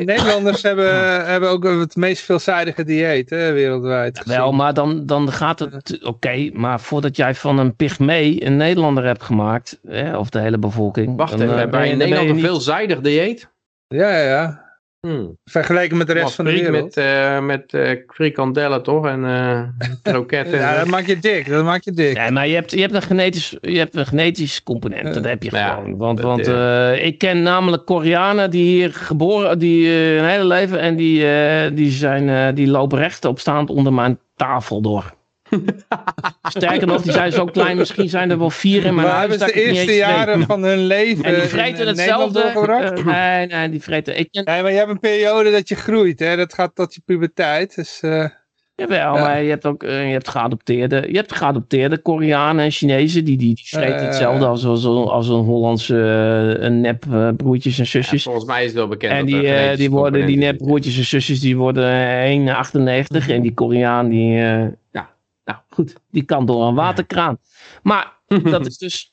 Nederlanders hebben, hebben ook het meest veelzijdige dieet hè, wereldwijd. Wel, maar dan, dan gaat het... Oké, maar voordat jij van een pygmee een Nederlander hebt gemaakt... Hè, of de hele bevolking... Wacht dan, even, eh, je een niet- veelzijdig dieet? Ja, ja, ja. Hmm. Vergeleken met de rest van de wereld. Met, eh met eh, frikandellen toch? En eh kroketten. Ja, dat maakt je dik. Dat maakt je dik. Ja, maar je hebt, je hebt, een, genetisch, je hebt een genetisch component. Dat heb je Ja, gewoon. Want, eh, ik ken namelijk Koreanen die hier geboren... die hun hele leven... en die, eh, die, zijn, eh, die lopen rechtop staand onder mijn tafel door. Sterker nog, die zijn zo klein. Misschien zijn er wel vier in mijn Maar huis. hebben ze dat de ik niet eerste jaren van hun leven En die in- vreten hetzelfde. eh, nee, nee, die vreten. Ik ken, Nee, maar je hebt een periode dat je groeit, hè? Dat gaat tot je puberteit. Dus, eh, Jawel, Ja. maar je hebt ook eh, je hebt geadopteerde, je hebt geadopteerde Koreanen en Chinezen die, die, die vreten Eh. hetzelfde als, als, als een Hollandse eh, een nep eh, broertjes en Ja, zusjes. volgens mij is het wel bekend. en dat die, eh, die, worden, die nep broertjes en zusjes die worden 1,98 en die Koreaan die, eh, nou goed, die kan door een waterkraan. Maar dat is dus,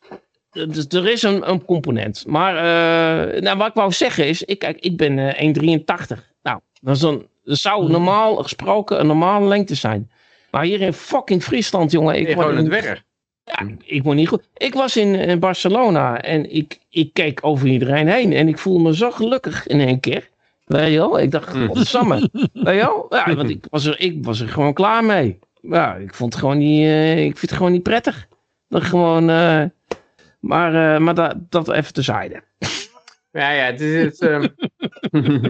dus er is een, een component. Maar eh, nou, wat ik wou zeggen is, ik, kijk, ik ben eh, 1,83. Nou, dat, is een, dat zou normaal gesproken een normale lengte zijn. Maar hier in fucking Friesland, jongen. Ik word Gewoon het werk. ja, ik word niet goed. Ik was in, in Barcelona en ik, ik keek over iedereen heen en ik voelde me zo gelukkig in één keer. Weet je wel? Ik dacht, Mm. godsamme. Weet je wel? Ja, want ik was, er, ik was er gewoon klaar mee. Ja, ik vond het gewoon niet, eh, ik vind het gewoon niet prettig. Dat gewoon, eh, maar, eh, maar dat, dat even terzijde. Ja, ja, het is... Het, ehm,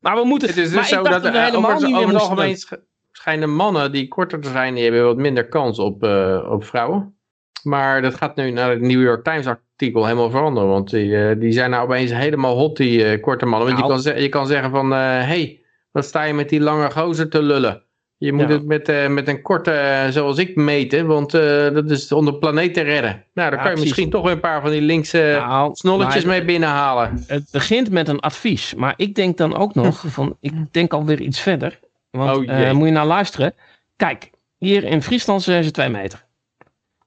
Maar we moeten, het is dus zo dat dat helemaal over, niet over meer het moesten algemeen sch- schijnen mannen die korter te zijn, die hebben wat minder kans op, op vrouwen. Maar dat gaat nu naar het New York Times artikel helemaal veranderen. Want die, die zijn nou opeens helemaal hot, die korte mannen. Want je, Nou. kan je kan zeggen van, hé, hey, wat sta je met die lange gozer te lullen? Je moet Ja. het met, eh, met een korte, eh, zoals ik, meten. Want eh, dat is om de planeet te redden. Nou, daar kan je precies. misschien toch weer een paar van die linkse Nou, snolletjes mee binnenhalen. Het begint met een advies, maar ik denk dan ook nog van, ik denk alweer iets verder. Want Oh, moet je nou luisteren. Kijk, hier in Friesland zijn ze twee meter.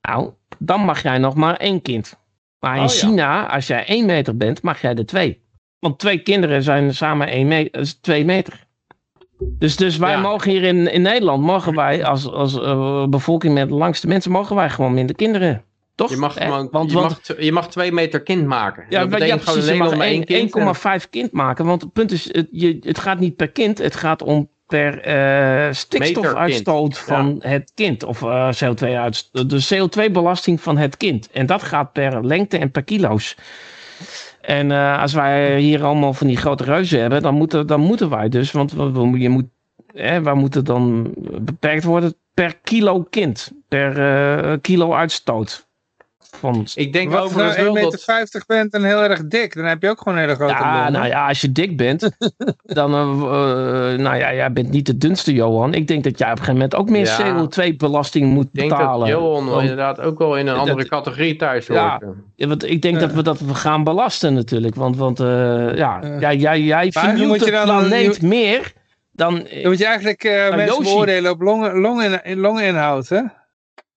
Nou, dan mag jij nog maar één kind. Maar in Oh, ja. China, als jij één meter bent, mag jij er twee. Want twee kinderen zijn samen één meter, twee meter. Dus, dus wij Ja. mogen hier in, in Nederland, mogen wij als, als eh, bevolking met de langste mensen, mogen wij gewoon minder kinderen. Toch? Je mag, Eh, gewoon, want, je, mag, je mag twee meter kind maken. ja, dat ja, precies. Je mag Nederland maar één kind. 1,5 kind maken. Want het punt is, het, je, het gaat niet per kind. Het gaat om per eh, stikstofuitstoot van het kind. Of eh, CO2-uitstoot. De CO2-belasting van het kind. En dat gaat per lengte en per kilo's. En eh, als wij hier allemaal van die grote reuzen hebben, dan moeten, dan moeten wij dus, want we, je moet, hè, wij moeten dan beperkt worden per kilo kind. Per eh, kilo uitstoot. Van Ik denk Wat als je overigens nou wel 1,50 dat... meter bent en heel erg dik, dan heb je ook gewoon een hele grote Ja, nou ja, als je dik bent, dan, eh, eh, nou ja, jij bent niet de dunste, Johan. Ik denk dat jij op een gegeven moment ook meer Ja. CO2-belasting moet Ik denk betalen. dat Johan inderdaad ook wel in een andere Dat- categorie thuis Ja. hoort. Ja, want ik denk dat we dat we gaan belasten natuurlijk. Want, want eh, ja, Ja. jij, jij, jij vernieuwt de dan- planeet meer dan... Dan moet je eigenlijk eh, mensen Yoshi. beoordelen op longen, longen, longeninhoud, hè?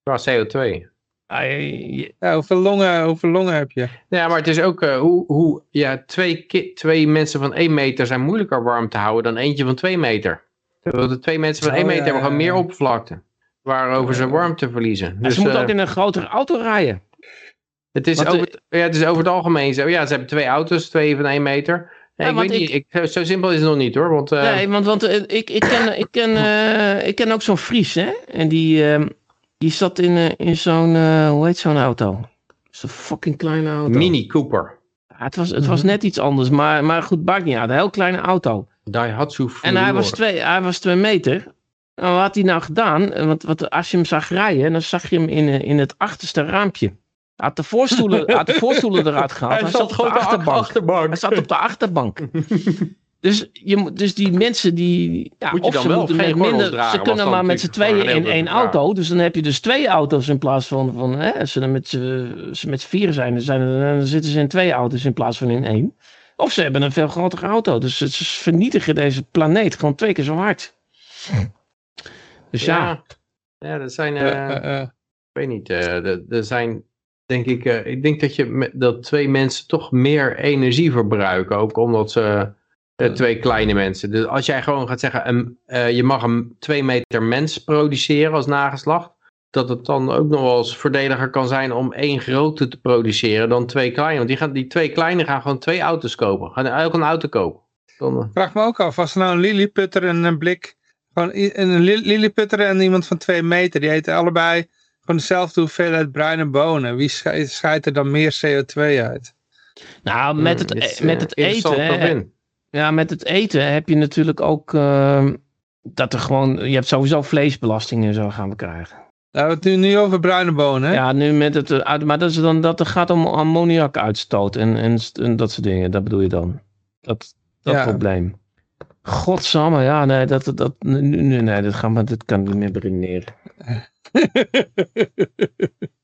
Qua CO2. Ja, hoeveel longen, hoeveel longen heb je? Ja, maar het is ook eh, hoe, hoe ja, twee, twee mensen van 1 meter zijn moeilijker warm te houden dan eentje van 2 meter. Terwijl de twee mensen van Zo, 1 meter ja, hebben gewoon meer oppervlakte. Waarover ze warmte verliezen. en Dus, ze moeten eh, ook in een grotere auto rijden. het, is want, over, het- ja, het is over het algemeen zo. Ja, ze hebben twee auto's, twee van 1 meter. Ja, ik weet niet, ik, zo simpel is het nog niet hoor. Want, eh, nee, want, want eh, ik, ik, ken, ik, ken, eh, ik ken ook zo'n Fries, hè. En die, eh, die zat in, eh, in zo'n, eh, hoe heet zo'n auto? Zo'n fucking kleine auto. Mini Cooper. Ja, het was, het was net iets anders, maar, maar goed, maakt niet uit. Een heel kleine auto. Daihatsu En hij was, twee, hij was twee meter. En wat had hij nou gedaan? Want, want als je hem zag rijden, dan zag je hem in, eh, in het achterste raampje. Hij had de voorstoelen, hij had de voorstoelen eruit gehaald. Hij, zat, op de achterbank. achterbank. Hij zat op de achterbank. Dus, je, moet- dus die mensen die... Ja, Moet je of dan ze wel moeten minder, dragen, Ze kunnen maar met z'n tweeën in één auto. Dus dan heb je dus twee auto's in plaats van... van hè, als ze dan met z'n ze met z'n vieren zijn, dan, zijn er- dan zitten ze in twee auto's in plaats van in één. Of ze hebben een veel grotere auto. Dus ze, vernietigen deze planeet gewoon twee keer zo hard. Dus ja, Ja, ja dat zijn... Eh, eh, eh. Ik weet niet, eh, er er zijn, denk ik, eh, ik denk dat, je met, dat twee mensen toch meer energie verbruiken, ook omdat ze, eh, twee kleine mensen. Dus als jij gewoon gaat zeggen, een, eh, je mag een twee meter mens produceren als nageslacht, dat het dan ook nog wel eens voordeliger kan zijn om één grote te produceren dan twee kleine. Want die, gaan, die twee kleine gaan gewoon twee auto's kopen, gaan elk een auto kopen. Dan, eh, Ik vraag me ook af, als er nou een lilliputter en een blik, gewoon een li- lilliputter en iemand van twee meter, die eten allebei gewoon dezelfde hoeveelheid bruine bonen. Wie schei- scheidt er dan meer CO2 uit? nou met het, hmm, is, e- met het eten... Ja, met het eten heb je natuurlijk ook eh, dat er gewoon, je hebt sowieso vleesbelasting en zo gaan we krijgen. Nou, we het nu, nu over bruine bonen, hè? Ja, nu met het, eh, maar dat is dan, dat gaat om ammoniakuitstoot en, en, en dat soort dingen, dat bedoel je dan? Dat, dat Ja. probleem. Godsamme, ja, nee, dat, dat, nu- nee, dat, gaan we, dat kan niet meer beredeneren.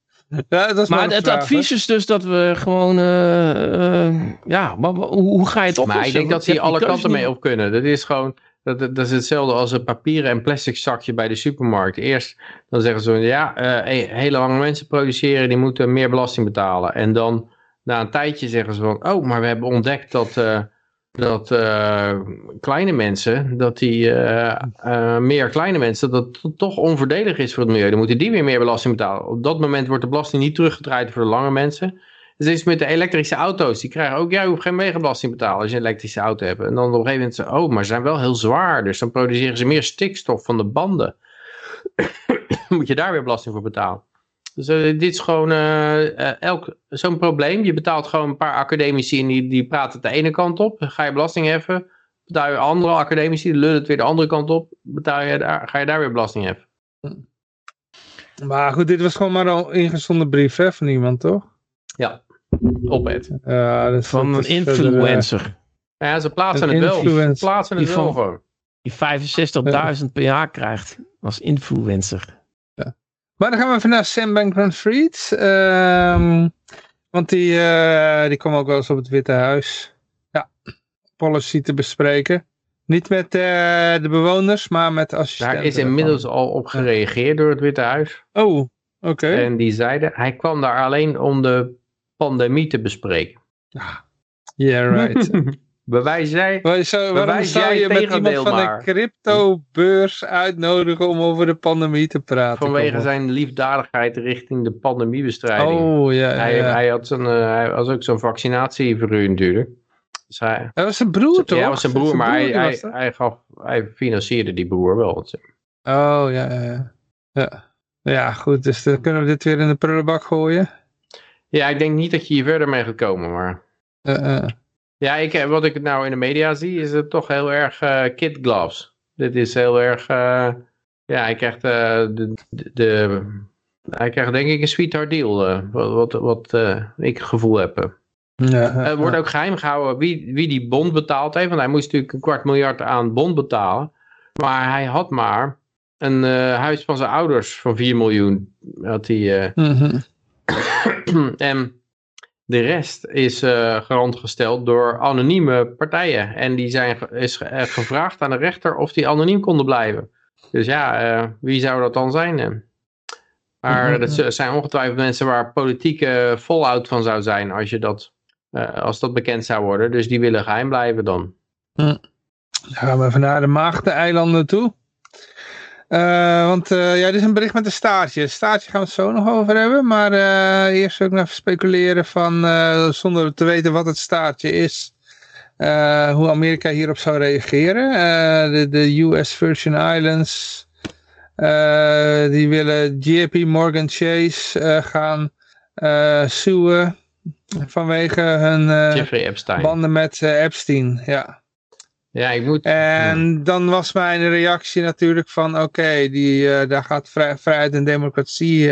ja, dat is Maar het advies is dus dat we gewoon, eh, eh, ja, maar, maar hoe, hoe ga je het oplossen? Maar ik denk dat alle die keuze kanten mee op kunnen. Dat is gewoon, dat, dat is hetzelfde als een papieren en plastic zakje bij de supermarkt. Eerst dan zeggen ze, ja, eh, hele lange mensen produceren, die moeten meer belasting betalen. En dan na een tijdje zeggen ze van, oh, maar we hebben ontdekt dat, eh, dat eh, kleine mensen, dat die eh, eh, meer kleine mensen, dat het toch onvoordelig is voor het milieu. Dan moeten die weer meer belasting betalen. Op dat moment wordt de belasting niet teruggedraaid voor de lange mensen. Dus is met de elektrische auto's. Die krijgen ook, ja, je hoeft geen wegenbelasting te betalen als je een elektrische auto hebt. En dan op een gegeven moment, oh, maar ze zijn wel heel zwaar. Dus dan produceren ze meer stikstof van de banden. Moet je daar weer belasting voor betalen. Dus eh, dit is gewoon eh, eh, elk zo'n probleem. Je betaalt gewoon een paar academici en die, die praten de ene kant op. Ga je belasting heffen. Betaal je andere academici, die lullen het weer de andere kant op. Betaal je daar, ga je daar weer belasting heffen. Maar goed, dit was gewoon maar een ingezonden brief hè, van iemand, toch? Ja, op het. Van een verder, influencer. Ja, ze plaatsen Een het wel. Ze influencer. plaatsen het Die wel gewoon. Die 65.000 per jaar krijgt als influencer. Maar dan gaan we even naar Sam Bankman-Fried. Ehm, want die, eh, die kwam ook wel eens op het Witte Huis. Ja, policy te bespreken. Niet met eh, de bewoners, maar met assistenten. Daar is inmiddels al op gereageerd door het Witte Huis. Oh, oké. En die zeiden, hij kwam daar alleen om de pandemie te bespreken. Yeah, right. Bewijs zo- waarom zou jij je met iemand van maar. een cryptobeurs uitnodigen om over de pandemie te praten? vanwege zijn liefdadigheid richting de pandemiebestrijding. Oh, ja, ja. hij, ja. hij, had zijn, eh, hij was ook zo'n vaccinatieverhuur natuurlijk. Dus hij, Hij was zijn broer, toch? ja, was zijn broer, maar hij, hij, hij, gaf, hij financierde die broer wel. Oh, ja, ja, ja. Ja, goed. Dus dan kunnen we dit weer in de prullenbak gooien. Ja, ik denk niet dat je hier verder mee gaat komen, maar... Eh, eh. Ja, ik, eh, wat ik nou in de media zie, is het toch heel erg eh kid gloves. Dit is heel erg... eh, ja, hij krijgt, de, de, de- hij krijgt denk ik een sweetheart deal, wat, wat, wat ik het gevoel heb. Ja, wordt ook geheim gehouden wie, wie die bond betaald heeft. Want hij moest natuurlijk een kwart miljard aan bond betalen. Maar hij had maar een huis van zijn ouders van 4 miljoen. Had hij, eh, Mhm. en de rest is eh garant gesteld door anonieme partijen. En die zijn is eh, gevraagd aan de rechter of die anoniem konden blijven. Dus ja, eh, wie zou dat dan zijn? Maar Mhm. dat zijn ongetwijfeld mensen waar politieke fallout van zou zijn als, je dat, als dat bekend zou worden. Dus die willen geheim blijven dan. Dan gaan we even naar de Maagdeneilanden toe. Eh, want eh, ja, dit is een bericht met een staartje. Staartje gaan we het zo nog over hebben. Maar eh, eerst wil ik nog even speculeren van, zonder te weten wat het staartje is, hoe Amerika hierop zou reageren. De, de US Virgin Islands, die willen JP Morgan Chase gaan suwen vanwege hun banden met Epstein. Ja. Ja, ik moet... En dan was mijn reactie natuurlijk van, oké, die daar gaat vrij, vrijheid en democratie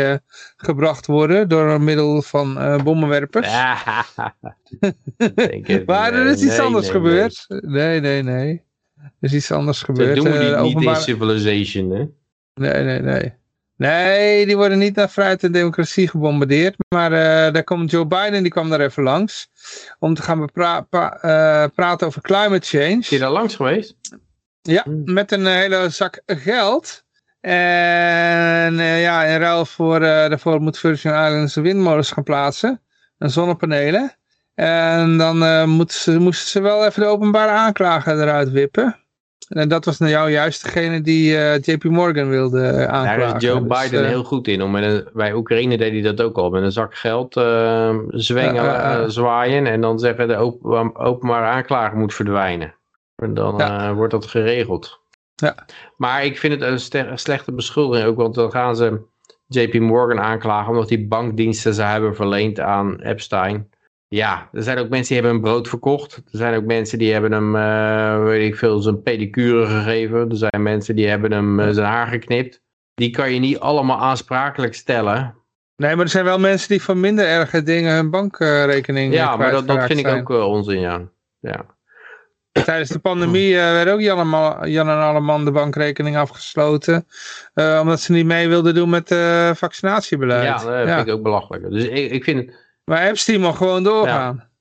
gebracht worden door middel van bommenwerpers. Ja, maar er is iets anders gebeurd. Nee, nee, nee. Er is iets anders gebeurd. Dat doen we niet in Civilization, hè? Nee, nee, nee. Nee, die worden niet naar vrijheid en democratie gebombardeerd. Maar uh, daar komt Joe Biden, die kwam daar even langs. Om te gaan pra uh, praten over climate change. Is je daar langs geweest? Ja, hmm. met een hele zak geld. En uh, ja, in ruil voor, daarvoor moet Virgin Islands windmolens gaan plaatsen. En zonnepanelen. En dan moesten, ze, moesten ze wel even de openbare aanklager eruit wippen. En dat was nou jou juist degene die uh, eh, JP Morgan wilde uh, aanklagen. Daar is Joe dus, Biden uh, heel goed in. Om met een, bij Oekraïne deed hij dat ook al. Met een zak geld uh, zwengen, zwaaien. En dan zeggen de open, openbare aanklager moet verdwijnen. En dan ja. wordt dat geregeld. Ja. Maar ik vind het een slechte beschuldiging ook. Want dan gaan ze JP Morgan aanklagen. Omdat die bankdiensten ze hebben verleend aan Epstein. Ja, er zijn ook mensen die hebben hem brood verkocht. Er zijn ook mensen die hebben hem, uh, weet ik veel, zijn pedicure gegeven. Er zijn mensen die hebben hem uh, zijn haar geknipt. Die kan je niet allemaal aansprakelijk stellen. Nee, maar er zijn wel mensen die van minder erge dingen hun bankrekening Ja, maar dat, dat vind ik ook uh, onzin, ja. ja. Tijdens de pandemie werd ook Jan en, Jan en Alleman de bankrekening afgesloten. omdat ze niet mee wilden doen met vaccinatiebeleid. Ja, dat vind ik ook belachelijk. Dus ik, ik vind maar Epstein mag gewoon doorgaan. Ja.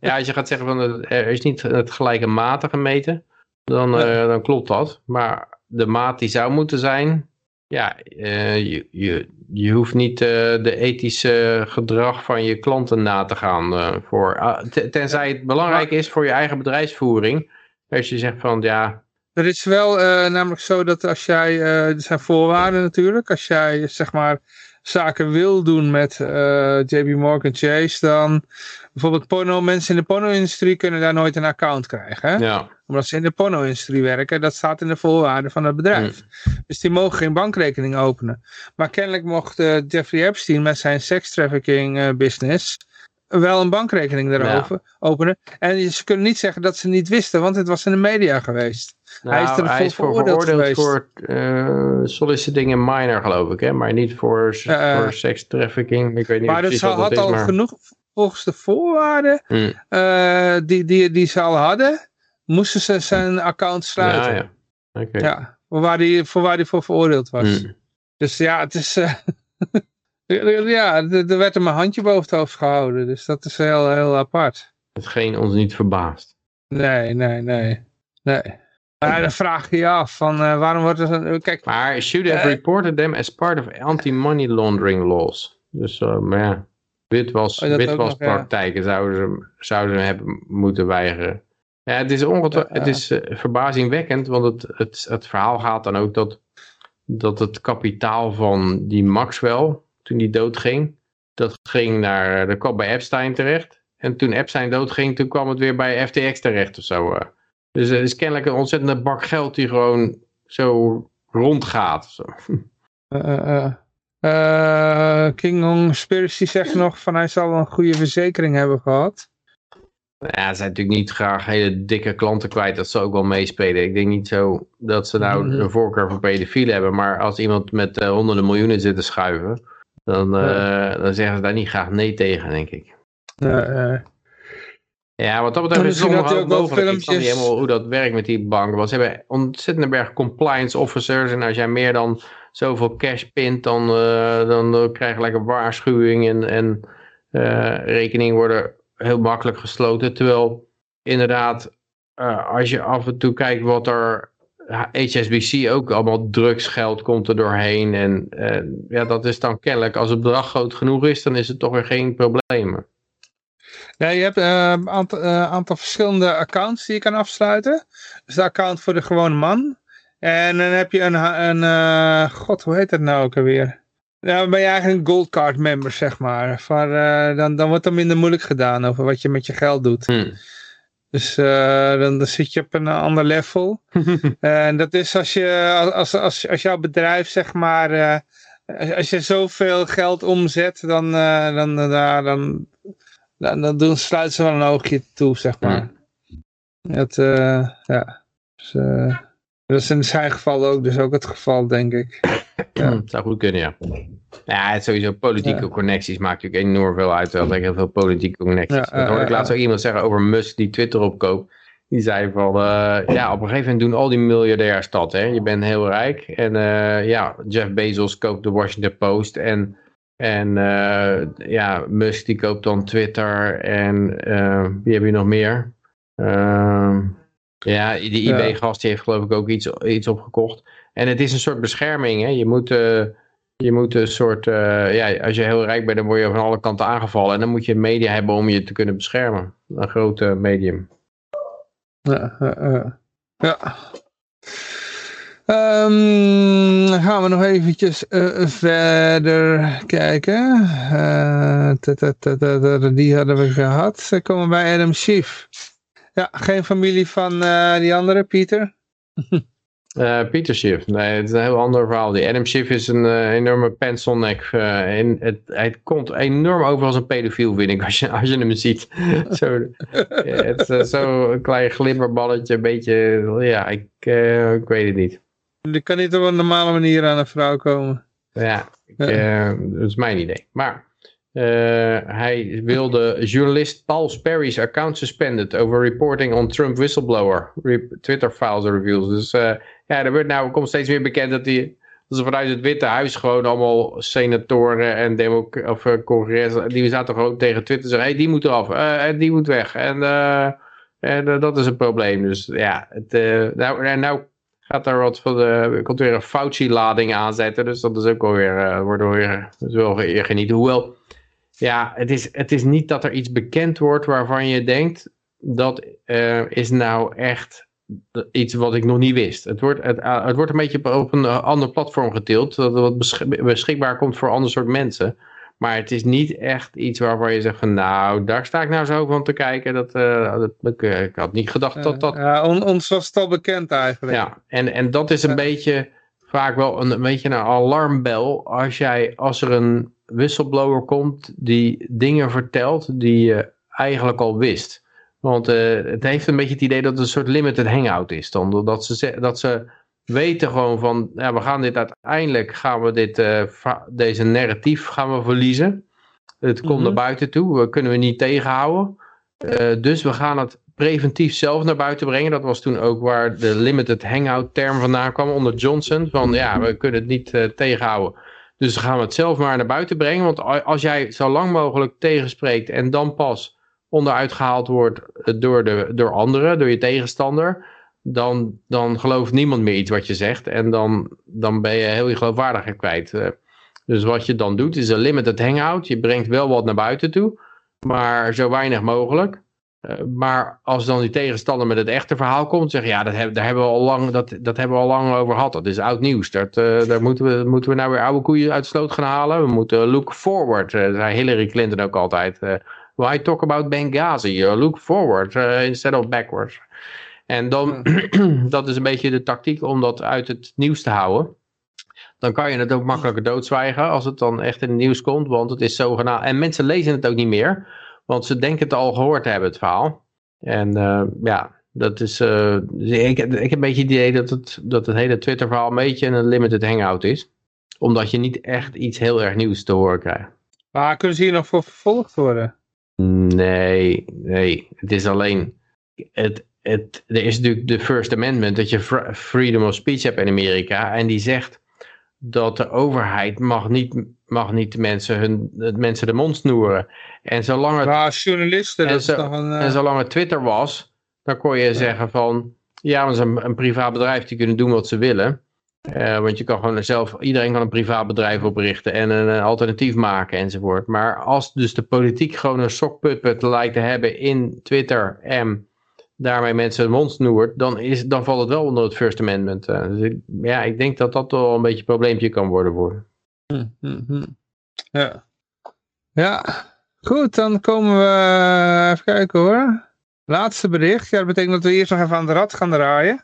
ja, als je gaat zeggen van er is niet het gelijke maten gemeten, dan, uh, dan klopt dat. Maar de maat die zou moeten zijn, ja, uh, je, je, je hoeft niet uh, de ethische gedrag van je klanten na te gaan. voor, ah, tenzij het belangrijk is voor je eigen bedrijfsvoering. Als je zegt van ja, er is wel namelijk zo dat als jij, er zijn voorwaarden natuurlijk, als jij zeg maar zaken wil doen met uh, eh, JP Morgan Chase, dan bijvoorbeeld porno, mensen in de porno-industrie kunnen daar nooit een account krijgen. Hè? Ja. Omdat ze in de porno-industrie werken, dat staat in de voorwaarden van het bedrijf. Mm. Dus die mogen geen bankrekening openen. Maar kennelijk mocht uh, Jeffrey Epstein met zijn sex trafficking uh, business wel een bankrekening daarover openen. En ze kunnen niet zeggen dat ze niet wisten, want het was in de media geweest. Nou, hij is er hij is voor veroordeeld, veroordeeld voor uh, soliciting in minor, geloof ik, hè? maar niet voor, uh, voor sex trafficking. Ik weet niet maar dat ze had al genoeg, volgens de voorwaarden hmm. uh, die, die, die ze al hadden, moesten ze zijn account sluiten. Ja, ja. Okay. ja voor, waar die, voor waar hij voor veroordeeld was. Hmm. Dus ja, het is... ja, er werd hem een handje boven het hoofd gehouden. Dus dat is heel, heel apart. Hetgeen ons niet verbaast. Nee, nee, nee. Nee. Maar dan vraag je je af van uh, waarom wordt er... Kijk, maar should have reported them as part of anti-money laundering laws. Dus maar ja, witwas, oh, zouden, ze, zouden ze hebben moeten weigeren. Ja, het is, het is verbazingwekkend, want het, het, het verhaal gaat dan ook dat, dat het kapitaal van die Maxwell, toen die doodging, dat ging naar, dat kwam bij Epstein terecht. En toen Epstein doodging, toen kwam het weer bij FTX terecht of zo. Dus er is kennelijk een ontzettende bak geld die gewoon zo rondgaat. Zo. Uh, uh, King Kong Spiracy zegt nog van hij zal een goede verzekering hebben gehad. Ja, ze zijn natuurlijk niet graag hele dikke klanten kwijt. Dat zou ook wel meespelen. Ik denk niet zo dat ze nou mhm. een voorkeur voor pedofielen hebben. Maar als iemand met honderden miljoenen zit te schuiven, dan, dan zeggen ze daar niet graag nee tegen, denk ik. Ja, wat dat betreft is het ook. Ik snap niet helemaal hoe dat werkt met die banken. Want ze hebben ontzettende berg compliance officers. En als jij meer dan zoveel cash pint, dan, uh, dan krijg je lekker waarschuwing. En, en uh, rekeningen worden heel makkelijk gesloten. Terwijl inderdaad, uh, als je af en toe kijkt wat er... HSBC ook allemaal drugsgeld komt er doorheen. En ja, dat is dan kennelijk, als het bedrag groot genoeg is, dan is het toch weer geen probleem. Ja, je hebt eh, een aantal, uh, aantal, verschillende accounts die je kan afsluiten. Dus de account voor de gewone man. En dan heb je een, een uh, god, hoe heet dat nou ook alweer? Ja, dan ben je eigenlijk een goldcard member, zeg maar. Voor, dan, dan wordt het minder moeilijk gedaan over wat je met je geld doet. Hmm. Dus dan, dan, zit je op een ander level. en dat is als, je, als, als, als jouw bedrijf, zeg maar, als je zoveel geld omzet, dan, dan, dan, dan dan, doen, sluiten ze wel een oogje toe, zeg maar. Het, ja. Dus, dat is in zijn geval ook, dus ook het geval, denk ik. Ja. Het zou goed kunnen, ja. Ja, het sowieso politieke connecties maakt natuurlijk enorm veel uit. Wel, heel veel politieke connecties. Ja, dat hoorde ik laatst ook iemand zeggen over Musk die Twitter opkoopt. Die zei van, uh, ja, op een gegeven moment doen al die miljardairs dat, hè. Je bent heel rijk. En uh, ja, Jeff Bezos koopt de Washington Post. En, en uh, ja, Musk die koopt dan Twitter. En wie heb je nog meer? Ehm, ja, die eBay-gast die heeft geloof ik ook iets, iets opgekocht. En het is een soort bescherming, hè. Je moet... Je moet een soort, ja, als je heel rijk bent, dan word je van alle kanten aangevallen. En dan moet je media hebben om je te kunnen beschermen. Een groot medium. Ja, ja. Um, gaan we nog eventjes uh, verder kijken. Uh, die hadden we gehad. Dan komen we bij Adam Schiff. Ja, geen familie van uh, die andere, Pieter? Peter Schiff, nee, het is een heel ander verhaal. Die Adam Schiff is een enorme pencilneck. En het, hij komt enorm over als een pedofiel, vind ik, als je, als je hem ziet. zo, het zo'n klein glimmerballetje, een beetje, ja, ik, ik weet het niet. Die kan niet op een normale manier aan een vrouw komen. Ja, ik, dat is mijn idee. Maar uh, hij wilde journalist Paul Sperry's account suspended over reporting on Trump whistleblower Twitter files reveals. Dus uh, ja, er wordt nou, komt steeds meer bekend dat, die, dat ze vanuit het Witte Huis gewoon allemaal senatoren en demo of, congres, die zaten gewoon tegen Twitter zeggen, hey, die moet eraf, en die moet weg. En, en dat is een probleem. Dus ja, het, nou, nou gaat er wat van de, komt weer een Fauci-lading aanzetten. Dus dat is ook alweer, wordt alweer, dat is wel genieten. Hoewel ja, het is, het is niet dat er iets bekend wordt waarvan je denkt, dat uh, is nou echt iets wat ik nog niet wist. Het wordt, het, uh, het wordt een beetje op een ander platform getild, dat het beschikbaar komt voor ander soort mensen. Maar het is niet echt iets waarvan je zegt van nou, daar sta ik nou zo van te kijken. Dat, uh, dat ik, had niet gedacht dat dat... Ja, ons was het al bekend eigenlijk. Ja, en, en dat is een beetje vaak wel een, een beetje een alarmbel als, jij, als er een whistleblower komt die dingen vertelt die je eigenlijk al wist. Want uh, het heeft een beetje het idee dat het een soort limited hangout is. Dan, dat, ze, dat ze weten gewoon van, ja, we gaan dit uiteindelijk, gaan we dit, uh, deze narratief gaan we verliezen. Het komt mm naar buiten toe, we kunnen we niet tegenhouden. Uh, dus we gaan het preventief zelf naar buiten brengen. Dat was toen ook waar de limited hangout term vandaan kwam onder Johnson. Van ja, we kunnen het niet uh, tegenhouden. Dus gaan we het zelf maar naar buiten brengen. Want als jij zo lang mogelijk tegenspreekt en dan pas onderuit gehaald wordt eh, door, de, door anderen, door je tegenstander, dan, dan gelooft niemand meer iets wat je zegt. En dan, dan ben je heel je geloofwaardigheid kwijt. Eh, dus wat je dan doet is een limited hangout. Je brengt wel wat naar buiten toe, maar zo weinig mogelijk. Eh, maar als dan die tegenstander met het echte verhaal komt, zeg je ja, dat, daar hebben we al lang, dat, dat hebben we al lang over gehad. Dat is oud nieuws. Dat, uh, daar moeten we, moeten we nou weer oude koeien uit de sloot gaan halen. We moeten look forward, zei Hillary Clinton ook altijd. why talk about Benghazi? look forward instead of backwards. En dan, dat is een beetje de tactiek om dat uit het nieuws te houden. Dan kan je het ook makkelijker doodzwijgen als het dan echt in het nieuws komt, want het is zogenaamd... En mensen lezen het ook niet meer, want ze denken het al gehoord te hebben, het verhaal. En uh, ja, dat is... Uh, ik, ik heb een beetje het idee dat het, dat het hele Twitter-verhaal een beetje een limited hangout is. Omdat je niet echt iets heel erg nieuws te horen krijgt. Maar kunnen ze hier nog voor vervolgd worden? Nee, nee. Het is alleen... Het, het, er is natuurlijk de First Amendment, dat je freedom of speech hebt in Amerika. En die zegt dat de overheid mag niet, mag niet de mensen, hun, de mensen de mond snoeren. En zolang het, als journalisten, en, zo, een, uh... en zolang het Twitter was, dan kon je zeggen van, ja, maar een, een privaat bedrijf, die kunnen doen wat ze willen. Uh, want je kan gewoon zelf, iedereen kan een privaat bedrijf oprichten en een, een, alternatief maken enzovoort. Maar als dus de politiek gewoon een sokputput lijkt te hebben in Twitter en daarmee mensen de mond snoert, dan, is, dan valt het wel onder het First Amendment. Uh, dus ik, ja, ik denk dat dat wel een beetje een probleempje kan worden voor. Hm, hm, hm. Ja. Ja, goed, dan komen we eh, even kijken hoor. Laatste bericht. Ja, dat betekent dat we eerst nog even aan de rad gaan draaien.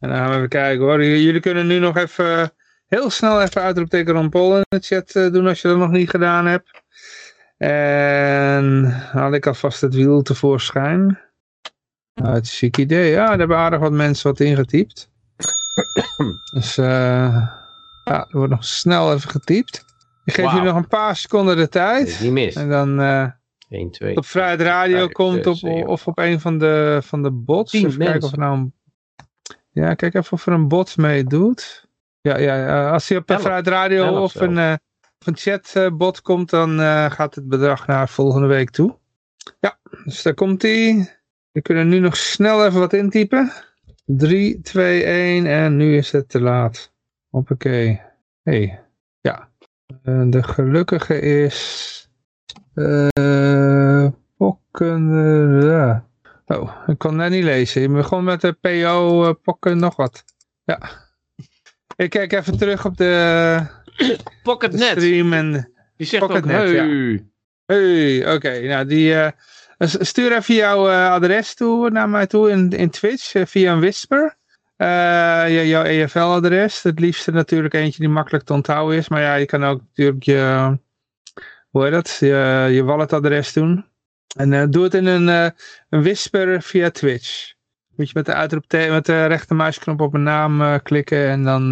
En dan gaan we even kijken hoor. Jullie kunnen nu nog even heel snel even uitroepteken Ron Paul in de chat eh, doen als je dat nog niet gedaan hebt. En haal ik alvast het wiel tevoorschijn. Nou, het is een ziek idee. Ja, daar hebben aardig wat mensen wat ingetypt. dus uh, ja, er wordt nog snel even getypt. Ik geef wow. jullie nog een paar seconden de tijd. niet mis. En dan... Uh, 1, 2, op Vrijheid Radio 5, komt 6, op, of op een van de, van de bots. Even kijken of er nou een... Ja, kijk even of er een bot mee doet. Ja, ja als hij op de Vrijheid Radio Elf of, een, uh, of een chatbot komt, dan uh, gaat het bedrag naar volgende week toe. Ja, dus daar komt hij. We kunnen nu nog snel even wat intypen. 3, 2, 1 en nu is het te laat. Hoppakee. Hey, ja. Uh, de gelukkige is... Uh, pokken... Uh, oh, ik kon net niet lezen. Je begon met de PO uh, pokken nog wat. Ja. Ik kijk even terug op de... Pocketnet. stream en... Die zegt Pocketnet, ook, hey. Ja. Hey, oké. Okay, nou, die... Stuur even jouw uh, adres toe naar mij toe in, in Twitch uh, via een whisper. Uh, jouw EFL-adres. Het liefste natuurlijk eentje die makkelijk te onthouden is. Maar ja, je kan ook natuurlijk je, hoe heet dat, je, walletadres doen. En doe het in een, een whisper via Twitch. Moet je met de, uitroep met de rechtermuisknop op een naam klikken en dan,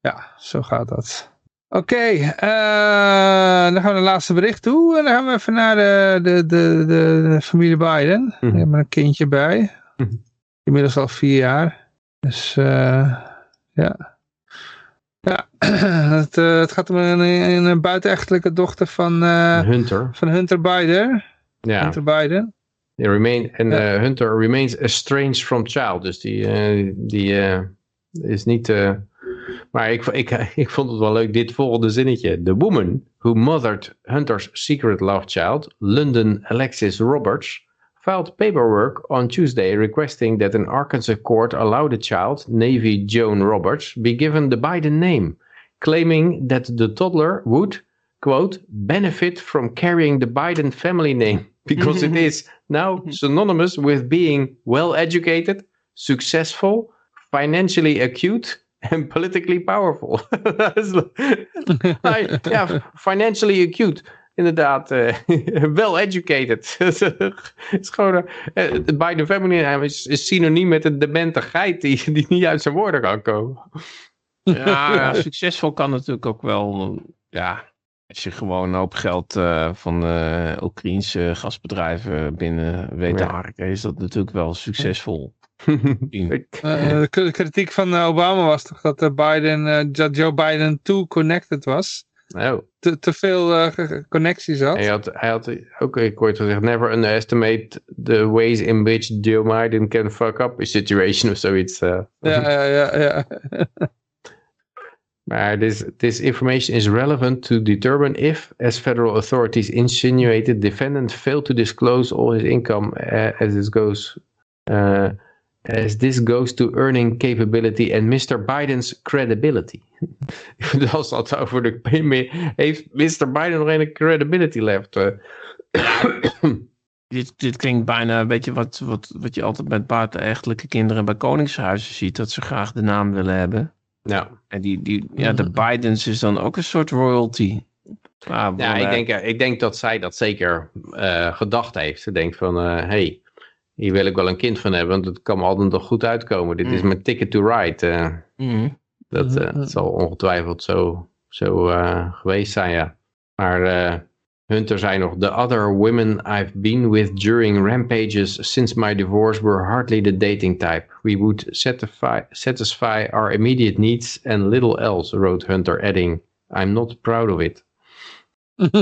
ja, zo gaat dat. Oké, okay, uh, dan gaan we naar het laatste bericht toe. En dan gaan we even naar de, de, de, de familie Biden. Mm -hmm. We hebben een kindje bij. Mm -hmm. Inmiddels al vier jaar. Dus uh, ja. Ja, het, uh, het gaat om een, een buitenechtelijke dochter van, Hunter. van Hunter Biden. Ja. Hunter Biden. Remain, en ja. Hunter remains estranged from child. Dus die, die is niet... Maar ik, ik, ik vond het wel leuk, dit volgende zinnetje. The woman who mothered Hunter's secret love child, London Alexis Roberts, filed paperwork on Tuesday requesting that an Arkansas court allow the child, Navy Joan Roberts, be given the Biden name, claiming that the toddler would, quote, benefit from carrying the Biden family name because it is now synonymous with being well educated, successful, financially acute, and politically powerful. ja, financially acute. Inderdaad, uh, well educated. is gewoon, uh, de Biden family is, is synoniem met een demente geit die, die niet uit zijn woorden kan komen. ja, ja, succesvol kan natuurlijk ook wel, ja, als je gewoon een hoop geld uh, van uh, Oekraïnse gasbedrijven binnen weet te harken, is dat natuurlijk wel succesvol. Uh, de kritiek van Obama was toch dat Biden, dat Joe Biden too connected was. Oh. Te, te veel connecties had. Hij had, hij had ook, ik hoorde gezegd, never underestimate the ways in which Joe Biden can fuck up a situation of zoiets. ja, ja, ja. ja. Maar this, this information is relevant to determine if, as federal authorities insinuated, defendant failed to disclose all his income uh, as this goes, uh, as this goes to earning capability and Mr. Biden's credibility. Als dat over de heeft Mr. Biden nog een credibility left? Uh. dit, dit klinkt bijna een beetje wat, wat, wat je altijd met buitenechtelijke kinderen bij koningshuizen ziet, dat ze graag de naam willen hebben. Ja. En die, die, ja, de Bidens is dan ook een soort royalty. Ah, ja, ik denk, ik denk dat zij dat zeker uh, gedacht heeft. Ze denkt van, hé, uh, hey, hier wil ik wel een kind van hebben, want het kan me altijd nog goed uitkomen. Dit mm. is mijn ticket to ride. Uh, mm. dat, dat, zal ongetwijfeld zo, zo geweest zijn, ja. Maar Hunter zei nog, the other women I've been with during rampages since my divorce were hardly the dating type. We would satisfy, satisfy our immediate needs and little else, wrote Hunter, adding, I'm not proud of it.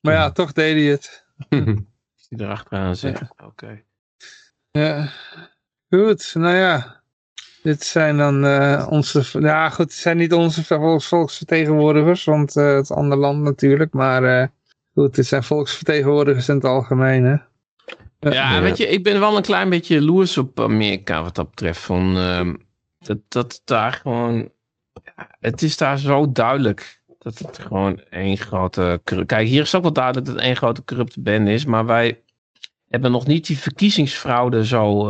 maar ja, toch deed hij het. die erachteraan zit. Ja. Oké. Okay. Ja, goed. Nou ja, dit zijn dan uh, onze, ja goed, het zijn niet onze volksvertegenwoordigers, want uh, het is een ander land natuurlijk, maar uh, goed, het zijn volksvertegenwoordigers in het algemeen, hè. Ja, ja, weet je, ik ben wel een klein beetje loers op Amerika wat dat betreft, van, ehm, dat, dat daar gewoon, het is daar zo duidelijk dat het gewoon één grote, kijk hier is ook wel duidelijk dat het één grote corrupte band is, maar wij hebben nog niet die verkiezingsfraude zo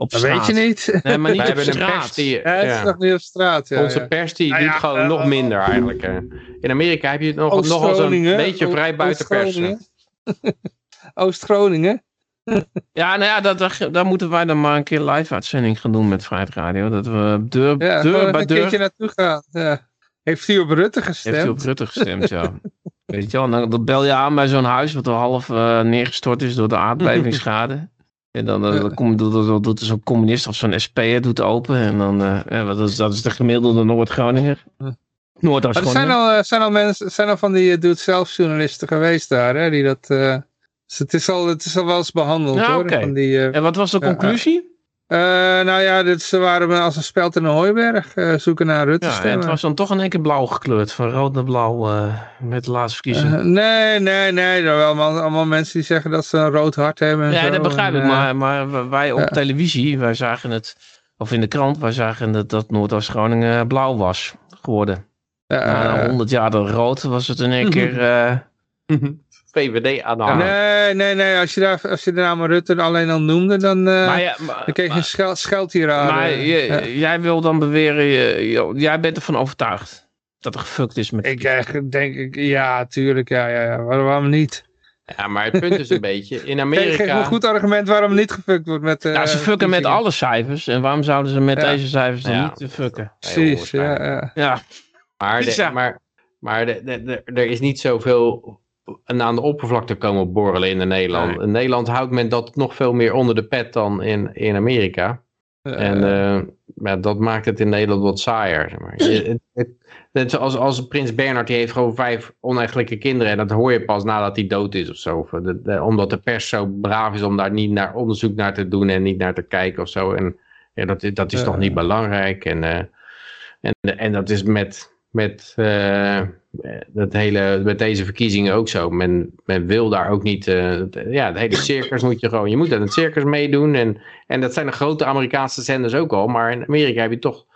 op dat weet je niet. Nee, maar niet Wij op hebben straat. een pers die... Ja, het is ja. nog niet op straat. Ja, Onze pers die Nou doet ja, gewoon uh, nog uh, minder eigenlijk. hè. In Amerika heb je het nog, nog als een beetje vrij Oost- buiten persen. Oost-Groningen. Ja, nou ja, dat, daar moeten wij dan maar een keer live uitzending gaan doen met Vrijheid Radio. Dat we deur, ja, deur bij deur... een keertje naartoe gaan. Ja. Heeft u op Rutte gestemd? Heeft u op Rutte gestemd, ja. Weet je wel, dan, bel je aan bij zo'n huis wat al half uh, neergestort is door de aardbevingsschade. En dan, uh, dan komt doet, zo'n communist of zo'n SP'er doet open. En dan, uh, ja, dat, is, dat is de gemiddelde Noord-Groninger. Noord-Groninger. Er zijn al, zijn, al mensen, zijn al van die doet-zelf journalisten geweest daar, hè, die dat... Dus het is al, het is al wel eens behandeld ja, hoor. Van die, en wat was de conclusie? Uh, nou ja, dit, ze waren als een speld in een hooiberg uh, zoeken naar Rutte ja, het was dan toch in één keer blauw gekleurd. Van rood naar blauw uh, met de laatste verkiezingen. nee, nee, nee. Er zijn allemaal, allemaal mensen die zeggen dat ze een rood hart hebben. En ja, zo. dat begrijp ik. Maar, maar wij op televisie, wij zagen het, of in de krant, wij zagen dat, dat Noordoost-Groningen blauw was geworden. Na 100 jaar door rood was het in één keer... VVD aanhangen. Nee, nee, nee. Als je, daar, als je de naam Rutte alleen al noemde, dan, uh, maar ja, maar, dan kreeg je scheld, scheld hier aan. Maar je, ja. jij wil dan beweren, je, jij bent ervan overtuigd dat er gefukt is met... Ik denk, ik, ja, tuurlijk, ja, ja, ja. Waarom niet? Ja, maar het punt is een beetje, in Amerika... Geef een goed argument waarom niet gefukt wordt met... Uh, ja, ze fucken met alle cijfers. En waarom zouden ze met deze cijfers dan niet fucken? Precies, ja, ja. ja. Maar, de, maar, maar de, de, de, er is niet zoveel aan de oppervlakte komen borrelen in Nederland. In Nederland houdt men dat nog veel meer onder de pet dan in, in Amerika. en uh, ja, dat maakt het in Nederland wat saaier. Zeg maar. het, het, als, als prins Bernhard, die heeft gewoon vijf oneigenlijke kinderen. En dat hoor je pas nadat hij dood is of zo. De, omdat de pers zo braaf is om daar niet naar onderzoek naar te doen en niet naar te kijken of zo. En ja, dat, dat is toch niet belangrijk. En, en, en dat is met, met, dat hele, met deze verkiezingen ook zo. Men, men wil daar ook niet, uh, ja, het hele circus moet je gewoon, je moet aan het circus meedoen. En, en dat zijn de grote Amerikaanse zenders ook al. Maar in Amerika heb je toch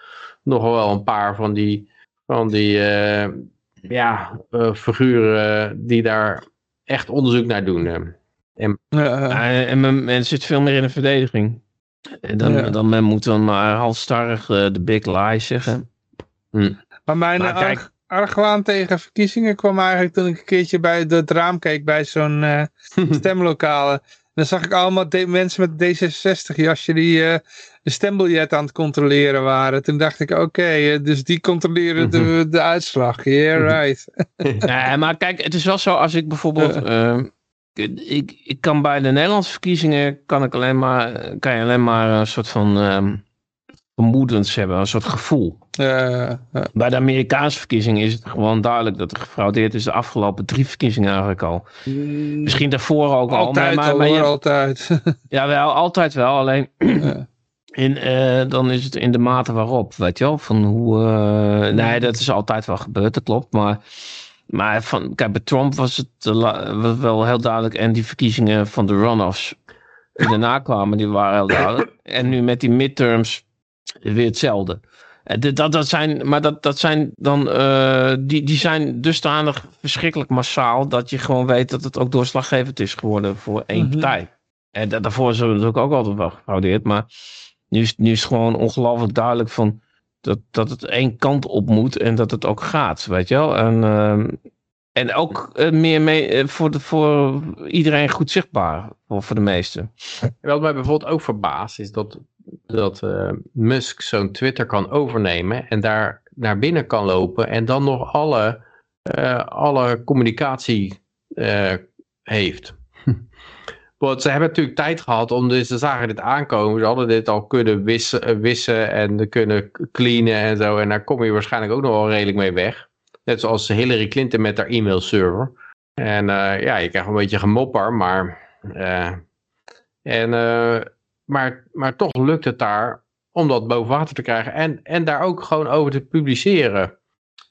nog wel een paar van die, van die uh, ja, figuren die daar echt onderzoek naar doen. En, en men, men zit veel meer in de verdediging. En dan, ja. dan men moet dan maar halstarrig de big lie zeggen. Hm. Maar mijn maar kijk, argwaan tegen verkiezingen kwam eigenlijk toen ik een keertje bij het raam keek bij zo'n uh, stemlokalen. Dan zag ik allemaal mensen met D66 jasje die uh, de stembiljet aan het controleren waren. Toen dacht ik, oké, okay, dus die controleren de, de uitslag. Yeah, right. nee, maar kijk, het is wel zo als ik bijvoorbeeld... Uh, ik, ik kan bij de Nederlandse verkiezingen kan ik alleen maar, kan je alleen maar een soort van um, vermoedens hebben, een soort gevoel. Bij de Amerikaanse verkiezingen is het gewoon duidelijk dat er gefraudeerd is de afgelopen drie verkiezingen eigenlijk al. Mm. Misschien daarvoor ook al. Maar, maar, maar altijd. ja, wel, altijd wel. Alleen in, uh, dan is het in de mate waarop, weet je wel. Van hoe, uh, nee, dat is altijd wel gebeurd, dat klopt. Maar, maar van, kijk, bij Trump was het wel heel duidelijk. En die verkiezingen van de runoffs die daarna kwamen, die waren heel duidelijk. En nu met die midterms weer hetzelfde. Dat, dat zijn, maar dat, dat zijn dan, uh, die, die zijn dusdanig verschrikkelijk massaal dat je gewoon weet dat het ook doorslaggevend is geworden voor één mm -hmm. partij. En da daarvoor is het natuurlijk ook altijd wel gefraudeerd, maar nu is, nu is het gewoon ongelooflijk duidelijk van dat, dat het één kant op moet en dat het ook gaat, weet je wel. En, uh, en ook uh, meer mee, voor, de, voor iedereen goed zichtbaar, voor, voor de meesten. Wat mij bijvoorbeeld ook verbaast is dat dat uh, Musk zo'n Twitter kan overnemen en daar naar binnen kan lopen en dan nog alle, alle communicatie heeft. Want ze hebben natuurlijk tijd gehad om, dus ze zagen dit aankomen, ze hadden dit al kunnen wissen, wissen en kunnen cleanen en zo en daar kom je waarschijnlijk ook nog wel redelijk mee weg. Net zoals Hillary Clinton met haar e-mailserver. En ja, je krijgt een beetje gemopper, maar... en maar, maar toch lukt het daar om dat boven water te krijgen en, en daar ook gewoon over te publiceren.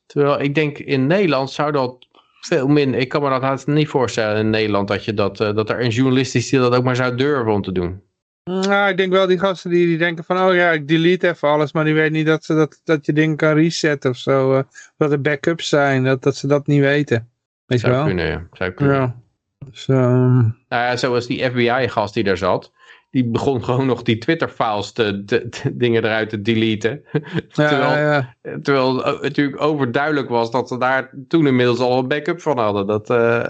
Terwijl ik denk in Nederland zou dat veel minder, ik kan me dat niet voorstellen in Nederland dat, je dat, dat er een journalist is die dat ook maar zou durven om te doen. Nou, ik denk wel die gasten die, die denken van, oh ja, ik delete even alles, maar die weten niet dat, ze, dat, dat je dingen kan resetten of zo. Uh, dat er backups zijn, dat, dat ze dat niet weten. Weet zou je wel? Kunnen, ja. Zou kunnen. Ja. Dus, um... Nou ja, zoals die FBI-gast die daar zat die begon gewoon nog die Twitter-files te, te, te, dingen eruit te deleten. Ja, terwijl, ja. terwijl het natuurlijk overduidelijk was dat ze daar toen inmiddels al een backup van hadden. Dat, uh,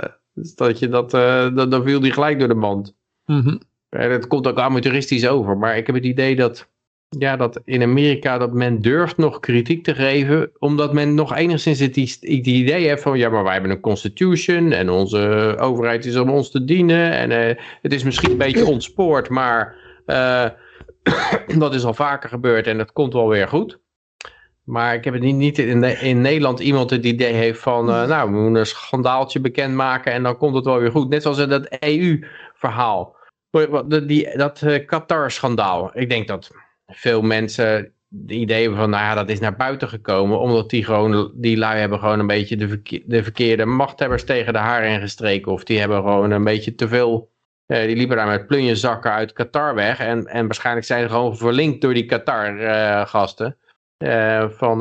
dat je dat, uh, dat, dan viel die gelijk door de mand. Mm -hmm. Dat komt ook amateuristisch over, maar ik heb het idee dat, ja, dat in Amerika dat men durft nog kritiek te geven, omdat men nog enigszins het, idee heeft van, ja, maar wij hebben een constitution en onze overheid is om ons te dienen en uh, het is misschien een beetje ontspoord, maar uh, dat is al vaker gebeurd en dat komt wel weer goed. Maar ik heb het niet, niet in, in Nederland iemand het idee heeft van, uh, nou, we moeten een schandaaltje bekendmaken en dan komt het wel weer goed. Net zoals in dat EU-verhaal. Die, dat uh, Qatar-schandaal. Ik denk dat veel mensen de idee hebben van, nou ja, dat is naar buiten gekomen. Omdat die, gewoon, die lui hebben gewoon een beetje de, verkeerde, de verkeerde machthebbers tegen de haren gestreken. Of die hebben gewoon een beetje te veel... Uh, die liepen daar met plunjezakken uit Qatar weg. En, en waarschijnlijk zijn ze gewoon verlinkt door die Qatar-gasten. Uh, van,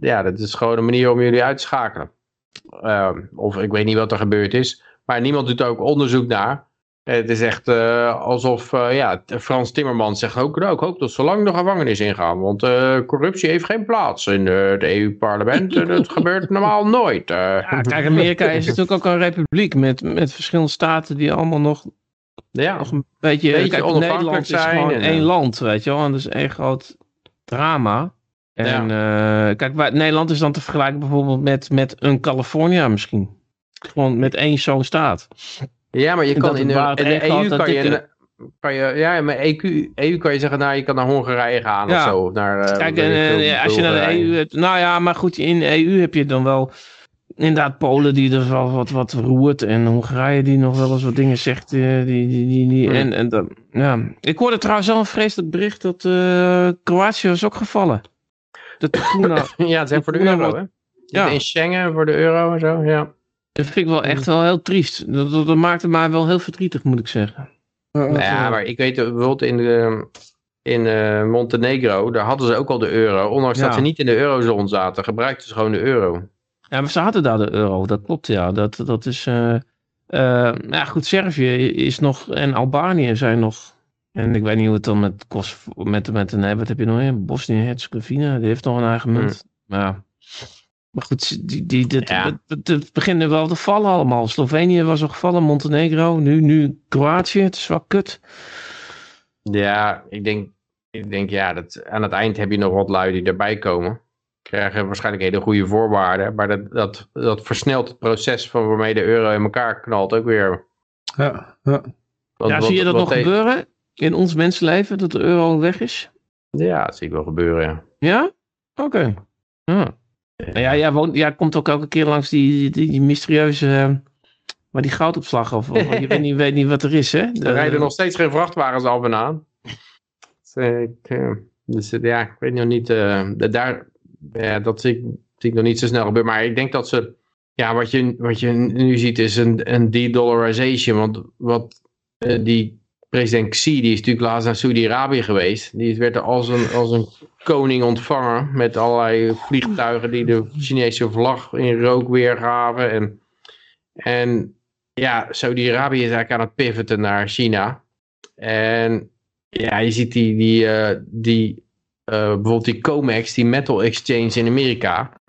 ja, dat is gewoon een manier om jullie uit te schakelen. of ik weet niet wat er gebeurd is. Maar niemand doet ook onderzoek naar. Het is echt uh, alsof uh, ja, Frans Timmermans zegt ook, nou, ik hoop dat ze lang de gevangenis ingaan. Want uh, corruptie heeft geen plaats in het EU-parlement. dat gebeurt normaal nooit. Ja, kijk, Amerika is natuurlijk ook een republiek met, met verschillende staten die allemaal nog, ja, nog een beetje, beetje kijk, onafhankelijk Nederland zijn. is gewoon en, één land, weet je wel. En dat is één groot drama. En ja. kijk, waar, Nederland is dan te vergelijken bijvoorbeeld met, met een California misschien. Gewoon met één zo'n staat. Ja, maar je kan in de, EU kan je, kan je, ja, maar EU, EU kan je zeggen, nou, je kan naar Hongarije gaan ja. of zo. Naar, uh, Kijk, en, als je naar de EU, hebt, nou ja, maar goed, in de EU heb je dan wel inderdaad Polen die er wel wat, wat roert en Hongarije die nog wel eens wat dingen zegt. Die, die, die, die, en, en dan, ja. Ik hoorde trouwens al een vreselijk bericht dat uh, Kroatië was ook gevallen. Dat ja, het zijn voor de euro, hè? Ja. In Schengen voor de euro en zo, ja. Dat vind ik wel echt wel heel triest. Dat, dat, dat maakte mij wel heel verdrietig, moet ik zeggen. Nou ja, maar ik weet bijvoorbeeld in, de, in uh, Montenegro, daar hadden ze ook al de euro. Ondanks dat ze niet in de eurozone zaten, gebruikten ze gewoon de euro. Ja, maar ze hadden daar de euro, dat klopt ja. Dat, dat is, uh, uh, ja goed, Servië is nog, en Albanië zijn nog, en ik weet niet hoe het dan met kost, met, met, nee, wat heb je nog in? Bosnië-Herzegovina, die heeft nog een eigen munt. Hmm. Maar maar goed, die, die, ja. het, beginnen wel te vallen allemaal. Slovenië was al gevallen, Montenegro, nu, nu Kroatië. Het is wel kut. Ja, ik denk, ik denk ja, dat aan het eind heb je nog wat lui die erbij komen. Krijgen waarschijnlijk hele goede voorwaarden. Maar dat, dat, dat versnelt het proces van waarmee de euro in elkaar knalt ook weer. Ja, ja. ja zie je dat nog gebeuren in ons mensenleven, dat de euro weg is? Ja, dat zie ik wel gebeuren, ja. Ja? Oké. Ja. Nou ja, jij, woont, jij komt ook elke keer langs die, die, die mysterieuze... Maar die goudopslag of, of je weet niet, weet niet wat er is, hè? De, er rijden nog steeds geen vrachtwagens en aan. Dus, uh, dus ja, ik weet nog niet... Uh, daar, ja, dat zie ik, zie ik nog niet zo snel gebeuren. Maar ik denk dat ze... Ja, wat je, wat je nu ziet is een, een de-dollarization. Want wat die president Xi, die is natuurlijk laatst naar Saudi-Arabië geweest. Die werd er als een, als een koning ontvangen met allerlei vliegtuigen die de Chinese vlag in rook weergaven. En, en ja, Saudi-Arabië is eigenlijk aan het pivoten naar China. En ja, je ziet die, die, uh, die uh, bijvoorbeeld die COMEX, die metal exchange in Amerika,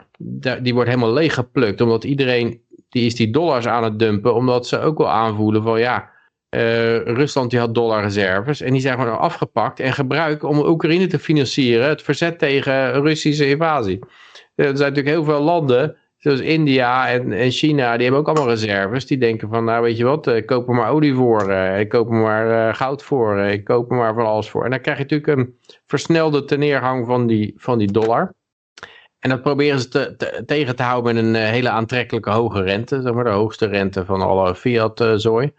die wordt helemaal leeggeplukt. Omdat iedereen, die is die dollars aan het dumpen, omdat ze ook wel aanvoelen van ja uh, Rusland die had dollarreserves en die zijn gewoon afgepakt en gebruikt om Oekraïne te financieren, het verzet tegen Russische invasie. Er zijn natuurlijk heel veel landen, zoals India en, en China, die hebben ook allemaal reserves. Die denken van, nou weet je wat, ik koop er maar olie voor, ik koop er maar goud voor, ik koop er maar van alles voor. En dan krijg je natuurlijk een versnelde teneergang van die, van die dollar. En dat proberen ze te, te, tegen te houden met een hele aantrekkelijke hoge rente, zeg maar, de hoogste rente van alle fiat-zooi.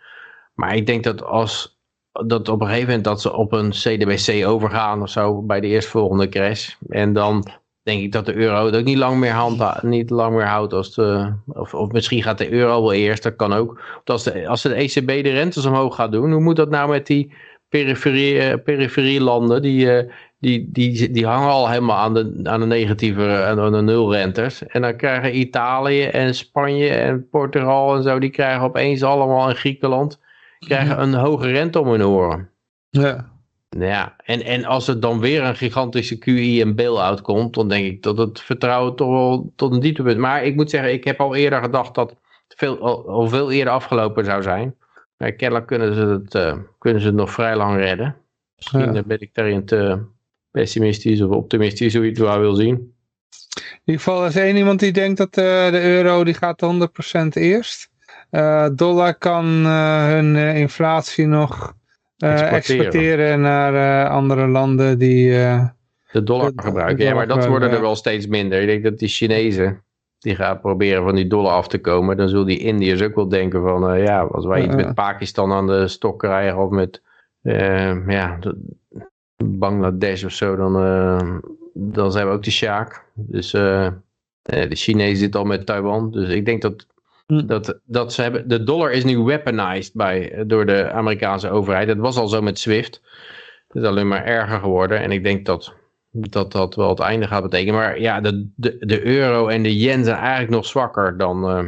Maar ik denk dat als dat op een gegeven moment dat ze op een CDBC overgaan of zo bij de eerstvolgende crash. En dan denk ik dat de euro het ook niet lang meer, niet lang meer houdt. Als de, of, of misschien gaat de euro wel eerst, dat kan ook. Als de, als de ECB de rentes omhoog gaat doen, hoe moet dat nou met die periferie, eh, periferie landen? Die, eh, die, die, die hangen al helemaal aan de, aan de negatieve, aan de nulrentes. En dan krijgen Italië en Spanje en Portugal en zo, die krijgen opeens allemaal in Griekenland krijgen een hoge rente om hun oren. Ja. Ja, en, en als er dan weer een gigantische QE en bail-out komt, dan denk ik dat het vertrouwen toch wel tot een dieptepunt. Maar ik moet zeggen, ik heb al eerder gedacht dat het veel, al, al veel eerder afgelopen zou zijn. Maar kennelijk kunnen ze, het, kunnen ze het nog vrij lang redden. Misschien ben ik daarin te pessimistisch of optimistisch, hoe je het wel wil zien. In ieder geval is één iemand die denkt dat de euro die gaat 100% eerst. Dollar kan hun inflatie nog exporteren. exporteren. naar andere landen die de dollar gebruiken. ja, maar dat worden er wel steeds minder. Ik denk dat die Chinezen, die gaan proberen van die dollar af te komen. Dan zullen die Indiërs ook wel denken van, ja, als wij iets met Pakistan aan de stok krijgen of met ja, Bangladesh of zo, dan, uh, dan zijn we ook de Sjaak. Dus de Chinezen zitten al met Taiwan. Dus ik denk dat. Dat, dat ze hebben, de dollar is nu weaponized bij, door de Amerikaanse overheid. Het was al zo met SWIFT. Het is alleen maar erger geworden. En ik denk dat dat dat wel het einde gaat betekenen. Maar ja, de, de, de euro en de yen zijn eigenlijk nog zwakker dan, uh,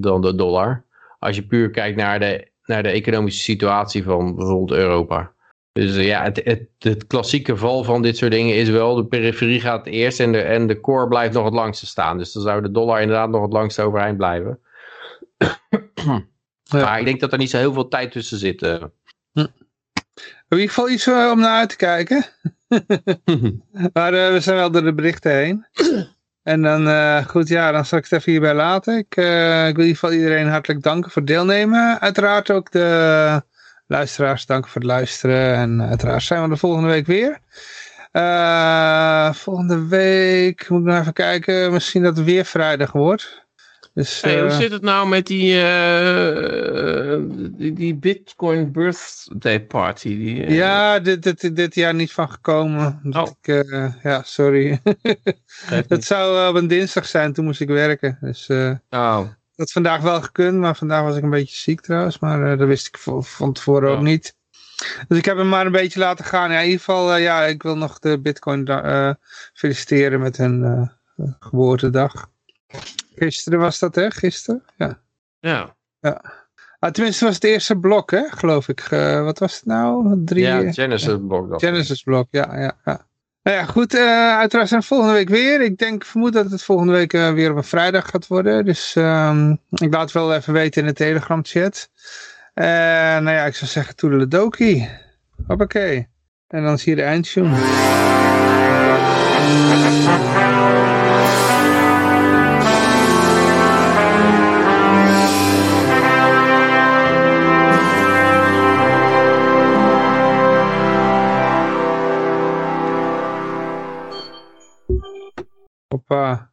dan de dollar. Als je puur kijkt naar de, naar de economische situatie van bijvoorbeeld Europa. Dus uh, ja, het, het, het, klassieke val van dit soort dingen is wel, de periferie gaat eerst en de, en de core blijft nog het langste staan. Dus dan zou de dollar inderdaad nog het langste overeind blijven. Ja. Maar ik denk dat er niet zo heel veel tijd tussen zit. Uh. Hm. In ieder geval iets om naar uit te kijken. maar uh, we zijn wel door de berichten heen. En dan, uh, goed, ja, dan zal ik het even hierbij laten. Ik, uh, ik wil in ieder geval iedereen hartelijk danken voor het deelnemen. Uiteraard ook de luisteraars danken voor het luisteren. En uiteraard zijn we de volgende week weer. volgende week moet ik nog even kijken. Misschien dat het weer vrijdag wordt. Dus, hey, hoe eh, zit het nou met die, uh, die, die, Bitcoin Birthday Party? Die, uh... Ja, dit, dit, dit jaar niet van gekomen. Oh. Ik, ja, sorry. het zou op een dinsdag zijn, toen moest ik werken. Dus oh. dat vandaag wel gekund, maar vandaag was ik een beetje ziek trouwens. Maar dat wist ik van tevoren ook oh. niet. Dus ik heb hem maar een beetje laten gaan. Ja, in ieder geval, ja, ik wil nog de Bitcoin feliciteren met hun geboortedag. Gisteren was dat, hè? Gisteren? Ja. Ja. ja. Ah, tenminste was het eerste blok, hè? Geloof ik. Uh, wat was het nou? Drie, ja, Genesis blok. Genesis blok, ja, ja, ja. Nou ja, goed. Uh, uiteraard zijn we volgende week weer. Ik denk, vermoed dat het volgende week uh, weer op een vrijdag gaat worden. Dus um, ik laat het wel even weten in de Telegram chat. Uh, nou ja, ik zou zeggen toedeledokie. Hoppakee. En dan zie je de eindtune. Hoppa.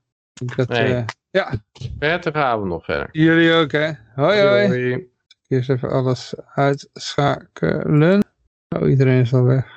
Dat, nee. uh, ja. Prettige avond nog verder. Jullie ook, hè. Hoi, hoi. hoi. Eerst even alles uitschakelen. Oh, iedereen is al weg.